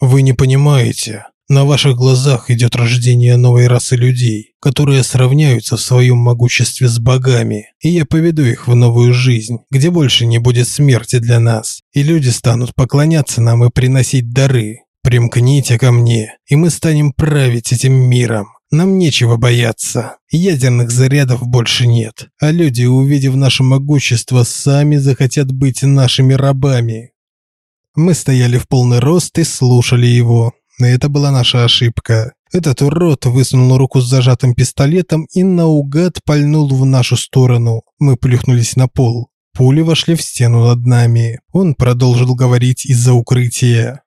вы не понимаете. На ваших глазах идет рождение новой расы людей, которые сравняются в своем могуществе с богами, и я поведу их в новую жизнь, где больше не будет смерти для нас, и люди станут поклоняться нам и приносить дары. Примкните ко мне, и мы станем править этим миром. Нам нечего бояться. Ядерных зарядов больше нет. А люди, увидев наше могущество, сами захотят быть нашими рабами. Мы стояли в полный рост и слушали его. Это была наша ошибка. Этот урод высунул руку с зажатым пистолетом и наугад пальнул в нашу сторону. Мы плюхнулись на пол. Пули вошли в стену над нами. Он продолжил говорить из-за укрытия.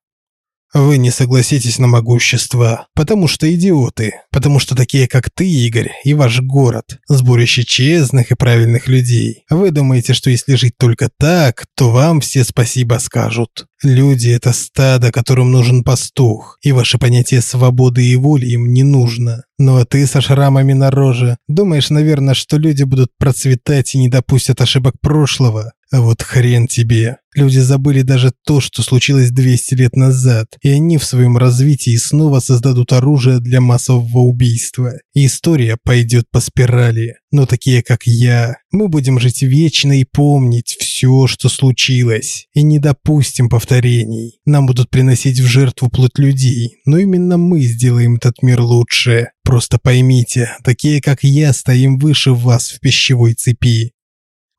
Вы не согласитесь на могущество, потому что идиоты, потому что такие, как ты, Игорь, и ваш город, сборище честных и правильных людей. Вы думаете, что если жить только так, то вам все спасибо скажут. Люди – это стадо, которым нужен пастух, и ваше понятие свободы и воли им не нужно. Ну а ты со шрамами на роже думаешь, наверное, что люди будут процветать и не допустят ошибок прошлого. А вот хрен тебе. Люди забыли даже то, что случилось 200 лет назад, и они в своем развитии снова создадут оружие для массового убийства. И история пойдет по спирали. Но такие, как я, мы будем жить вечно и помнить все, что случилось. И не допустим повторений. Нам будут приносить в жертву плоть людей, но именно мы сделаем этот мир лучше. Просто поймите, такие, как я, стоим выше вас в пищевой цепи.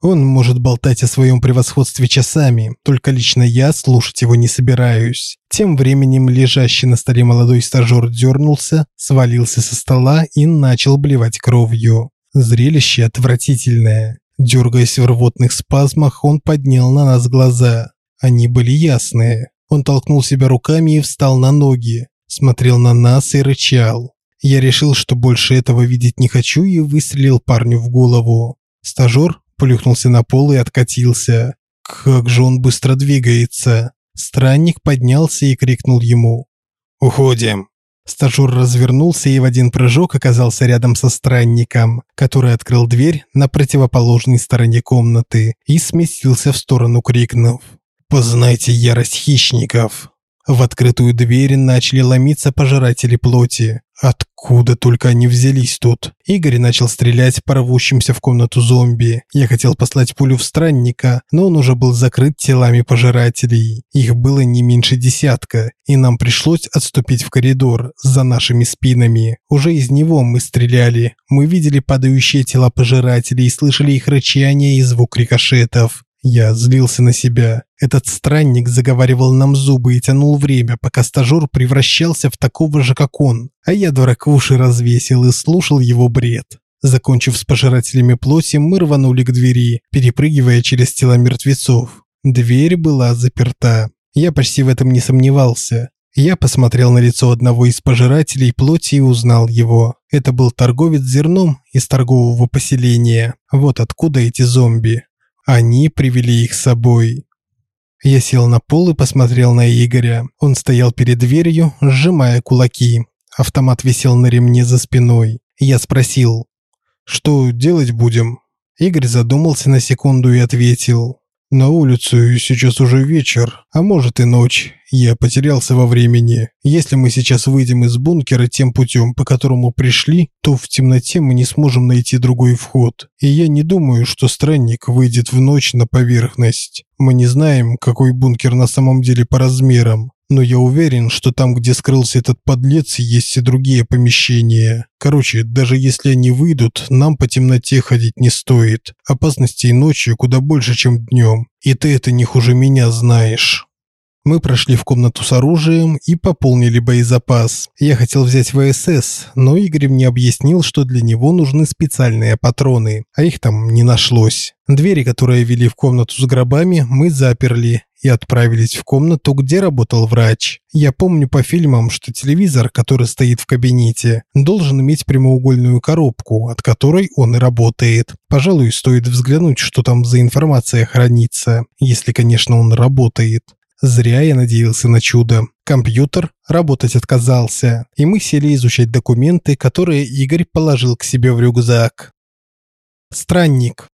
Он может болтать о своем превосходстве часами, только лично я слушать его не собираюсь. Тем временем лежащий на столе молодой стажер дернулся, свалился со стола и начал блевать кровью. Зрелище отвратительное. Дергаясь в рвотных спазмах, он поднял на нас глаза. Они были ясные. Он толкнул себя руками и встал на ноги. Смотрел на нас и рычал. Я решил, что больше этого видеть не хочу и выстрелил парню в голову. Стажер плюхнулся на пол и откатился. Как же он быстро двигается. Странник поднялся и крикнул ему. «Уходим!» Стажер развернулся и в один прыжок оказался рядом со странником, который открыл дверь на противоположной стороне комнаты и сместился в сторону, крикнув «Познайте ярость хищников!» В открытую дверь начали ломиться пожиратели плоти. Откуда только они взялись тут? Игорь начал стрелять по рвущимся в комнату зомби. Я хотел послать пулю в странника, но он уже был закрыт телами пожирателей. Их было не меньше десятка, и нам пришлось отступить в коридор за нашими спинами. Уже из него мы стреляли. Мы видели падающие тела пожирателей и слышали их рычание и звук рикошетов. Я злился на себя. Этот странник заговаривал нам зубы и тянул время, пока стажер превращался в такого же, как он. А я дурак уши развесил и слушал его бред. Закончив с пожирателями плоти, мы рванули к двери, перепрыгивая через тела мертвецов. Дверь была заперта. Я почти в этом не сомневался. Я посмотрел на лицо одного из пожирателей плоти и узнал его. Это был торговец зерном из торгового поселения. Вот откуда эти зомби. Они привели их с собой. Я сел на пол и посмотрел на Игоря. Он стоял перед дверью, сжимая кулаки. Автомат висел на ремне за спиной. Я спросил, «Что делать будем?» Игорь задумался на секунду и ответил, на улицу сейчас уже вечер, а может и ночь. Я потерялся во времени. Если мы сейчас выйдем из бункера тем путем, по которому пришли, то в темноте мы не сможем найти другой вход. И я не думаю, что странник выйдет в ночь на поверхность. Мы не знаем, какой бункер на самом деле по размерам но я уверен, что там, где скрылся этот подлец, есть и другие помещения. Короче, даже если они выйдут, нам по темноте ходить не стоит. Опасностей ночью куда больше, чем днем. И ты это не хуже меня знаешь. Мы прошли в комнату с оружием и пополнили боезапас. Я хотел взять ВСС, но Игорь мне объяснил, что для него нужны специальные патроны, а их там не нашлось. Двери, которые вели в комнату с гробами, мы заперли и отправились в комнату, где работал врач. Я помню по фильмам, что телевизор, который стоит в кабинете, должен иметь прямоугольную коробку, от которой он и работает. Пожалуй, стоит взглянуть, что там за информация хранится, если, конечно, он работает. Зря я надеялся на чудо. Компьютер работать отказался, и мы сели изучать документы, которые Игорь положил к себе в рюкзак. Странник.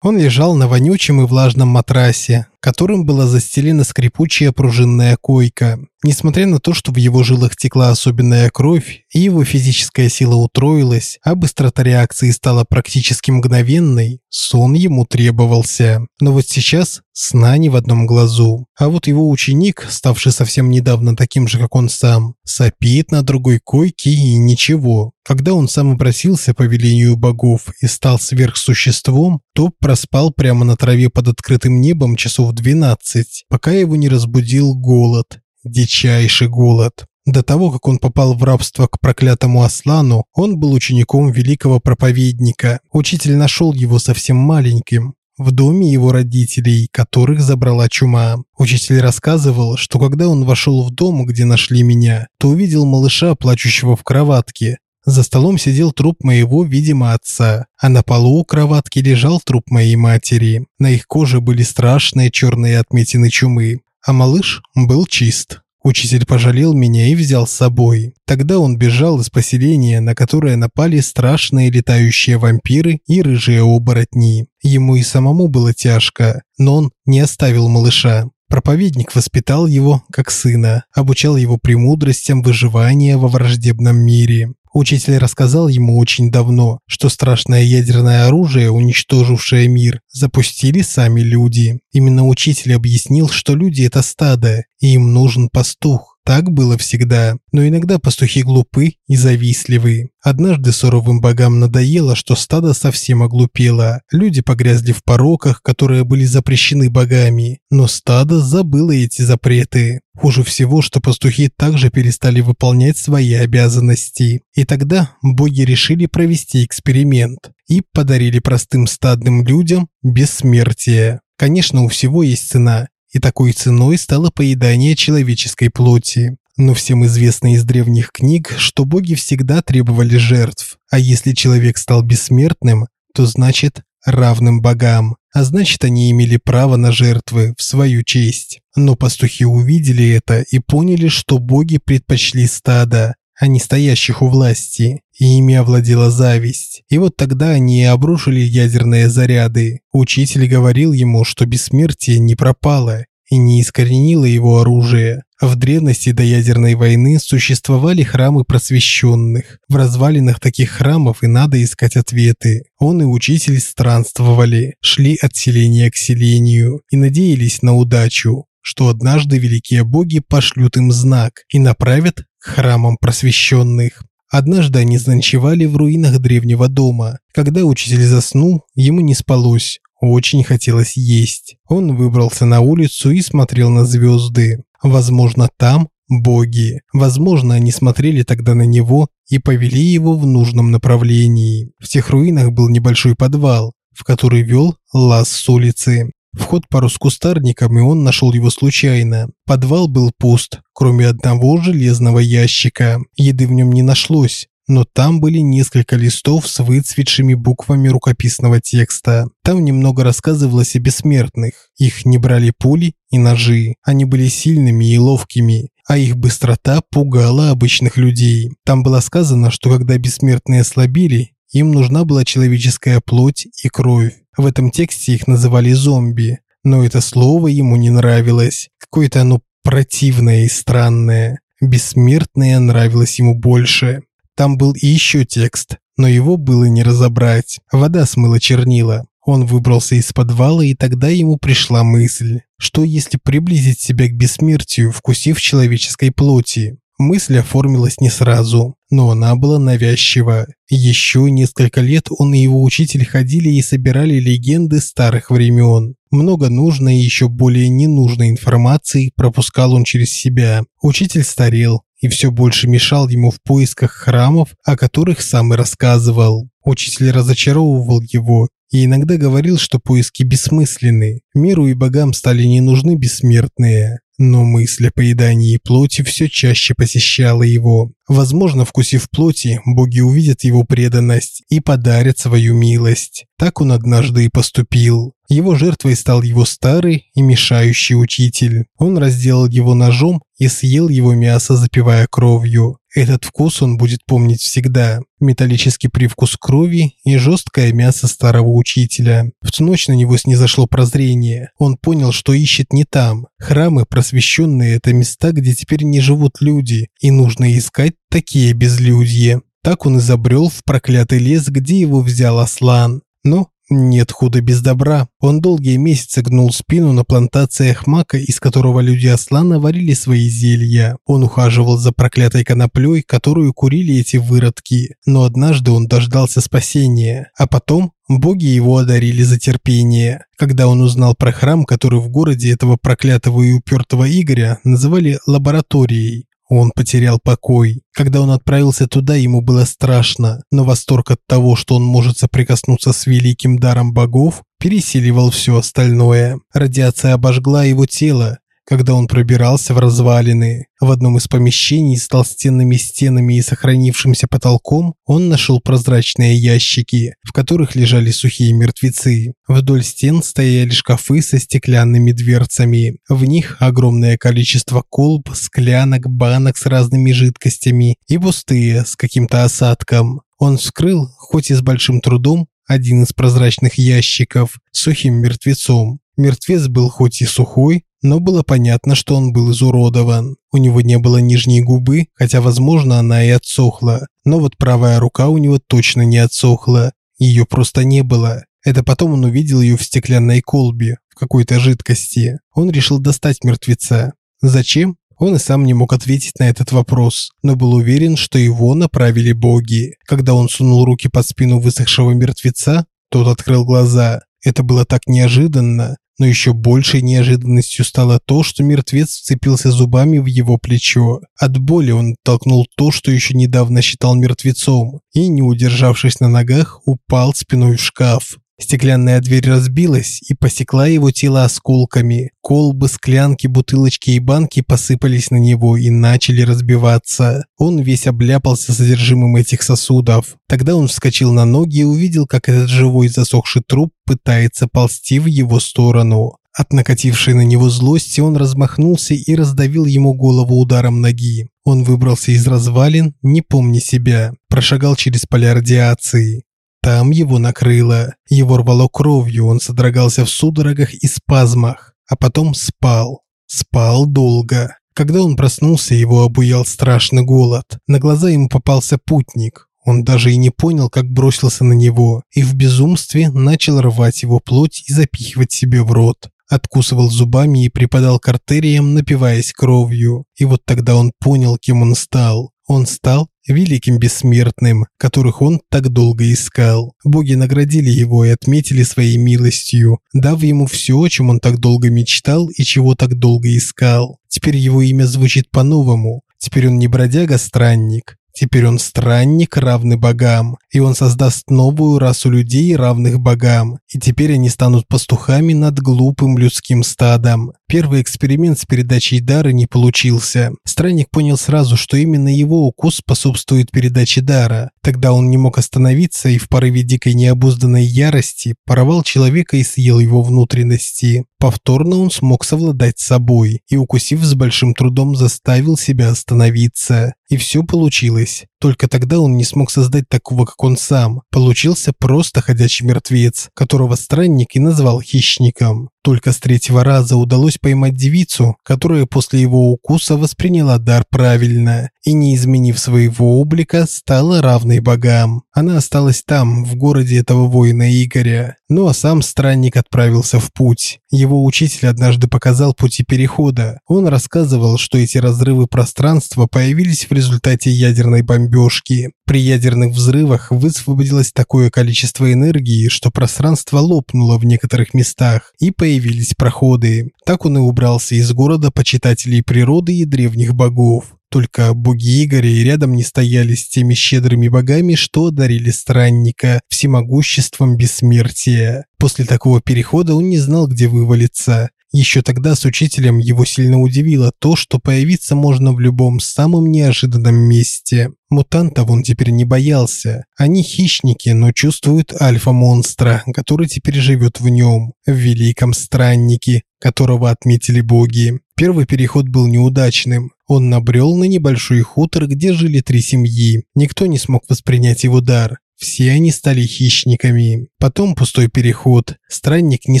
Он лежал на вонючем и влажном матрасе, которым была застелена скрипучая пружинная койка. Несмотря на то, что в его жилах текла особенная кровь, и его физическая сила утроилась, а быстрота реакции стала практически мгновенной, сон ему требовался. Но вот сейчас сна ни в одном глазу. А вот его ученик, ставший совсем недавно таким же, как он сам, сопит на другой койке и ничего. Когда он сам обратился по велению богов и стал сверхсуществом, то проспал прямо на траве под открытым небом часов 12, пока его не разбудил голод, дичайший голод. До того, как он попал в рабство к проклятому Аслану, он был учеником великого проповедника. Учитель нашел его совсем маленьким, в доме его родителей, которых забрала чума. Учитель рассказывал, что когда он вошел в дом, где нашли меня, то увидел малыша, плачущего в кроватке. За столом сидел труп моего, видимо, отца, а на полу у кроватки лежал труп моей матери. На их коже были страшные черные отметины чумы, а малыш был чист. Учитель пожалел меня и взял с собой. Тогда он бежал из поселения, на которое напали страшные летающие вампиры и рыжие оборотни. Ему и самому было тяжко, но он не оставил малыша. Проповедник воспитал его как сына, обучал его премудростям выживания во враждебном мире. Учитель рассказал ему очень давно, что страшное ядерное оружие, уничтожившее мир, запустили сами люди. Именно учитель объяснил, что люди – это стадо, и им нужен пастух. Так было всегда, но иногда пастухи глупы и завистливы. Однажды суровым богам надоело, что стадо совсем оглупело. Люди погрязли в пороках, которые были запрещены богами, но стадо забыло эти запреты. Хуже всего, что пастухи также перестали выполнять свои обязанности. И тогда боги решили провести эксперимент и подарили простым стадным людям бессмертие. Конечно, у всего есть цена, и такой ценой стало поедание человеческой плоти. Но всем известно из древних книг, что боги всегда требовали жертв, а если человек стал бессмертным, то значит равным богам, а значит они имели право на жертвы в свою честь. Но пастухи увидели это и поняли, что боги предпочли стадо, а не стоящих у власти, и ими овладела зависть. И вот тогда они и обрушили ядерные заряды. Учитель говорил ему, что бессмертие не пропало и не искоренило его оружие. В древности до ядерной войны существовали храмы просвещенных. В развалинах таких храмов и надо искать ответы. Он и учитель странствовали, шли от селения к селению и надеялись на удачу что однажды великие боги пошлют им знак и направят к храмам просвещенных. Однажды они заночевали в руинах древнего дома. Когда учитель заснул, ему не спалось. Очень хотелось есть. Он выбрался на улицу и смотрел на звезды. Возможно, там боги. Возможно, они смотрели тогда на него и повели его в нужном направлении. В тех руинах был небольшой подвал, в который вел лаз с улицы. Вход порос кустарником, и он нашел его случайно. Подвал был пуст, кроме одного железного ящика. Еды в нем не нашлось, но там были несколько листов с выцветшими буквами рукописного текста. Там немного рассказывалось о бессмертных. Их не брали пули и ножи. Они были сильными и ловкими, а их быстрота пугала обычных людей. Там было сказано, что когда бессмертные слабели, им нужна была человеческая плоть и кровь. В этом тексте их называли зомби, но это слово ему не нравилось. Какое-то оно противное и странное. Бессмертное нравилось ему больше. Там был и еще текст, но его было не разобрать. Вода смыла чернила. Он выбрался из подвала, и тогда ему пришла мысль, что если приблизить себя к бессмертию, вкусив человеческой плоти, Мысль оформилась не сразу, но она была навязчива. Еще несколько лет он и его учитель ходили и собирали легенды старых времен. Много нужной и еще более ненужной информации пропускал он через себя. Учитель старел и все больше мешал ему в поисках храмов, о которых сам и рассказывал. Учитель разочаровывал его и иногда говорил, что поиски бессмысленны. Миру и богам стали не нужны бессмертные. Но мысль о поедании плоти все чаще посещала его. Возможно, вкусив плоти, боги увидят его преданность и подарят свою милость. Так он однажды и поступил. Его жертвой стал его старый и мешающий учитель. Он разделал его ножом и съел его мясо, запивая кровью. Этот вкус он будет помнить всегда. Металлический привкус крови и жесткое мясо старого учителя. В ту ночь на него снизошло прозрение. Он понял, что ищет не там. Храмы, просвещенные, это места, где теперь не живут люди, и нужно искать такие безлюдье. Так он изобрел в проклятый лес, где его взял Аслан. Но Нет худа без добра. Он долгие месяцы гнул спину на плантациях мака, из которого люди Аслана варили свои зелья. Он ухаживал за проклятой коноплей, которую курили эти выродки. Но однажды он дождался спасения. А потом боги его одарили за терпение. Когда он узнал про храм, который в городе этого проклятого и упертого Игоря называли лабораторией, он потерял покой. Когда он отправился туда, ему было страшно, но восторг от того, что он может соприкоснуться с великим даром богов, пересиливал все остальное. Радиация обожгла его тело, когда он пробирался в развалины. В одном из помещений с толстенными стенами и сохранившимся потолком он нашел прозрачные ящики, в которых лежали сухие мертвецы. Вдоль стен стояли шкафы со стеклянными дверцами. В них огромное количество колб, склянок, банок с разными жидкостями и пустые с каким-то осадком. Он вскрыл, хоть и с большим трудом, один из прозрачных ящиков с сухим мертвецом. Мертвец был хоть и сухой, но было понятно, что он был изуродован. У него не было нижней губы, хотя, возможно, она и отсохла. Но вот правая рука у него точно не отсохла. Ее просто не было. Это потом он увидел ее в стеклянной колбе, в какой-то жидкости. Он решил достать мертвеца. Зачем? Он и сам не мог ответить на этот вопрос, но был уверен, что его направили боги. Когда он сунул руки под спину высохшего мертвеца, тот открыл глаза. Это было так неожиданно, но еще большей неожиданностью стало то, что мертвец вцепился зубами в его плечо. От боли он толкнул то, что еще недавно считал мертвецом, и, не удержавшись на ногах, упал спиной в шкаф. Стеклянная дверь разбилась и посекла его тело осколками. Колбы, склянки, бутылочки и банки посыпались на него и начали разбиваться. Он весь обляпался содержимым этих сосудов. Тогда он вскочил на ноги и увидел, как этот живой засохший труп пытается ползти в его сторону. От накатившей на него злости он размахнулся и раздавил ему голову ударом ноги. Он выбрался из развалин, не помня себя, прошагал через поля радиации. Там его накрыло. Его рвало кровью, он содрогался в судорогах и спазмах, а потом спал. Спал долго. Когда он проснулся, его обуял страшный голод. На глаза ему попался путник. Он даже и не понял, как бросился на него, и в безумстве начал рвать его плоть и запихивать себе в рот. Откусывал зубами и припадал к артериям, напиваясь кровью. И вот тогда он понял, кем он стал. Он стал великим бессмертным, которых он так долго искал. Боги наградили его и отметили своей милостью, дав ему все, о чем он так долго мечтал и чего так долго искал. Теперь его имя звучит по-новому. Теперь он не бродяга-странник, Теперь он странник, равный богам, и он создаст новую расу людей, равных богам, и теперь они станут пастухами над глупым людским стадом. Первый эксперимент с передачей дара не получился. Странник понял сразу, что именно его укус способствует передаче дара. Тогда он не мог остановиться и в порыве дикой необузданной ярости порвал человека и съел его внутренности. Повторно он смог совладать с собой и, укусив с большим трудом, заставил себя остановиться. И все получилось. Только тогда он не смог создать такого, как он сам. Получился просто ходячий мертвец, которого странник и назвал хищником. Только с третьего раза удалось поймать девицу, которая после его укуса восприняла дар правильно и, не изменив своего облика, стала равной богам. Она осталась там, в городе этого воина Игоря. Ну а сам странник отправился в путь. Его учитель однажды показал пути перехода. Он рассказывал, что эти разрывы пространства появились в результате ядерной бомбежки. При ядерных взрывах высвободилось такое количество энергии, что пространство лопнуло в некоторых местах и появились проходы. Так он и убрался из города почитателей природы и древних богов. Только боги Игоря и рядом не стояли с теми щедрыми богами, что одарили странника всемогуществом бессмертия. После такого перехода он не знал, где вывалиться. Еще тогда с учителем его сильно удивило то, что появиться можно в любом самом неожиданном месте. Мутантов он теперь не боялся. Они хищники, но чувствуют альфа-монстра, который теперь живет в нем, в великом страннике, которого отметили боги. Первый переход был неудачным. Он набрел на небольшой хутор, где жили три семьи. Никто не смог воспринять его дар. Все они стали хищниками. Потом пустой переход. Странник не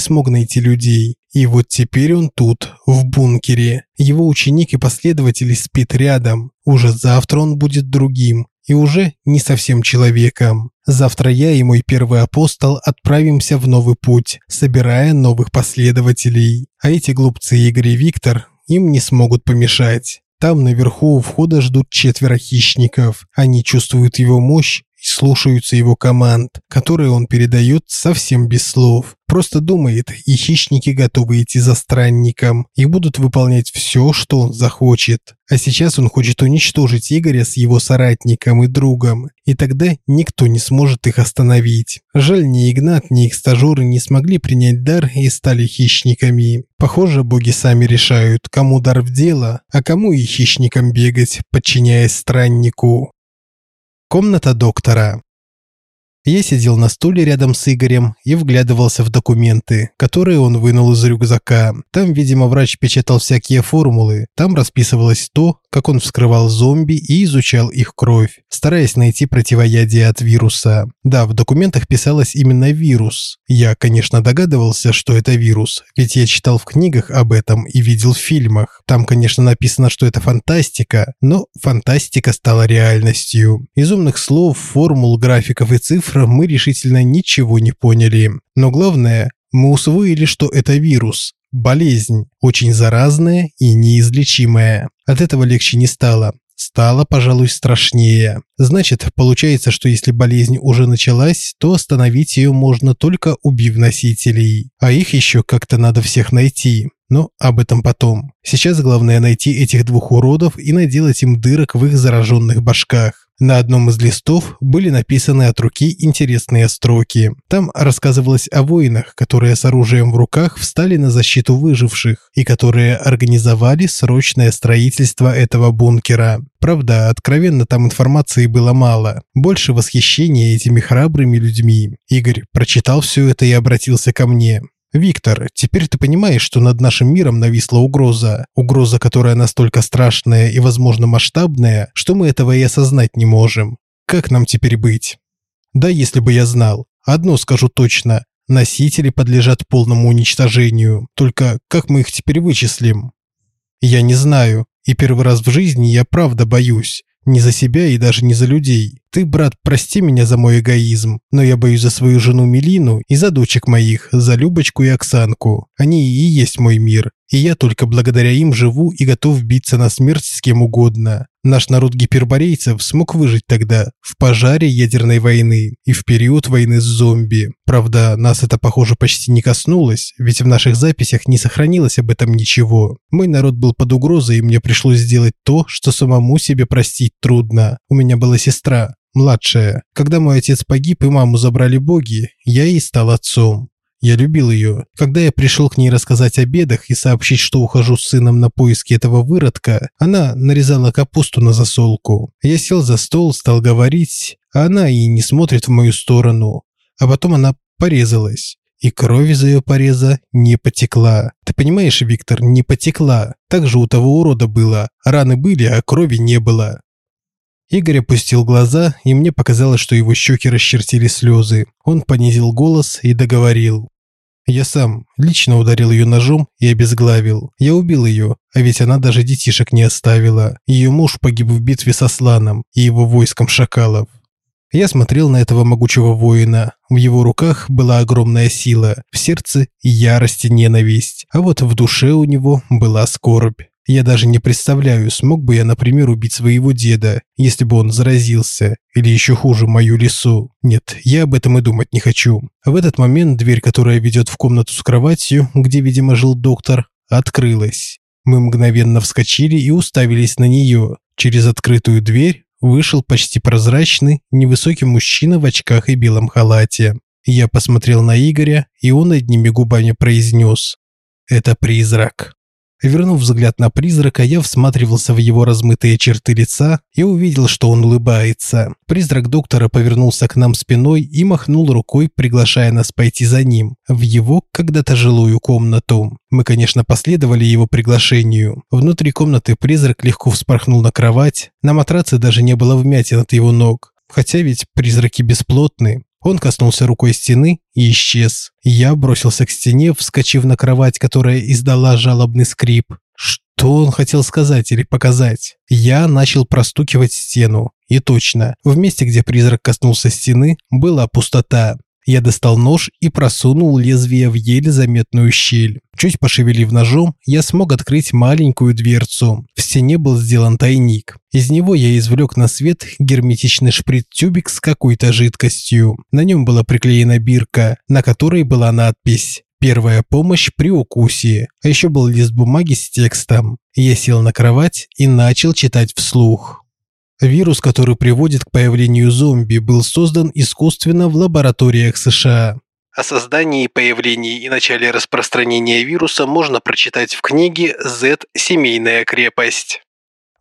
смог найти людей. И вот теперь он тут, в бункере. Его ученик и последователь спит рядом. Уже завтра он будет другим. И уже не совсем человеком. Завтра я и мой первый апостол отправимся в новый путь, собирая новых последователей. А эти глупцы Игорь и Виктор им не смогут помешать. Там наверху у входа ждут четверо хищников. Они чувствуют его мощь слушаются его команд, которые он передает совсем без слов. Просто думает, и хищники готовы идти за странником и будут выполнять все, что он захочет. А сейчас он хочет уничтожить Игоря с его соратником и другом, и тогда никто не сможет их остановить. Жаль, ни Игнат, ни их стажеры не смогли принять дар и стали хищниками. Похоже, боги сами решают, кому дар в дело, а кому и хищникам бегать, подчиняясь страннику. Комната доктора. Я сидел на стуле рядом с Игорем и вглядывался в документы, которые он вынул из рюкзака. Там, видимо, врач печатал всякие формулы. Там расписывалось то, как он вскрывал зомби и изучал их кровь, стараясь найти противоядие от вируса. Да, в документах писалось именно вирус. Я, конечно, догадывался, что это вирус, ведь я читал в книгах об этом и видел в фильмах. Там, конечно, написано, что это фантастика, но фантастика стала реальностью. Из умных слов, формул, графиков и цифр цифр мы решительно ничего не поняли. Но главное, мы усвоили, что это вирус, болезнь, очень заразная и неизлечимая. От этого легче не стало. Стало, пожалуй, страшнее. Значит, получается, что если болезнь уже началась, то остановить ее можно только убив носителей. А их еще как-то надо всех найти. Но об этом потом. Сейчас главное найти этих двух уродов и наделать им дырок в их зараженных башках. На одном из листов были написаны от руки интересные строки. Там рассказывалось о воинах, которые с оружием в руках встали на защиту выживших и которые организовали срочное строительство этого бункера. Правда, откровенно там информации было мало. Больше восхищения этими храбрыми людьми. Игорь прочитал все это и обратился ко мне. Виктор, теперь ты понимаешь, что над нашим миром нависла угроза. Угроза, которая настолько страшная и, возможно, масштабная, что мы этого и осознать не можем. Как нам теперь быть? Да, если бы я знал. Одно скажу точно. Носители подлежат полному уничтожению. Только как мы их теперь вычислим? Я не знаю. И первый раз в жизни я правда боюсь. Не за себя и даже не за людей. Ты, брат, прости меня за мой эгоизм, но я боюсь за свою жену Милину и за дочек моих, за Любочку и Оксанку. Они и есть мой мир, и я только благодаря им живу и готов биться на смерть с кем угодно. Наш народ гиперборейцев смог выжить тогда, в пожаре ядерной войны и в период войны с зомби. Правда, нас это, похоже, почти не коснулось, ведь в наших записях не сохранилось об этом ничего. Мой народ был под угрозой, и мне пришлось сделать то, что самому себе простить трудно. У меня была сестра, младшая. Когда мой отец погиб и маму забрали боги, я и стал отцом. Я любил ее. Когда я пришел к ней рассказать о бедах и сообщить, что ухожу с сыном на поиски этого выродка, она нарезала капусту на засолку. Я сел за стол, стал говорить, а она и не смотрит в мою сторону. А потом она порезалась. И кровь из ее пореза не потекла. Ты понимаешь, Виктор, не потекла. Так же у того урода было. Раны были, а крови не было. Игорь опустил глаза, и мне показалось, что его щеки расчертили слезы. Он понизил голос и договорил. Я сам лично ударил ее ножом и обезглавил. Я убил ее, а ведь она даже детишек не оставила. Ее муж погиб в битве со Сланом и его войском шакалов. Я смотрел на этого могучего воина. В его руках была огромная сила, в сердце ярость и ненависть, а вот в душе у него была скорбь. Я даже не представляю, смог бы я, например, убить своего деда, если бы он заразился, или еще хуже, мою лису. Нет, я об этом и думать не хочу. В этот момент дверь, которая ведет в комнату с кроватью, где, видимо, жил доктор, открылась. Мы мгновенно вскочили и уставились на нее. Через открытую дверь вышел почти прозрачный, невысокий мужчина в очках и белом халате. Я посмотрел на Игоря, и он одними губами произнес «Это призрак». Вернув взгляд на призрака, я всматривался в его размытые черты лица и увидел, что он улыбается. Призрак доктора повернулся к нам спиной и махнул рукой, приглашая нас пойти за ним, в его когда-то жилую комнату. Мы, конечно, последовали его приглашению. Внутри комнаты призрак легко вспорхнул на кровать, на матраце даже не было вмятин от его ног. Хотя ведь призраки бесплотны. Он коснулся рукой стены и исчез. Я бросился к стене, вскочив на кровать, которая издала жалобный скрип. Что он хотел сказать или показать? Я начал простукивать стену. И точно, в месте, где призрак коснулся стены, была пустота. Я достал нож и просунул лезвие в еле заметную щель. Чуть пошевелив ножом, я смог открыть маленькую дверцу. В стене был сделан тайник. Из него я извлек на свет герметичный шприц-тюбик с какой-то жидкостью. На нем была приклеена бирка, на которой была надпись Первая помощь при укусе. А еще был лист бумаги с текстом. Я сел на кровать и начал читать вслух. Вирус, который приводит к появлению зомби, был создан искусственно в лабораториях США. О создании, появлении и начале распространения вируса можно прочитать в книге «Z. Семейная крепость».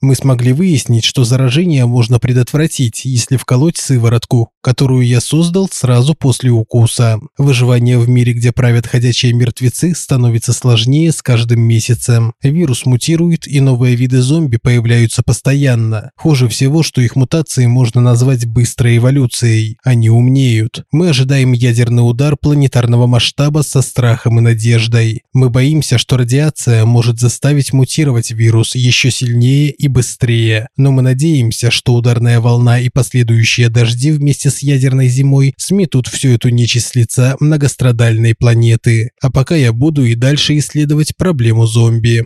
Мы смогли выяснить, что заражение можно предотвратить, если вколоть сыворотку, которую я создал сразу после укуса. Выживание в мире, где правят ходячие мертвецы, становится сложнее с каждым месяцем. Вирус мутирует, и новые виды зомби появляются постоянно. Хуже всего, что их мутации можно назвать быстрой эволюцией. Они умнеют. Мы ожидаем ядерный удар планетарного масштаба со страхом и надеждой. Мы боимся, что радиация может заставить мутировать вирус еще сильнее и быстрее, но мы надеемся, что ударная волна и последующие дожди вместе с ядерной зимой сметут всю эту нечисть лица многострадальной планеты. А пока я буду и дальше исследовать проблему зомби.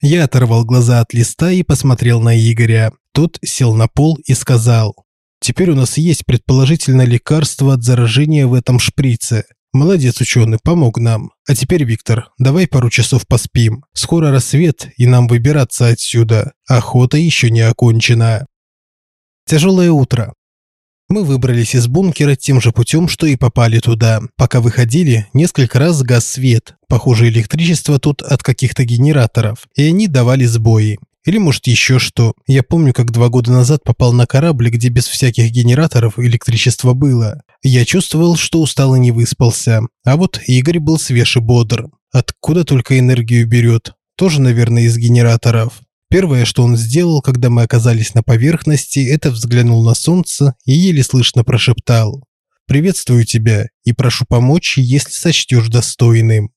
Я оторвал глаза от листа и посмотрел на Игоря. Тот сел на пол и сказал: "Теперь у нас есть предположительно лекарство от заражения в этом шприце. Молодец, ученый, помог нам. А теперь, Виктор, давай пару часов поспим. Скоро рассвет, и нам выбираться отсюда. Охота еще не окончена. Тяжелое утро. Мы выбрались из бункера тем же путем, что и попали туда. Пока выходили, несколько раз гас свет. Похоже, электричество тут от каких-то генераторов, и они давали сбои. Или может еще что. Я помню, как два года назад попал на корабль, где без всяких генераторов электричество было. Я чувствовал, что устал и не выспался. А вот Игорь был свеж и бодр. Откуда только энергию берет? Тоже, наверное, из генераторов. Первое, что он сделал, когда мы оказались на поверхности, это взглянул на солнце и еле слышно прошептал. «Приветствую тебя и прошу помочь, если сочтешь достойным».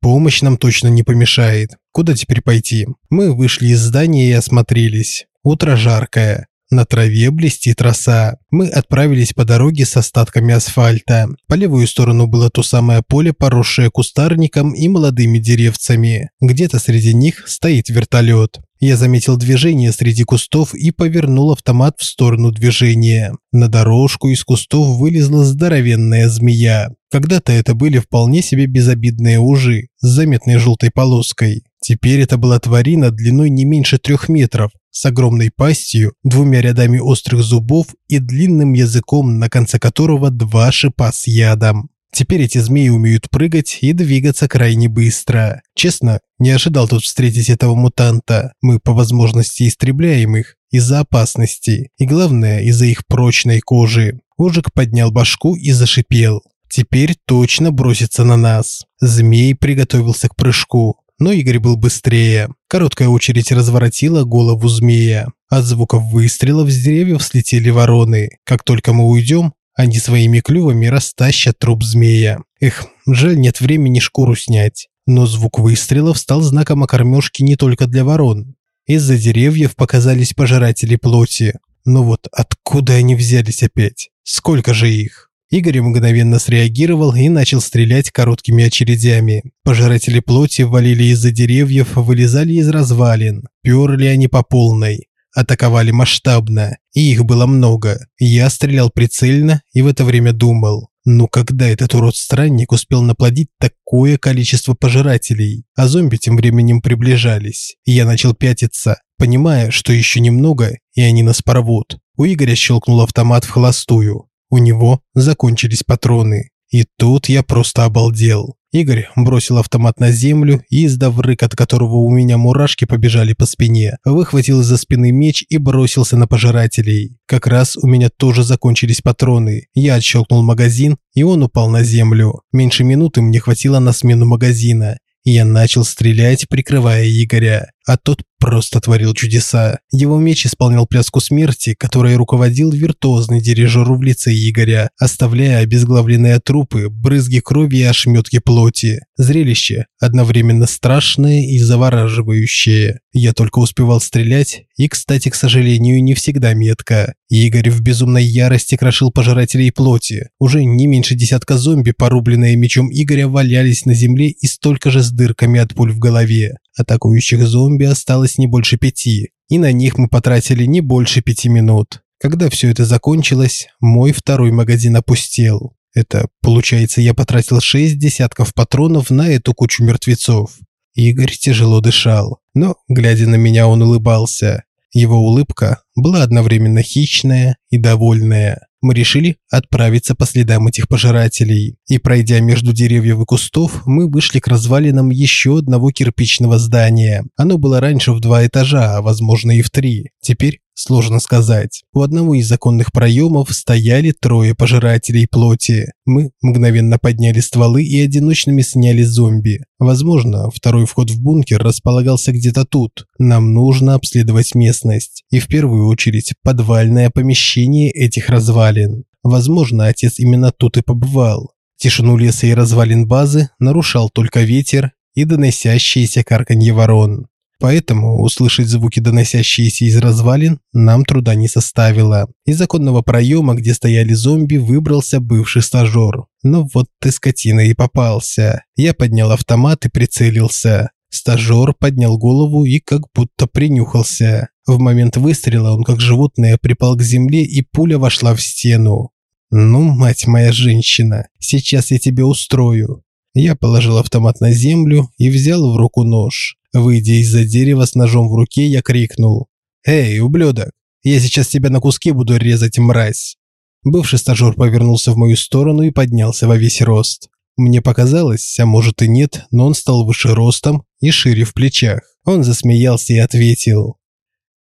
Помощь нам точно не помешает. Куда теперь пойти? Мы вышли из здания и осмотрелись. Утро жаркое. На траве блестит роса. Мы отправились по дороге с остатками асфальта. По левую сторону было то самое поле, поросшее кустарником и молодыми деревцами. Где-то среди них стоит вертолет. Я заметил движение среди кустов и повернул автомат в сторону движения. На дорожку из кустов вылезла здоровенная змея. Когда-то это были вполне себе безобидные ужи с заметной желтой полоской. Теперь это была тварина длиной не меньше трех метров, с огромной пастью, двумя рядами острых зубов и длинным языком, на конце которого два шипа с ядом. Теперь эти змеи умеют прыгать и двигаться крайне быстро. Честно, не ожидал тут встретить этого мутанта. Мы по возможности истребляем их из-за опасности и главное из-за их прочной кожи. Ожик поднял башку и зашипел. Теперь точно бросится на нас. Змей приготовился к прыжку но Игорь был быстрее. Короткая очередь разворотила голову змея. От звуков выстрелов с деревьев слетели вороны. Как только мы уйдем, они своими клювами растащат труп змея. Эх, жаль, нет времени шкуру снять. Но звук выстрелов стал знаком о кормежке не только для ворон. Из-за деревьев показались пожиратели плоти. Но вот откуда они взялись опять? Сколько же их? Игорь мгновенно среагировал и начал стрелять короткими очередями. Пожиратели плоти валили из-за деревьев, вылезали из развалин. Перли они по полной. Атаковали масштабно, и их было много. Я стрелял прицельно и в это время думал, ну когда этот урод-странник успел наплодить такое количество пожирателей? А зомби тем временем приближались. И я начал пятиться, понимая, что еще немного, и они нас порвут. У Игоря щелкнул автомат в холостую. У него закончились патроны. И тут я просто обалдел. Игорь бросил автомат на землю и, издав рык, от которого у меня мурашки побежали по спине, выхватил из-за спины меч и бросился на пожирателей. Как раз у меня тоже закончились патроны. Я отщелкнул магазин, и он упал на землю. Меньше минуты мне хватило на смену магазина, я начал стрелять, прикрывая Игоря. А тот просто творил чудеса. Его меч исполнял пляску смерти, которой руководил виртуозный дирижер в лице Игоря, оставляя обезглавленные трупы, брызги крови и ошметки плоти. Зрелище одновременно страшное и завораживающее. Я только успевал стрелять, и, кстати, к сожалению, не всегда метко. Игорь в безумной ярости крошил пожирателей плоти. Уже не меньше десятка зомби, порубленные мечом Игоря, валялись на земле и столько же с дырками от пуль в голове. Атакующих зомби осталось не больше пяти, и на них мы потратили не больше пяти минут. Когда все это закончилось, мой второй магазин опустел. Это, получается, я потратил шесть десятков патронов на эту кучу мертвецов. Игорь тяжело дышал, но, глядя на меня, он улыбался. Его улыбка была одновременно хищная и довольная. Мы решили отправиться по следам этих пожирателей. И пройдя между деревьев и кустов, мы вышли к развалинам еще одного кирпичного здания. Оно было раньше в два этажа, а возможно и в три. Теперь Сложно сказать. У одного из законных проемов стояли трое пожирателей плоти. Мы мгновенно подняли стволы и одиночными сняли зомби. Возможно, второй вход в бункер располагался где-то тут. Нам нужно обследовать местность. И в первую очередь подвальное помещение этих развалин. Возможно, отец именно тут и побывал. Тишину леса и развалин базы нарушал только ветер и доносящиеся карканье ворон. Поэтому услышать звуки, доносящиеся из развалин, нам труда не составило. Из законного проема, где стояли зомби, выбрался бывший стажер. Но вот ты скотина и попался. Я поднял автомат и прицелился. Стажер поднял голову и как будто принюхался. В момент выстрела он как животное припал к земле и пуля вошла в стену. «Ну, мать моя женщина, сейчас я тебе устрою». Я положил автомат на землю и взял в руку нож. Выйдя из-за дерева с ножом в руке, я крикнул. «Эй, ублюдок! Я сейчас тебя на куски буду резать, мразь!» Бывший стажер повернулся в мою сторону и поднялся во весь рост. Мне показалось, а может и нет, но он стал выше ростом и шире в плечах. Он засмеялся и ответил.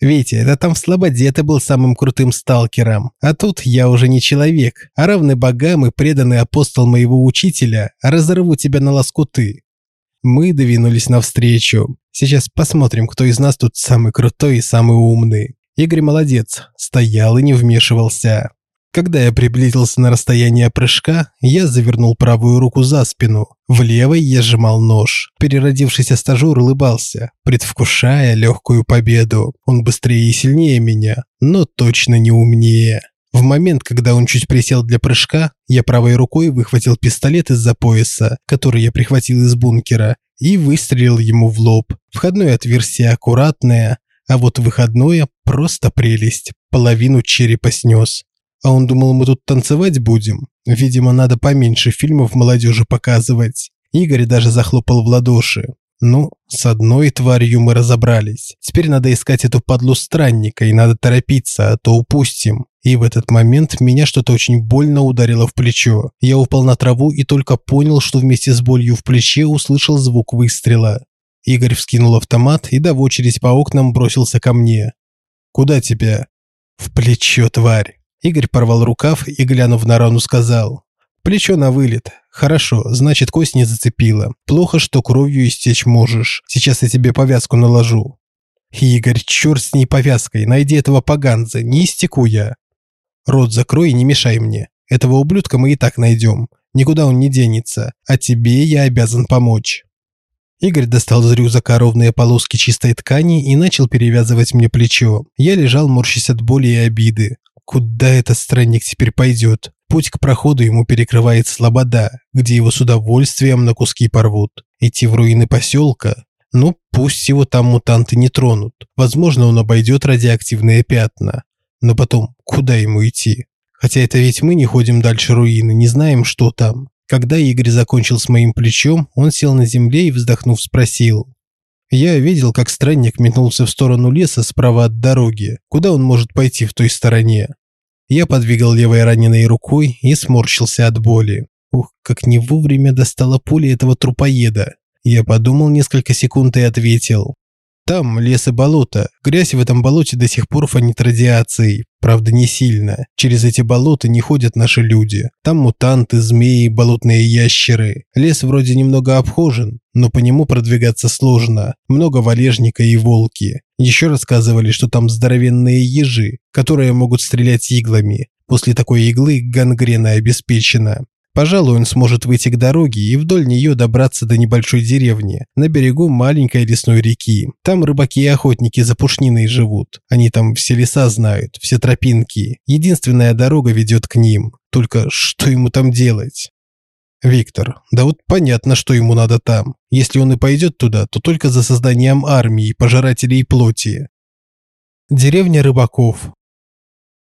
«Витя, это там в Слободе ты был самым крутым сталкером, а тут я уже не человек, а равный богам и преданный апостол моего учителя, разорву тебя на лоскуты». Мы двинулись навстречу. Сейчас посмотрим, кто из нас тут самый крутой и самый умный. Игорь молодец, стоял и не вмешивался. Когда я приблизился на расстояние прыжка, я завернул правую руку за спину. В левой я сжимал нож. Переродившийся стажер улыбался, предвкушая легкую победу. Он быстрее и сильнее меня, но точно не умнее. В момент, когда он чуть присел для прыжка, я правой рукой выхватил пистолет из-за пояса, который я прихватил из бункера, и выстрелил ему в лоб. Входное отверстие аккуратное, а вот выходное просто прелесть. Половину черепа снес. А он думал, мы тут танцевать будем. Видимо, надо поменьше фильмов молодежи показывать. Игорь даже захлопал в ладоши. Ну, с одной тварью мы разобрались. Теперь надо искать эту подлу странника, и надо торопиться, а то упустим. И в этот момент меня что-то очень больно ударило в плечо. Я упал на траву и только понял, что вместе с болью в плече услышал звук выстрела. Игорь вскинул автомат и, дав очередь по окнам, бросился ко мне. «Куда тебя?» «В плечо, тварь!» Игорь порвал рукав и, глянув на рану, сказал. «Плечо на вылет. Хорошо, значит, кость не зацепила. Плохо, что кровью истечь можешь. Сейчас я тебе повязку наложу». «Игорь, черт с ней повязкой. Найди этого поганца. Не истеку я». «Рот закрой и не мешай мне. Этого ублюдка мы и так найдем. Никуда он не денется. А тебе я обязан помочь». Игорь достал из рюкзака ровные полоски чистой ткани и начал перевязывать мне плечо. Я лежал, морщась от боли и обиды. Куда этот странник теперь пойдет? Путь к проходу ему перекрывает слобода, где его с удовольствием на куски порвут. Идти в руины поселка? Ну, пусть его там мутанты не тронут. Возможно, он обойдет радиоактивные пятна. Но потом, куда ему идти? Хотя это ведь мы не ходим дальше руины, не знаем, что там. Когда Игорь закончил с моим плечом, он сел на земле и, вздохнув, спросил. Я видел, как странник метнулся в сторону леса справа от дороги. Куда он может пойти в той стороне? Я подвигал левой раненой рукой и сморщился от боли. Ух, как не вовремя достала пуля этого трупоеда. Я подумал несколько секунд и ответил. Там лес и болото. Грязь в этом болоте до сих пор фонит радиацией. Правда, не сильно. Через эти болота не ходят наши люди. Там мутанты, змеи, болотные ящеры. Лес вроде немного обхожен, но по нему продвигаться сложно. Много валежника и волки. Еще рассказывали, что там здоровенные ежи, которые могут стрелять иглами. После такой иглы гангрена обеспечена. Пожалуй, он сможет выйти к дороге и вдоль нее добраться до небольшой деревни на берегу маленькой лесной реки. Там рыбаки и охотники за пушниной живут. Они там все леса знают, все тропинки. Единственная дорога ведет к ним. Только что ему там делать? Виктор, да вот понятно, что ему надо там. Если он и пойдет туда, то только за созданием армии пожирателей плоти. Деревня рыбаков.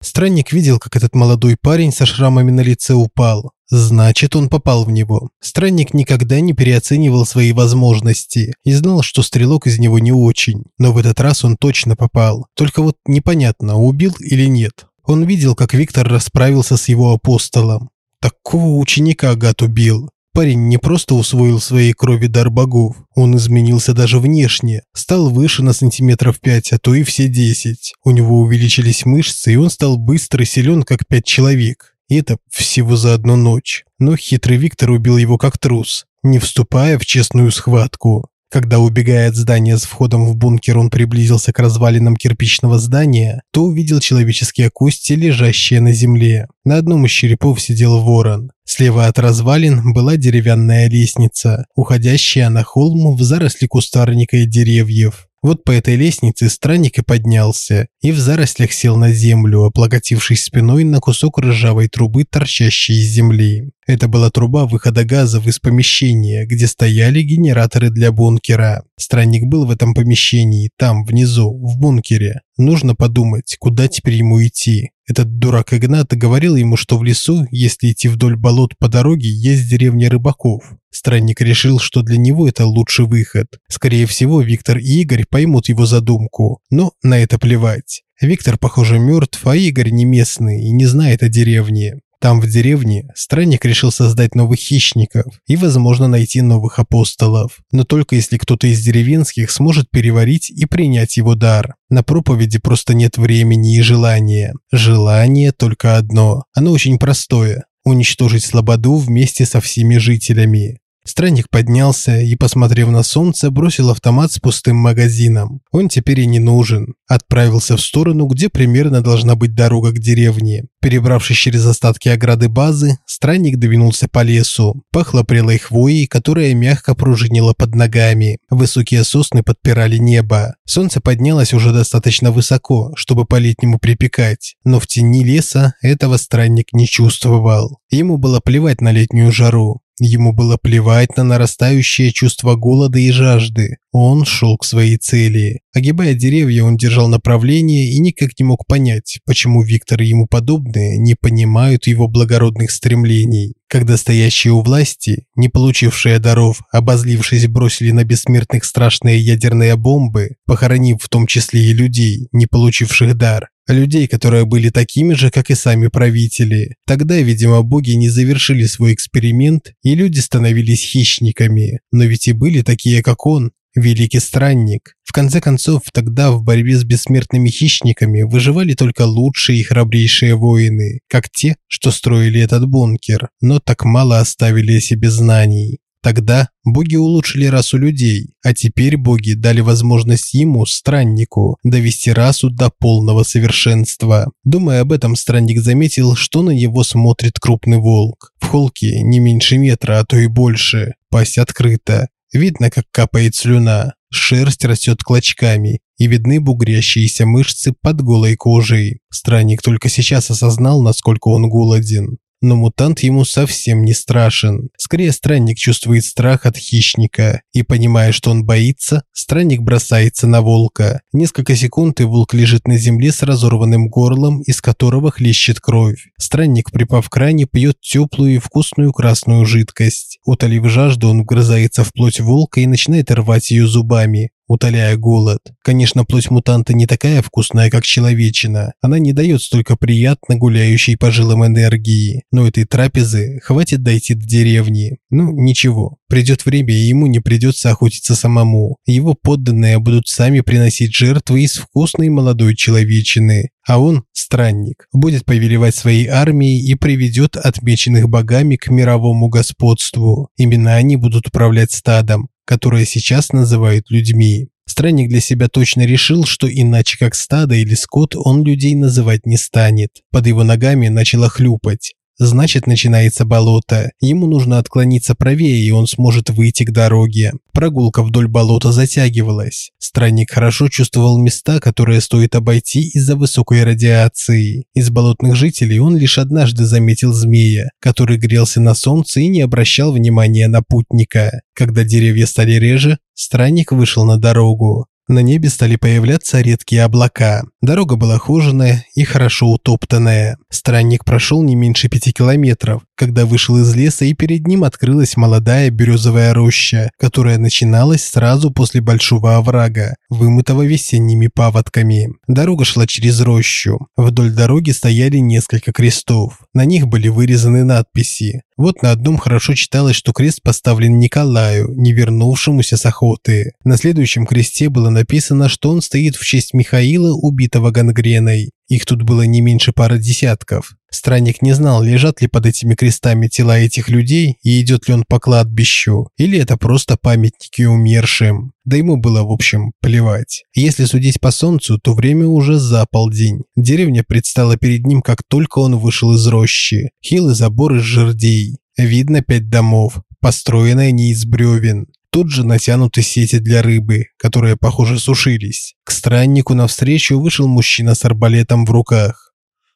Странник видел, как этот молодой парень со шрамами на лице упал. Значит, он попал в него. Странник никогда не переоценивал свои возможности и знал, что стрелок из него не очень. Но в этот раз он точно попал. Только вот непонятно, убил или нет. Он видел, как Виктор расправился с его апостолом. Такого ученика гад убил. Парень не просто усвоил своей крови дар богов, он изменился даже внешне, стал выше на сантиметров пять, а то и все десять. У него увеличились мышцы, и он стал быстр и силен, как пять человек. И это всего за одну ночь. Но хитрый Виктор убил его как трус, не вступая в честную схватку. Когда, убегая от здания с входом в бункер, он приблизился к развалинам кирпичного здания, то увидел человеческие кости, лежащие на земле. На одном из черепов сидел ворон. Слева от развалин была деревянная лестница, уходящая на холм в заросли кустарника и деревьев. Вот по этой лестнице странник и поднялся, и в зарослях сел на землю, облокотившись спиной на кусок ржавой трубы, торчащей из земли. Это была труба выхода газов из помещения, где стояли генераторы для бункера. Странник был в этом помещении, там, внизу, в бункере. Нужно подумать, куда теперь ему идти. Этот дурак Игнат говорил ему, что в лесу, если идти вдоль болот по дороге, есть деревня рыбаков. Странник решил, что для него это лучший выход. Скорее всего, Виктор и Игорь поймут его задумку, но на это плевать. Виктор, похоже, мертв, а Игорь не местный и не знает о деревне. Там, в деревне, странник решил создать новых хищников и, возможно, найти новых апостолов. Но только если кто-то из деревенских сможет переварить и принять его дар. На проповеди просто нет времени и желания. Желание только одно. Оно очень простое – уничтожить слободу вместе со всеми жителями. Странник поднялся и, посмотрев на солнце, бросил автомат с пустым магазином. Он теперь и не нужен. Отправился в сторону, где примерно должна быть дорога к деревне. Перебравшись через остатки ограды базы, странник двинулся по лесу. Пахло прелой хвоей, которая мягко пружинила под ногами. Высокие сосны подпирали небо. Солнце поднялось уже достаточно высоко, чтобы по-летнему припекать. Но в тени леса этого странник не чувствовал. Ему было плевать на летнюю жару. Ему было плевать на нарастающее чувство голода и жажды. Он шел к своей цели. Огибая деревья, он держал направление и никак не мог понять, почему Виктор и ему подобные не понимают его благородных стремлений. Когда стоящие у власти, не получившие даров, обозлившись, бросили на бессмертных страшные ядерные бомбы, похоронив в том числе и людей, не получивших дар, людей, которые были такими же, как и сами правители. Тогда, видимо, боги не завершили свой эксперимент, и люди становились хищниками. Но ведь и были такие, как он, великий странник. В конце концов, тогда в борьбе с бессмертными хищниками выживали только лучшие и храбрейшие воины, как те, что строили этот бункер, но так мало оставили о себе знаний. Тогда боги улучшили расу людей, а теперь боги дали возможность ему, страннику, довести расу до полного совершенства. Думая об этом, странник заметил, что на него смотрит крупный волк. В холке не меньше метра, а то и больше. Пасть открыта. Видно, как капает слюна. Шерсть растет клочками, и видны бугрящиеся мышцы под голой кожей. Странник только сейчас осознал, насколько он голоден но мутант ему совсем не страшен. Скорее, странник чувствует страх от хищника, и, понимая, что он боится, странник бросается на волка. Несколько секунд, и волк лежит на земле с разорванным горлом, из которого хлещет кровь. Странник, припав к ране, пьет теплую и вкусную красную жидкость. Утолив жажду, он вгрызается в плоть волка и начинает рвать ее зубами. Утоляя голод. Конечно, плоть мутанта не такая вкусная, как человечина. Она не дает столько приятно гуляющей по жилам энергии. Но этой трапезы хватит дойти до деревни. Ну, ничего. Придет время, и ему не придется охотиться самому. Его подданные будут сами приносить жертвы из вкусной молодой человечины. А он, странник, будет повелевать своей армией и приведет отмеченных богами к мировому господству. Именно они будут управлять стадом, которое сейчас называют людьми. Странник для себя точно решил, что иначе как стадо или скот он людей называть не станет. Под его ногами начало хлюпать. Значит, начинается болото. Ему нужно отклониться правее, и он сможет выйти к дороге. Прогулка вдоль болота затягивалась. Странник хорошо чувствовал места, которые стоит обойти из-за высокой радиации. Из болотных жителей он лишь однажды заметил змея, который грелся на солнце и не обращал внимания на путника. Когда деревья стали реже, странник вышел на дорогу. На небе стали появляться редкие облака. Дорога была хоженая и хорошо утоптанная. Странник прошел не меньше пяти километров, когда вышел из леса и перед ним открылась молодая березовая роща, которая начиналась сразу после большого оврага, вымытого весенними паводками. Дорога шла через рощу. Вдоль дороги стояли несколько крестов. На них были вырезаны надписи. Вот на одном хорошо читалось, что крест поставлен Николаю, не вернувшемуся с охоты. На следующем кресте было написано, что он стоит в честь Михаила, убитого гангреной. Их тут было не меньше пары десятков. Странник не знал, лежат ли под этими крестами тела этих людей и идет ли он по кладбищу, или это просто памятники умершим. Да ему было, в общем, плевать. Если судить по солнцу, то время уже за полдень. Деревня предстала перед ним, как только он вышел из рощи. Хилый забор из жердей. Видно пять домов, построенные не из бревен. Тут же натянуты сети для рыбы, которые, похоже, сушились. К страннику навстречу вышел мужчина с арбалетом в руках.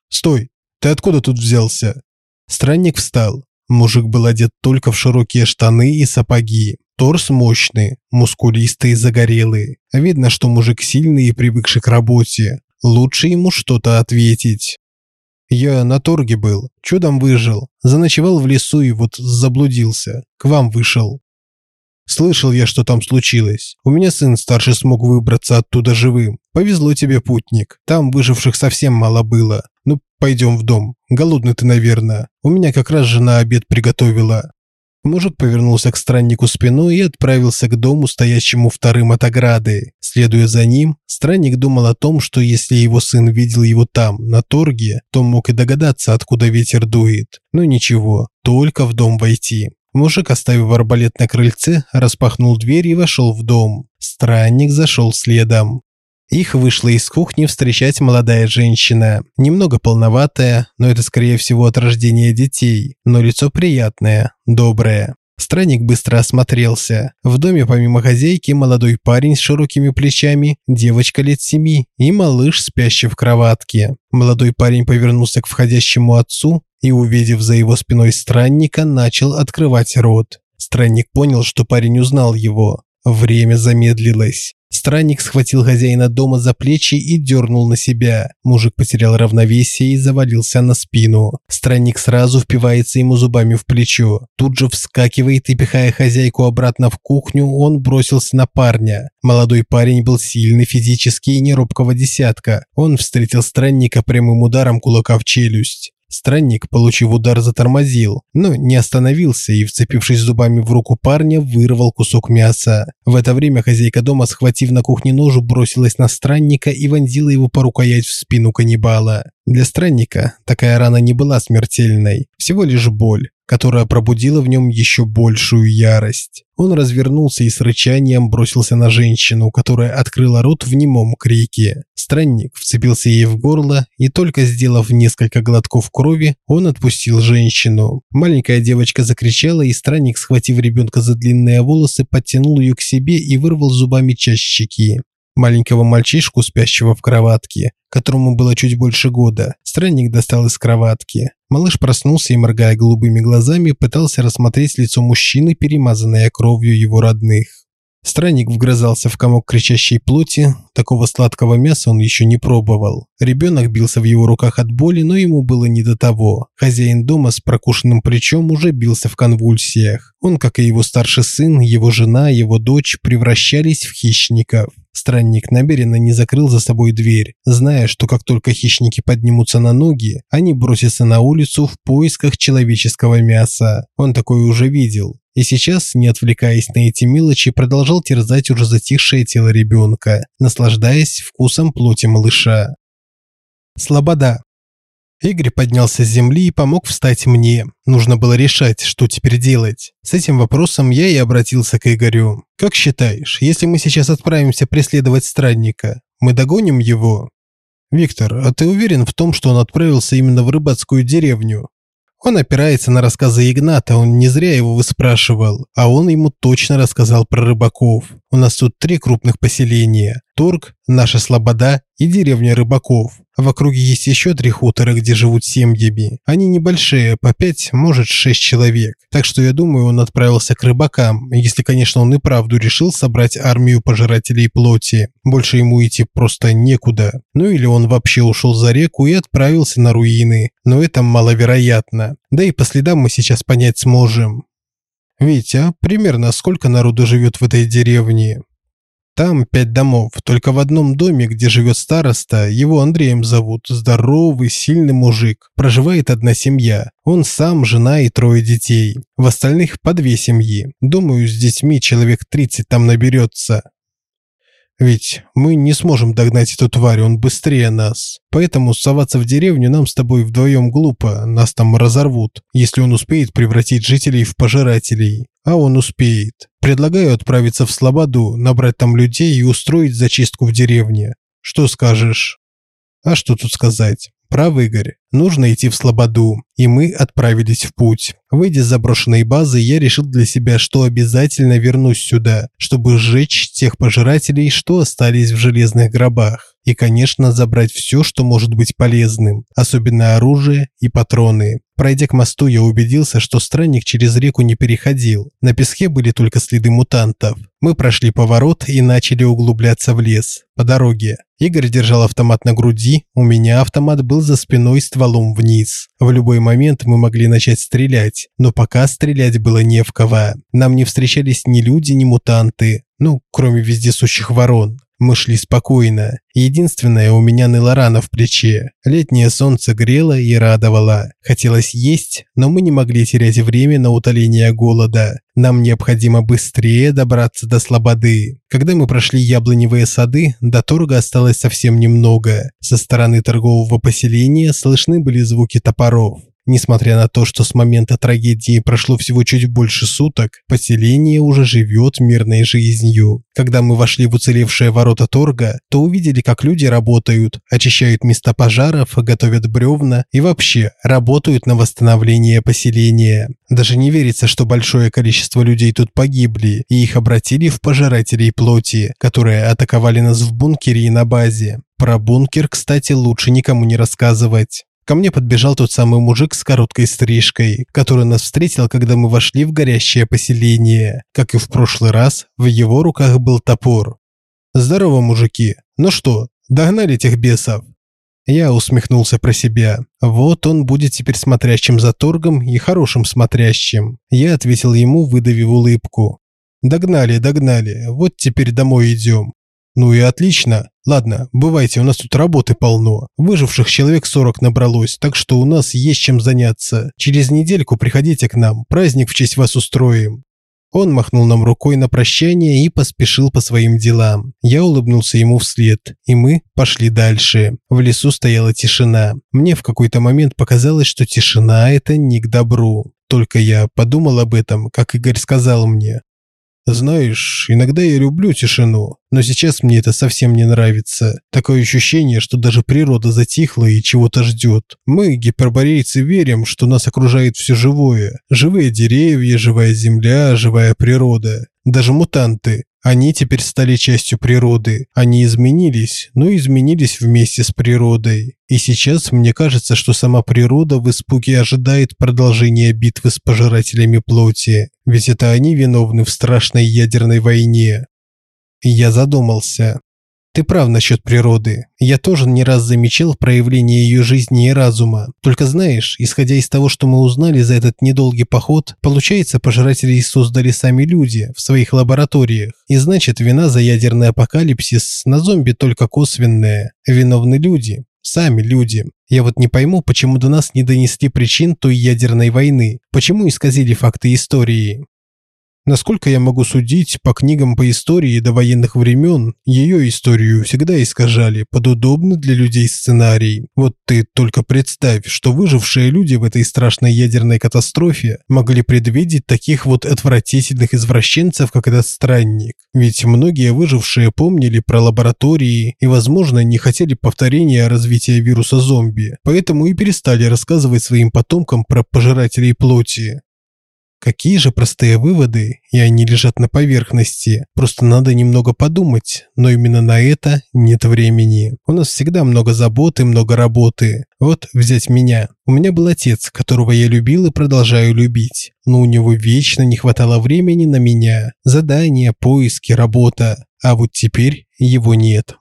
«Стой! Ты откуда тут взялся?» Странник встал. Мужик был одет только в широкие штаны и сапоги. Торс мощный, мускулистый и загорелый. Видно, что мужик сильный и привыкший к работе. Лучше ему что-то ответить. Я на торге был, чудом выжил. Заночевал в лесу и вот заблудился. К вам вышел. Слышал я, что там случилось. У меня сын старший смог выбраться оттуда живым. Повезло тебе, путник. Там выживших совсем мало было. Ну, пойдем в дом. Голодный ты, наверное. У меня как раз жена обед приготовила. Мужик повернулся к страннику спиной и отправился к дому, стоящему вторым от ограды. Следуя за ним, странник думал о том, что если его сын видел его там, на торге, то мог и догадаться, откуда ветер дует. Но ничего, только в дом войти. Мужик, оставив арбалет на крыльце, распахнул дверь и вошел в дом. Странник зашел следом. Их вышла из кухни встречать молодая женщина, немного полноватая, но это скорее всего от рождения детей, но лицо приятное, доброе. Странник быстро осмотрелся. В доме помимо хозяйки молодой парень с широкими плечами, девочка лет семи и малыш, спящий в кроватке. Молодой парень повернулся к входящему отцу и, увидев за его спиной странника, начал открывать рот. Странник понял, что парень узнал его. Время замедлилось. Странник схватил хозяина дома за плечи и дернул на себя. Мужик потерял равновесие и завалился на спину. Странник сразу впивается ему зубами в плечо. Тут же вскакивает и, пихая хозяйку обратно в кухню, он бросился на парня. Молодой парень был сильный физически и неробкого десятка. Он встретил странника прямым ударом кулака в челюсть. Странник, получив удар, затормозил, но не остановился и, вцепившись зубами в руку парня, вырвал кусок мяса. В это время хозяйка дома, схватив на кухне нож, бросилась на странника и вонзила его по рукоять в спину каннибала. Для странника такая рана не была смертельной, всего лишь боль которая пробудила в нем еще большую ярость. Он развернулся и с рычанием бросился на женщину, которая открыла рот в немом крике. Странник вцепился ей в горло, и только сделав несколько глотков крови, он отпустил женщину. Маленькая девочка закричала, и странник, схватив ребенка за длинные волосы, подтянул ее к себе и вырвал зубами часть щеки маленького мальчишку, спящего в кроватке, которому было чуть больше года. Странник достал из кроватки. Малыш проснулся и, моргая голубыми глазами, пытался рассмотреть лицо мужчины, перемазанное кровью его родных. Странник вгрызался в комок кричащей плоти, такого сладкого мяса он еще не пробовал. Ребенок бился в его руках от боли, но ему было не до того. Хозяин дома с прокушенным плечом уже бился в конвульсиях. Он, как и его старший сын, его жена, его дочь превращались в хищников. Странник намеренно не закрыл за собой дверь, зная, что как только хищники поднимутся на ноги, они бросятся на улицу в поисках человеческого мяса. Он такое уже видел. И сейчас, не отвлекаясь на эти мелочи, продолжал терзать уже затихшее тело ребенка, наслаждаясь вкусом плоти малыша. Слобода. Игорь поднялся с земли и помог встать мне. Нужно было решать, что теперь делать. С этим вопросом я и обратился к Игорю. «Как считаешь, если мы сейчас отправимся преследовать странника, мы догоним его?» «Виктор, а ты уверен в том, что он отправился именно в рыбацкую деревню?» Он опирается на рассказы Игната, он не зря его выспрашивал, а он ему точно рассказал про рыбаков. У нас тут три крупных поселения – Торг, наша Слобода и деревня Рыбаков. В округе есть еще три хутора, где живут семьями. Они небольшие, по пять, может шесть человек. Так что я думаю, он отправился к рыбакам, если, конечно, он и правду решил собрать армию пожирателей плоти. Больше ему идти просто некуда. Ну или он вообще ушел за реку и отправился на руины. Но это маловероятно. Да и по следам мы сейчас понять сможем. Витя, примерно сколько народу живет в этой деревне? Там пять домов, только в одном доме, где живет староста, его Андреем зовут, здоровый, сильный мужик. Проживает одна семья. Он сам, жена и трое детей. В остальных по две семьи. Думаю, с детьми человек 30 там наберется. Ведь мы не сможем догнать эту тварь, он быстрее нас. Поэтому соваться в деревню нам с тобой вдвоем глупо, нас там разорвут, если он успеет превратить жителей в пожирателей. А он успеет. Предлагаю отправиться в Слободу, набрать там людей и устроить зачистку в деревне. Что скажешь? А что тут сказать? Прав Игорь. Нужно идти в Слободу. И мы отправились в путь. Выйдя с заброшенной базы, я решил для себя, что обязательно вернусь сюда, чтобы сжечь тех пожирателей, что остались в железных гробах. И, конечно, забрать все, что может быть полезным, особенно оружие и патроны. Пройдя к мосту, я убедился, что странник через реку не переходил. На песке были только следы мутантов. Мы прошли поворот и начали углубляться в лес. По дороге. Игорь держал автомат на груди, у меня автомат был за спиной стволом вниз. В любой момент мы могли начать стрелять, но пока стрелять было не в кого. Нам не встречались ни люди, ни мутанты, ну, кроме вездесущих ворон. Мы шли спокойно. Единственное, у меня ныла рана в плече. Летнее солнце грело и радовало. Хотелось есть, но мы не могли терять время на утоление голода. Нам необходимо быстрее добраться до Слободы. Когда мы прошли яблоневые сады, до торга осталось совсем немного. Со стороны торгового поселения слышны были звуки топоров. Несмотря на то, что с момента трагедии прошло всего чуть больше суток, поселение уже живет мирной жизнью. Когда мы вошли в уцелевшие ворота торга, то увидели, как люди работают, очищают места пожаров, готовят бревна и вообще работают на восстановление поселения. Даже не верится, что большое количество людей тут погибли, и их обратили в пожирателей плоти, которые атаковали нас в бункере и на базе. Про бункер, кстати, лучше никому не рассказывать. Ко мне подбежал тот самый мужик с короткой стрижкой, который нас встретил, когда мы вошли в горящее поселение. Как и в прошлый раз, в его руках был топор. «Здорово, мужики. Ну что, догнали этих бесов?» Я усмехнулся про себя. Вот он будет теперь смотрящим за торгом и хорошим смотрящим. Я ответил ему, выдавив улыбку. «Догнали, догнали. Вот теперь домой идем. Ну и отлично. Ладно, бывайте, у нас тут работы полно. Выживших человек 40 набралось, так что у нас есть чем заняться. Через недельку приходите к нам, праздник в честь вас устроим. Он махнул нам рукой на прощание и поспешил по своим делам. Я улыбнулся ему вслед, и мы пошли дальше. В лесу стояла тишина. Мне в какой-то момент показалось, что тишина – это не к добру. Только я подумал об этом, как Игорь сказал мне. Знаешь, иногда я люблю тишину, но сейчас мне это совсем не нравится. Такое ощущение, что даже природа затихла и чего-то ждет. Мы, гиперборейцы, верим, что нас окружает все живое. Живые деревья, живая земля, живая природа. Даже мутанты. Они теперь стали частью природы. Они изменились, но изменились вместе с природой. И сейчас мне кажется, что сама природа в испуге ожидает продолжения битвы с пожирателями плоти. Ведь это они виновны в страшной ядерной войне. И я задумался. Ты прав насчет природы. Я тоже не раз замечал проявление ее жизни и разума. Только знаешь, исходя из того, что мы узнали за этот недолгий поход, получается, пожирателей создали сами люди в своих лабораториях. И значит, вина за ядерный апокалипсис на зомби только косвенная. Виновны люди. Сами люди. Я вот не пойму, почему до нас не донесли причин той ядерной войны. Почему исказили факты истории. Насколько я могу судить, по книгам по истории до военных времен, ее историю всегда искажали под удобный для людей сценарий. Вот ты только представь, что выжившие люди в этой страшной ядерной катастрофе могли предвидеть таких вот отвратительных извращенцев, как этот странник. Ведь многие выжившие помнили про лаборатории и, возможно, не хотели повторения развития вируса зомби, поэтому и перестали рассказывать своим потомкам про пожирателей плоти. Какие же простые выводы, и они лежат на поверхности. Просто надо немного подумать, но именно на это нет времени. У нас всегда много забот и много работы. Вот взять меня. У меня был отец, которого я любил и продолжаю любить. Но у него вечно не хватало времени на меня. Задания, поиски, работа. А вот теперь его нет.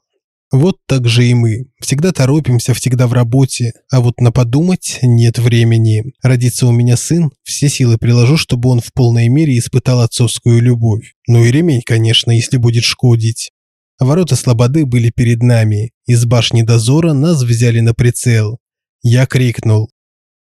Вот так же и мы. Всегда торопимся, всегда в работе, а вот на подумать нет времени. Родится у меня сын, все силы приложу, чтобы он в полной мере испытал отцовскую любовь. Ну и ремень, конечно, если будет шкодить. Ворота Слободы были перед нами. Из башни дозора нас взяли на прицел. Я крикнул.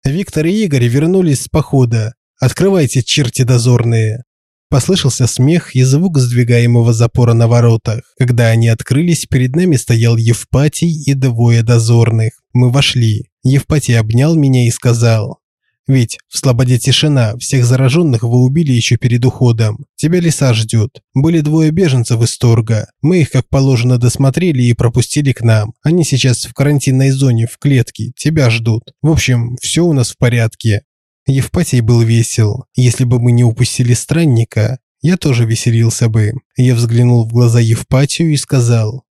Виктор и Игорь вернулись с похода. Открывайте, черти дозорные. Послышался смех и звук сдвигаемого запора на воротах. Когда они открылись, перед нами стоял Евпатий и двое дозорных. Мы вошли. Евпатий обнял меня и сказал: ведь в Слободе тишина, всех зараженных вы убили еще перед уходом. Тебя леса ждет. Были двое беженцев из Торга. Мы их, как положено, досмотрели и пропустили к нам. Они сейчас в карантинной зоне, в клетке. Тебя ждут. В общем, все у нас в порядке. Евпатий был весел. Если бы мы не упустили странника, я тоже веселился бы. Я взглянул в глаза Евпатию и сказал: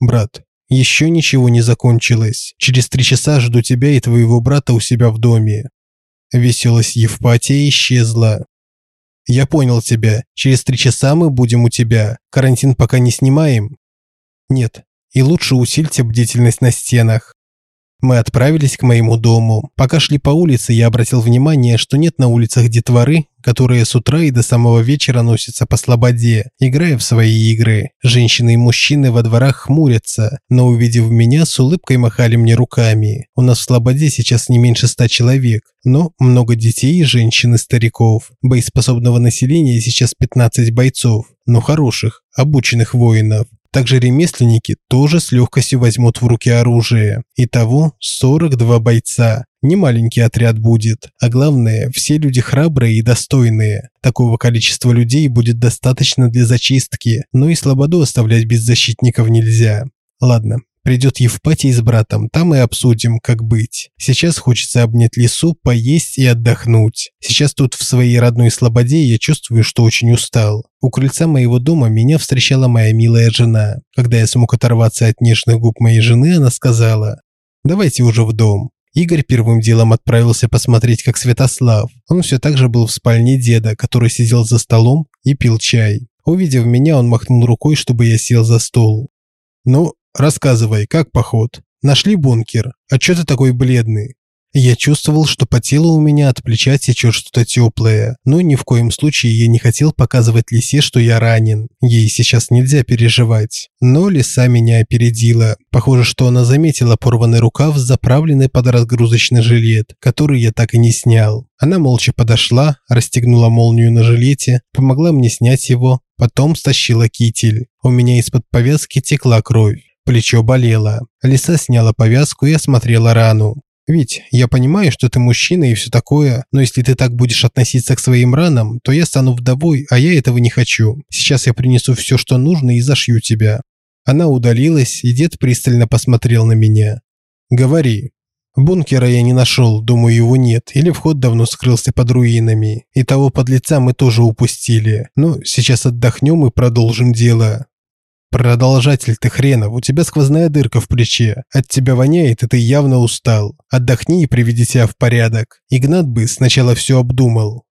"Брат, еще ничего не закончилось. Через три часа жду тебя и твоего брата у себя в доме". Веселость Евпатия исчезла. Я понял тебя. Через три часа мы будем у тебя. Карантин пока не снимаем. Нет. И лучше усильте бдительность на стенах. Мы отправились к моему дому. Пока шли по улице, я обратил внимание, что нет на улицах детворы, которые с утра и до самого вечера носятся по слободе, играя в свои игры. Женщины и мужчины во дворах хмурятся, но увидев меня, с улыбкой махали мне руками. У нас в слободе сейчас не меньше ста человек, но много детей, женщин и стариков. Боеспособного населения сейчас 15 бойцов, но хороших, обученных воинов. Также ремесленники тоже с легкостью возьмут в руки оружие. Итого 42 бойца. Не маленький отряд будет, а главное, все люди храбрые и достойные. Такого количества людей будет достаточно для зачистки, но и слободу оставлять без защитников нельзя. Ладно, Придет Евпатий с братом, там и обсудим, как быть. Сейчас хочется обнять лесу, поесть и отдохнуть. Сейчас тут в своей родной слободе я чувствую, что очень устал. У крыльца моего дома меня встречала моя милая жена. Когда я смог оторваться от нежных губ моей жены, она сказала: "Давайте уже в дом". Игорь первым делом отправился посмотреть, как Святослав. Он все так же был в спальне деда, который сидел за столом и пил чай. Увидев меня, он махнул рукой, чтобы я сел за стол. "Ну, Рассказывай, как поход? Нашли бункер? А чё ты такой бледный? Я чувствовал, что по телу у меня от плеча течет что-то теплое, но ни в коем случае я не хотел показывать Лисе, что я ранен. Ей сейчас нельзя переживать. Но Лиса меня опередила. Похоже, что она заметила порванный рукав, заправленный под разгрузочный жилет, который я так и не снял. Она молча подошла, расстегнула молнию на жилете, помогла мне снять его, потом стащила китель. У меня из-под повязки текла кровь. Плечо болело. Лиса сняла повязку и осмотрела рану. Ведь я понимаю, что ты мужчина и все такое, но если ты так будешь относиться к своим ранам, то я стану вдовой, а я этого не хочу. Сейчас я принесу все, что нужно и зашью тебя». Она удалилась, и дед пристально посмотрел на меня. «Говори». Бункера я не нашел, думаю, его нет, или вход давно скрылся под руинами. И того подлеца мы тоже упустили. Но ну, сейчас отдохнем и продолжим дело. Продолжатель ты хренов, у тебя сквозная дырка в плече. От тебя воняет, и ты явно устал. Отдохни и приведи себя в порядок. Игнат бы сначала все обдумал.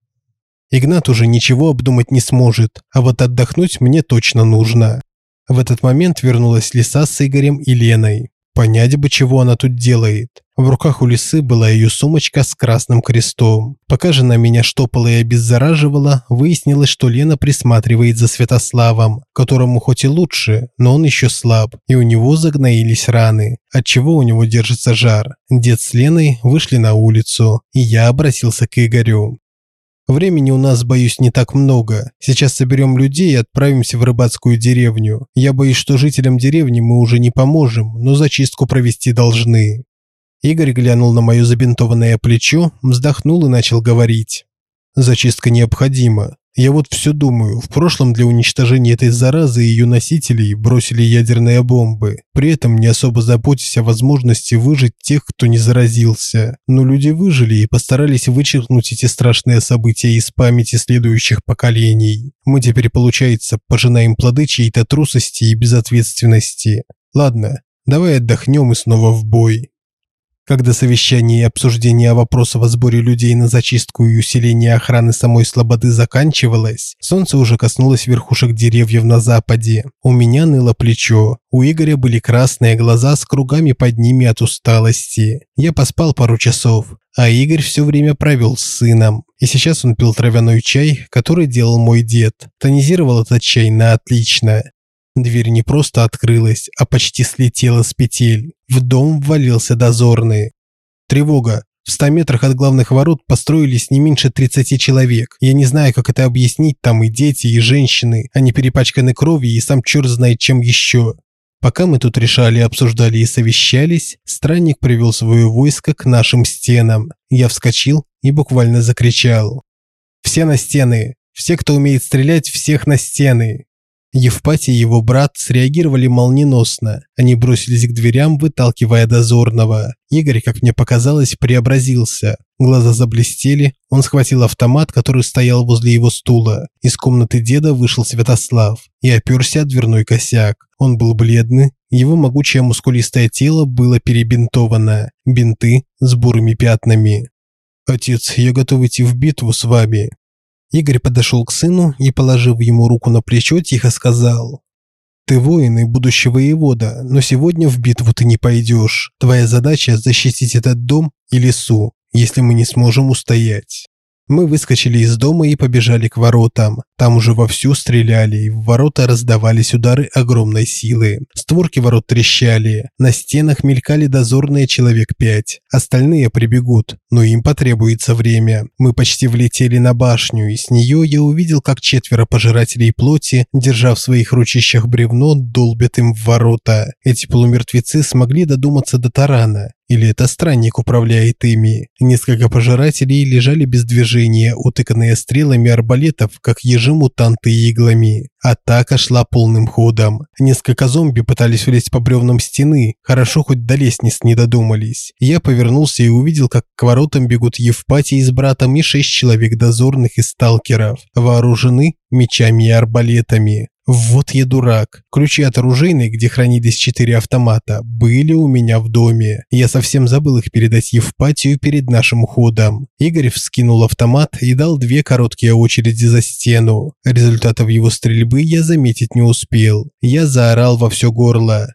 Игнат уже ничего обдумать не сможет, а вот отдохнуть мне точно нужно. В этот момент вернулась Лиса с Игорем и Леной. Понять бы, чего она тут делает. В руках у лисы была ее сумочка с красным крестом. Пока жена меня штопала и обеззараживала, выяснилось, что Лена присматривает за Святославом, которому хоть и лучше, но он еще слаб, и у него загноились раны, отчего у него держится жар. Дед с Леной вышли на улицу, и я обратился к Игорю. Времени у нас, боюсь, не так много. Сейчас соберем людей и отправимся в рыбацкую деревню. Я боюсь, что жителям деревни мы уже не поможем, но зачистку провести должны. Игорь глянул на мое забинтованное плечо, вздохнул и начал говорить. Зачистка необходима. Я вот все думаю, в прошлом для уничтожения этой заразы и ее носителей бросили ядерные бомбы, при этом не особо заботясь о возможности выжить тех, кто не заразился. Но люди выжили и постарались вычеркнуть эти страшные события из памяти следующих поколений. Мы теперь, получается, пожинаем плоды чьей-то трусости и безответственности. Ладно, давай отдохнем и снова в бой. Когда совещание и обсуждение вопросов о сборе людей на зачистку и усиление охраны самой Слободы заканчивалось, солнце уже коснулось верхушек деревьев на западе. У меня ныло плечо, у Игоря были красные глаза с кругами под ними от усталости. Я поспал пару часов, а Игорь все время провел с сыном. И сейчас он пил травяной чай, который делал мой дед. Тонизировал этот чай на отлично. Дверь не просто открылась, а почти слетела с петель. В дом ввалился дозорный. Тревога. В 100 метрах от главных ворот построились не меньше 30 человек. Я не знаю, как это объяснить, там и дети, и женщины. Они перепачканы кровью, и сам черт знает чем еще. Пока мы тут решали, обсуждали и совещались, странник привел свое войско к нашим стенам. Я вскочил и буквально закричал. «Все на стены! Все, кто умеет стрелять, всех на стены!» Евпатий и его брат среагировали молниеносно. Они бросились к дверям, выталкивая дозорного. Игорь, как мне показалось, преобразился. Глаза заблестели, он схватил автомат, который стоял возле его стула. Из комнаты деда вышел Святослав и оперся о дверной косяк. Он был бледный, его могучее мускулистое тело было перебинтовано, бинты с бурыми пятнами. «Отец, я готов идти в битву с вами», Игорь подошел к сыну и, положив ему руку на плечо, тихо сказал. «Ты воин и будущий воевода, но сегодня в битву ты не пойдешь. Твоя задача – защитить этот дом и лесу, если мы не сможем устоять». Мы выскочили из дома и побежали к воротам. Там уже вовсю стреляли, и в ворота раздавались удары огромной силы. Створки ворот трещали, на стенах мелькали дозорные человек пять. Остальные прибегут, но им потребуется время. Мы почти влетели на башню, и с нее я увидел, как четверо пожирателей плоти, держа в своих ручищах бревно, долбят им в ворота. Эти полумертвецы смогли додуматься до тарана, или это странник управляет ими? Несколько пожирателей лежали без движения, утыканные стрелами арбалетов, как ежи-мутанты иглами. Атака шла полным ходом. Несколько зомби пытались влезть по бревнам стены, хорошо хоть до лестниц не додумались. Я повернулся и увидел, как к воротам бегут Евпатий с братом и шесть человек дозорных и сталкеров, вооружены мечами и арбалетами. Вот я дурак. Ключи от оружейной, где хранились четыре автомата, были у меня в доме. Я совсем забыл их передать Евпатию перед нашим уходом. Игорь вскинул автомат и дал две короткие очереди за стену. Результатов его стрельбы я заметить не успел. Я заорал во все горло.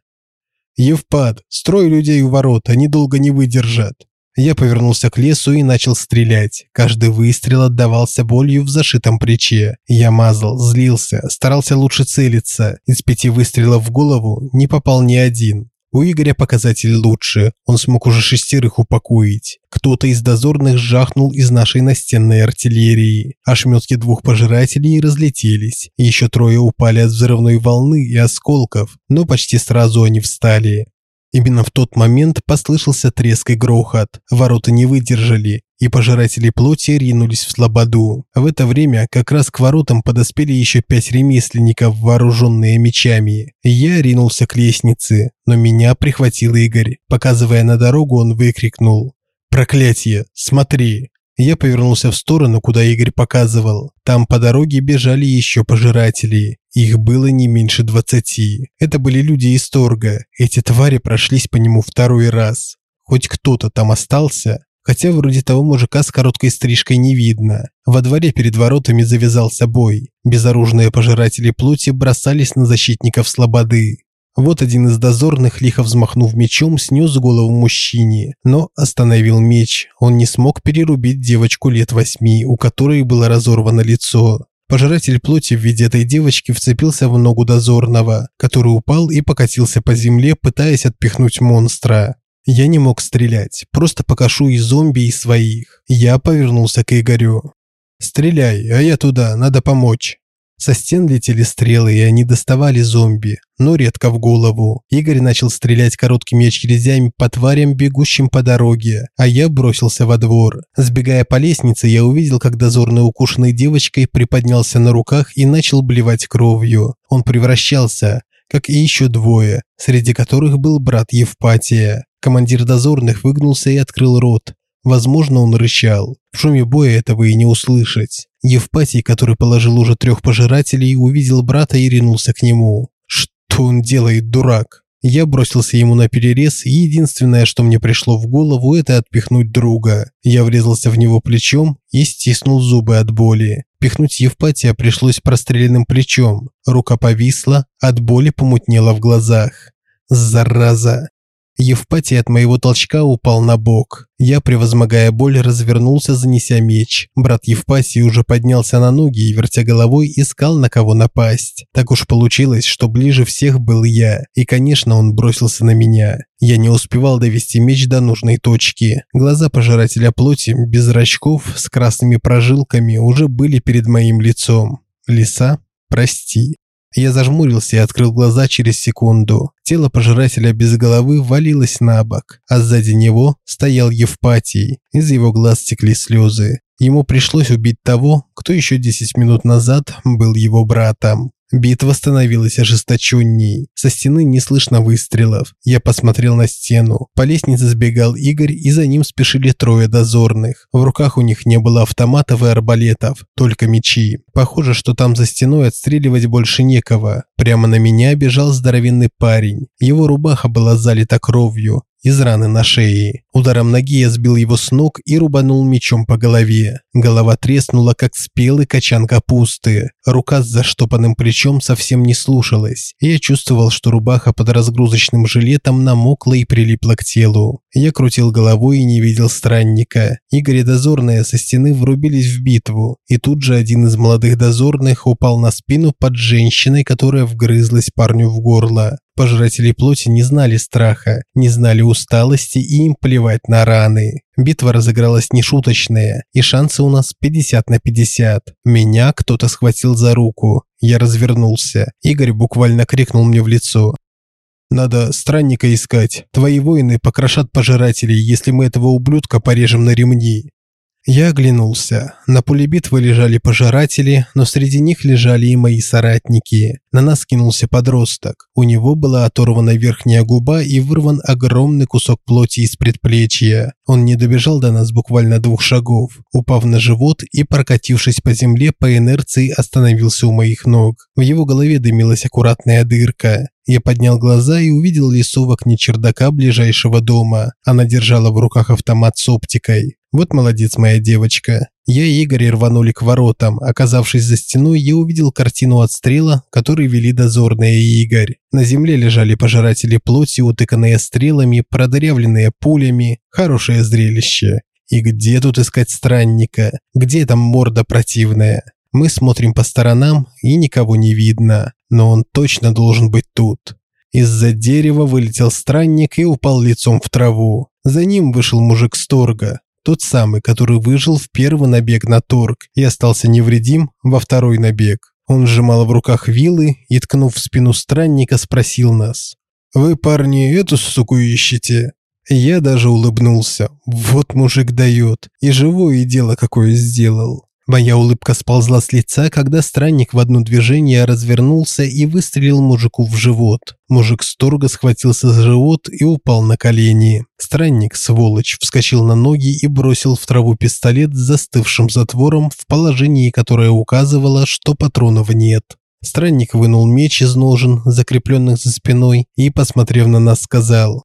«Евпат, строй людей у ворот, они долго не выдержат». Я повернулся к лесу и начал стрелять. Каждый выстрел отдавался болью в зашитом плече. Я мазал, злился, старался лучше целиться. Из пяти выстрелов в голову не попал ни один. У Игоря показатель лучше, он смог уже шестерых упокоить. Кто-то из дозорных жахнул из нашей настенной артиллерии. Ошметки двух пожирателей разлетелись. Еще трое упали от взрывной волны и осколков, но почти сразу они встали. Именно в тот момент послышался треск и грохот. Ворота не выдержали, и пожиратели плоти ринулись в слободу. В это время как раз к воротам подоспели еще пять ремесленников, вооруженные мечами. Я ринулся к лестнице, но меня прихватил Игорь. Показывая на дорогу, он выкрикнул «Проклятие! Смотри!» Я повернулся в сторону, куда Игорь показывал. Там по дороге бежали еще пожиратели. Их было не меньше двадцати. Это были люди из торга. Эти твари прошлись по нему второй раз. Хоть кто-то там остался, хотя вроде того мужика с короткой стрижкой не видно. Во дворе перед воротами завязался бой. Безоружные пожиратели плоти бросались на защитников слободы. Вот один из дозорных, лихо взмахнув мечом, снес голову мужчине, но остановил меч. Он не смог перерубить девочку лет восьми, у которой было разорвано лицо. Пожиратель плоти в виде этой девочки вцепился в ногу дозорного, который упал и покатился по земле, пытаясь отпихнуть монстра. Я не мог стрелять, просто покашу и зомби, и своих. Я повернулся к Игорю. «Стреляй, а я туда, надо помочь». Со стен летели стрелы, и они доставали зомби, но редко в голову. Игорь начал стрелять короткими очередями по тварям, бегущим по дороге, а я бросился во двор. Сбегая по лестнице, я увидел, как дозорный укушенной девочкой приподнялся на руках и начал блевать кровью. Он превращался, как и еще двое, среди которых был брат Евпатия. Командир дозорных выгнулся и открыл рот. Возможно, он рычал. В шуме боя этого и не услышать. Евпатий, который положил уже трех пожирателей, увидел брата и ринулся к нему. Что он делает, дурак? Я бросился ему на перерез, и единственное, что мне пришло в голову, это отпихнуть друга. Я врезался в него плечом и стиснул зубы от боли. Пихнуть Евпатия пришлось простреленным плечом. Рука повисла, от боли помутнело в глазах. Зараза! Евпатий от моего толчка упал на бок. Я, превозмогая боль, развернулся, занеся меч. Брат Евпатий уже поднялся на ноги и, вертя головой, искал на кого напасть. Так уж получилось, что ближе всех был я. И, конечно, он бросился на меня. Я не успевал довести меч до нужной точки. Глаза пожирателя плоти, без зрачков, с красными прожилками, уже были перед моим лицом. Лиса, прости. Я зажмурился и открыл глаза через секунду. Тело пожирателя без головы валилось на бок, а сзади него стоял Евпатий. Из его глаз текли слезы. Ему пришлось убить того, кто еще 10 минут назад был его братом. Битва становилась ожесточенней. Со стены не слышно выстрелов. Я посмотрел на стену. По лестнице сбегал Игорь, и за ним спешили трое дозорных. В руках у них не было автоматов и арбалетов, только мечи. Похоже, что там за стеной отстреливать больше некого. Прямо на меня бежал здоровенный парень. Его рубаха была залита кровью из раны на шее. Ударом ноги я сбил его с ног и рубанул мечом по голове. Голова треснула, как спелый качан капусты. Рука с заштопанным плечом совсем не слушалась. Я чувствовал, что рубаха под разгрузочным жилетом намокла и прилипла к телу. Я крутил головой и не видел странника. Игорь и дозорные со стены врубились в битву. И тут же один из молодых дозорных упал на спину под женщиной, которая вгрызлась парню в горло. Пожиратели плоти не знали страха, не знали усталости и им плевать на раны. Битва разыгралась нешуточная, и шансы у нас 50 на 50. Меня кто-то схватил за руку. Я развернулся. Игорь буквально крикнул мне в лицо. «Надо странника искать. Твои воины покрошат пожирателей, если мы этого ублюдка порежем на ремни». Я оглянулся. На поле битвы лежали пожиратели, но среди них лежали и мои соратники. На нас кинулся подросток. У него была оторвана верхняя губа и вырван огромный кусок плоти из предплечья. Он не добежал до нас буквально двух шагов, упав на живот и прокатившись по земле по инерции остановился у моих ног. В его голове дымилась аккуратная дырка. Я поднял глаза и увидел лису в окне чердака ближайшего дома. Она держала в руках автомат с оптикой. Вот молодец моя девочка. Я и Игорь рванули к воротам. Оказавшись за стеной, я увидел картину отстрела, который вели дозорные и Игорь. На земле лежали пожиратели плоти, утыканные стрелами, продырявленные пулями. Хорошее зрелище. И где тут искать странника? Где там морда противная? Мы смотрим по сторонам, и никого не видно. Но он точно должен быть тут. Из-за дерева вылетел странник и упал лицом в траву. За ним вышел мужик с торга. Тот самый, который выжил в первый набег на торг и остался невредим во второй набег. Он сжимал в руках вилы и, ткнув в спину странника, спросил нас. «Вы, парни, эту суку ищете?» Я даже улыбнулся. Вот мужик дает. И живое дело какое сделал. Моя улыбка сползла с лица, когда странник в одно движение развернулся и выстрелил мужику в живот. Мужик сторго схватился за живот и упал на колени. Странник, сволочь, вскочил на ноги и бросил в траву пистолет с застывшим затвором в положении, которое указывало, что патронов нет. Странник вынул меч из ножен, закрепленных за спиной, и, посмотрев на нас, сказал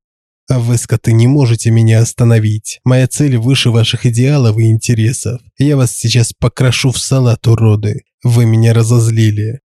а вы, скоты, не можете меня остановить. Моя цель выше ваших идеалов и интересов. Я вас сейчас покрошу в салат, уроды. Вы меня разозлили.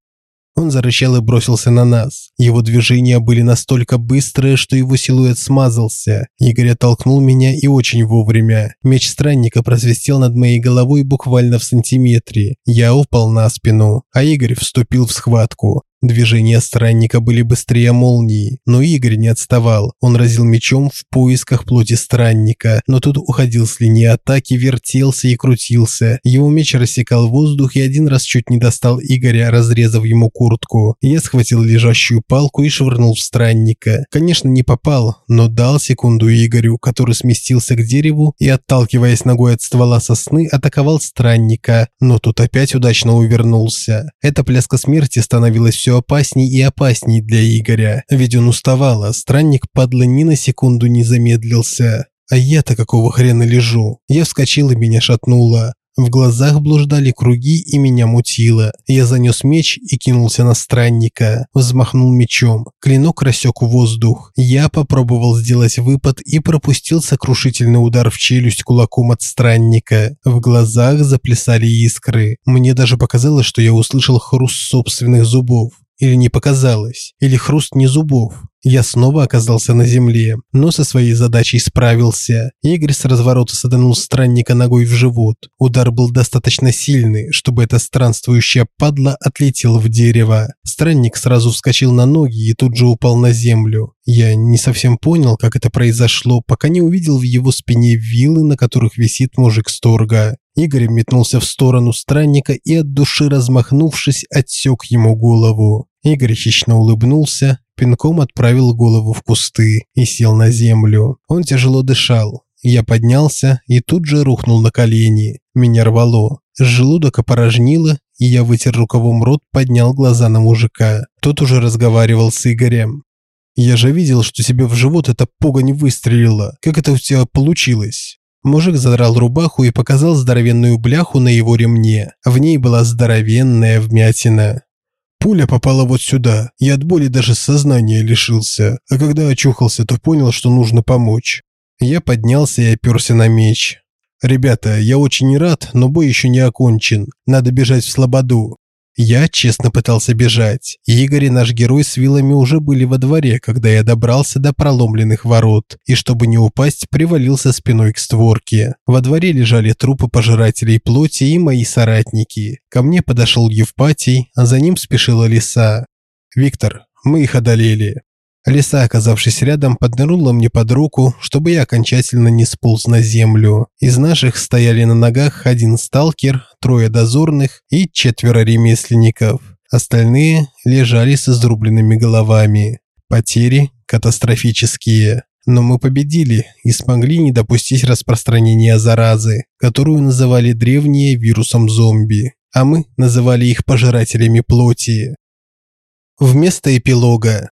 Он зарычал и бросился на нас. Его движения были настолько быстрые, что его силуэт смазался. Игорь оттолкнул меня и очень вовремя. Меч странника просвистел над моей головой буквально в сантиметре. Я упал на спину, а Игорь вступил в схватку. Движения странника были быстрее молнии, но Игорь не отставал. Он разил мечом в поисках плоти странника, но тут уходил с линии атаки, вертелся и крутился. Его меч рассекал воздух и один раз чуть не достал Игоря, разрезав ему куртку. Я схватил лежащую палку и швырнул в странника. Конечно, не попал, но дал секунду Игорю, который сместился к дереву и, отталкиваясь ногой от ствола сосны, атаковал странника, но тут опять удачно увернулся. Эта пляска смерти становилась все опасней и опасней для Игоря, ведь он уставал, а странник падла ни на секунду не замедлился. А я-то какого хрена лежу? Я вскочил и меня шатнуло. В глазах блуждали круги и меня мутило. Я занес меч и кинулся на странника. Взмахнул мечом. Клинок рассек воздух. Я попробовал сделать выпад и пропустил сокрушительный удар в челюсть кулаком от странника. В глазах заплясали искры. Мне даже показалось, что я услышал хруст собственных зубов. Или не показалось, или хруст не зубов. Я снова оказался на земле, но со своей задачей справился. Игорь с разворота саданул странника ногой в живот. Удар был достаточно сильный, чтобы эта странствующая падла отлетела в дерево. Странник сразу вскочил на ноги и тут же упал на землю. Я не совсем понял, как это произошло, пока не увидел в его спине вилы, на которых висит мужик Сторга. Игорь метнулся в сторону странника и от души размахнувшись, отсек ему голову. Игорь хищно улыбнулся, пинком отправил голову в кусты и сел на землю. Он тяжело дышал. Я поднялся и тут же рухнул на колени. Меня рвало. Желудок опорожнило, и я вытер рукавом рот, поднял глаза на мужика. Тот уже разговаривал с Игорем. «Я же видел, что тебе в живот эта пуга не выстрелила. Как это у тебя получилось?» Мужик задрал рубаху и показал здоровенную бляху на его ремне. В ней была здоровенная вмятина. Пуля попала вот сюда. Я от боли даже сознания лишился. А когда очухался, то понял, что нужно помочь. Я поднялся и оперся на меч. «Ребята, я очень рад, но бой еще не окончен. Надо бежать в Слободу. Я честно пытался бежать. Игорь и наш герой с вилами уже были во дворе, когда я добрался до проломленных ворот, и чтобы не упасть, привалился спиной к створке. Во дворе лежали трупы пожирателей плоти и мои соратники. Ко мне подошел Евпатий, а за ним спешила лиса. «Виктор, мы их одолели. Лиса, оказавшись рядом, поднырнула мне под руку, чтобы я окончательно не сполз на землю. Из наших стояли на ногах один сталкер, трое дозорных и четверо ремесленников. Остальные лежали с изрубленными головами. Потери катастрофические. Но мы победили и смогли не допустить распространения заразы, которую называли древние вирусом зомби, а мы называли их пожирателями плоти. Вместо эпилога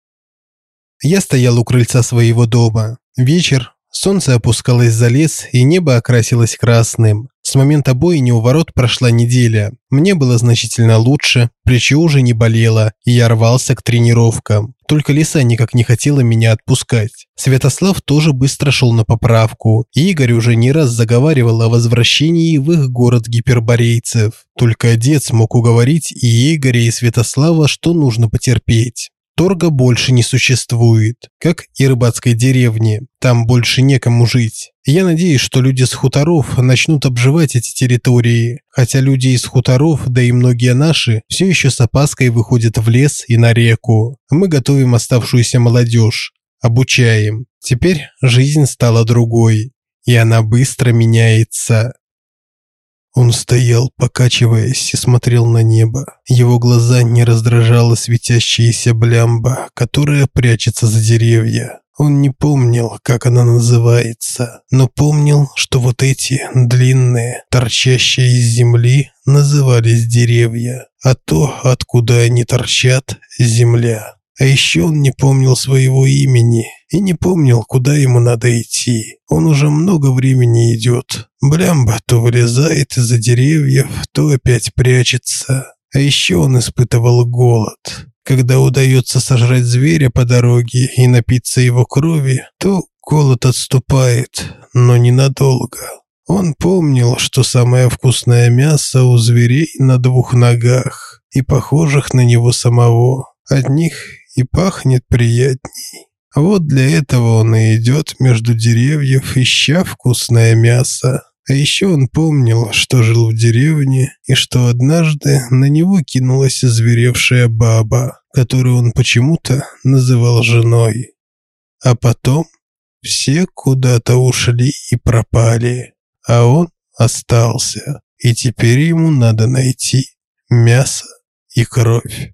я стоял у крыльца своего дома. Вечер, солнце опускалось за лес, и небо окрасилось красным. С момента бойни у ворот прошла неделя. Мне было значительно лучше, плечо уже не болело, и я рвался к тренировкам. Только лиса никак не хотела меня отпускать. Святослав тоже быстро шел на поправку, и Игорь уже не раз заговаривал о возвращении в их город гиперборейцев. Только отец мог уговорить и Игоря, и Святослава, что нужно потерпеть. Торга больше не существует, как и рыбацкой деревни. Там больше некому жить. Я надеюсь, что люди с хуторов начнут обживать эти территории, хотя люди из хуторов, да и многие наши, все еще с опаской выходят в лес и на реку. Мы готовим оставшуюся молодежь, обучаем. Теперь жизнь стала другой, и она быстро меняется. Он стоял, покачиваясь, и смотрел на небо. Его глаза не раздражала светящаяся блямба, которая прячется за деревья. Он не помнил, как она называется, но помнил, что вот эти длинные, торчащие из земли, назывались деревья, а то, откуда они торчат, земля. А еще он не помнил своего имени и не помнил, куда ему надо идти. Он уже много времени идет. Блямба то вылезает из-за деревьев, то опять прячется. А еще он испытывал голод. Когда удается сожрать зверя по дороге и напиться его крови, то голод отступает, но ненадолго. Он помнил, что самое вкусное мясо у зверей на двух ногах и похожих на него самого. От них и пахнет приятней. А вот для этого он и идет между деревьев, ища вкусное мясо. А еще он помнил, что жил в деревне, и что однажды на него кинулась озверевшая баба, которую он почему-то называл женой. А потом все куда-то ушли и пропали, а он остался, и теперь ему надо найти мясо и кровь.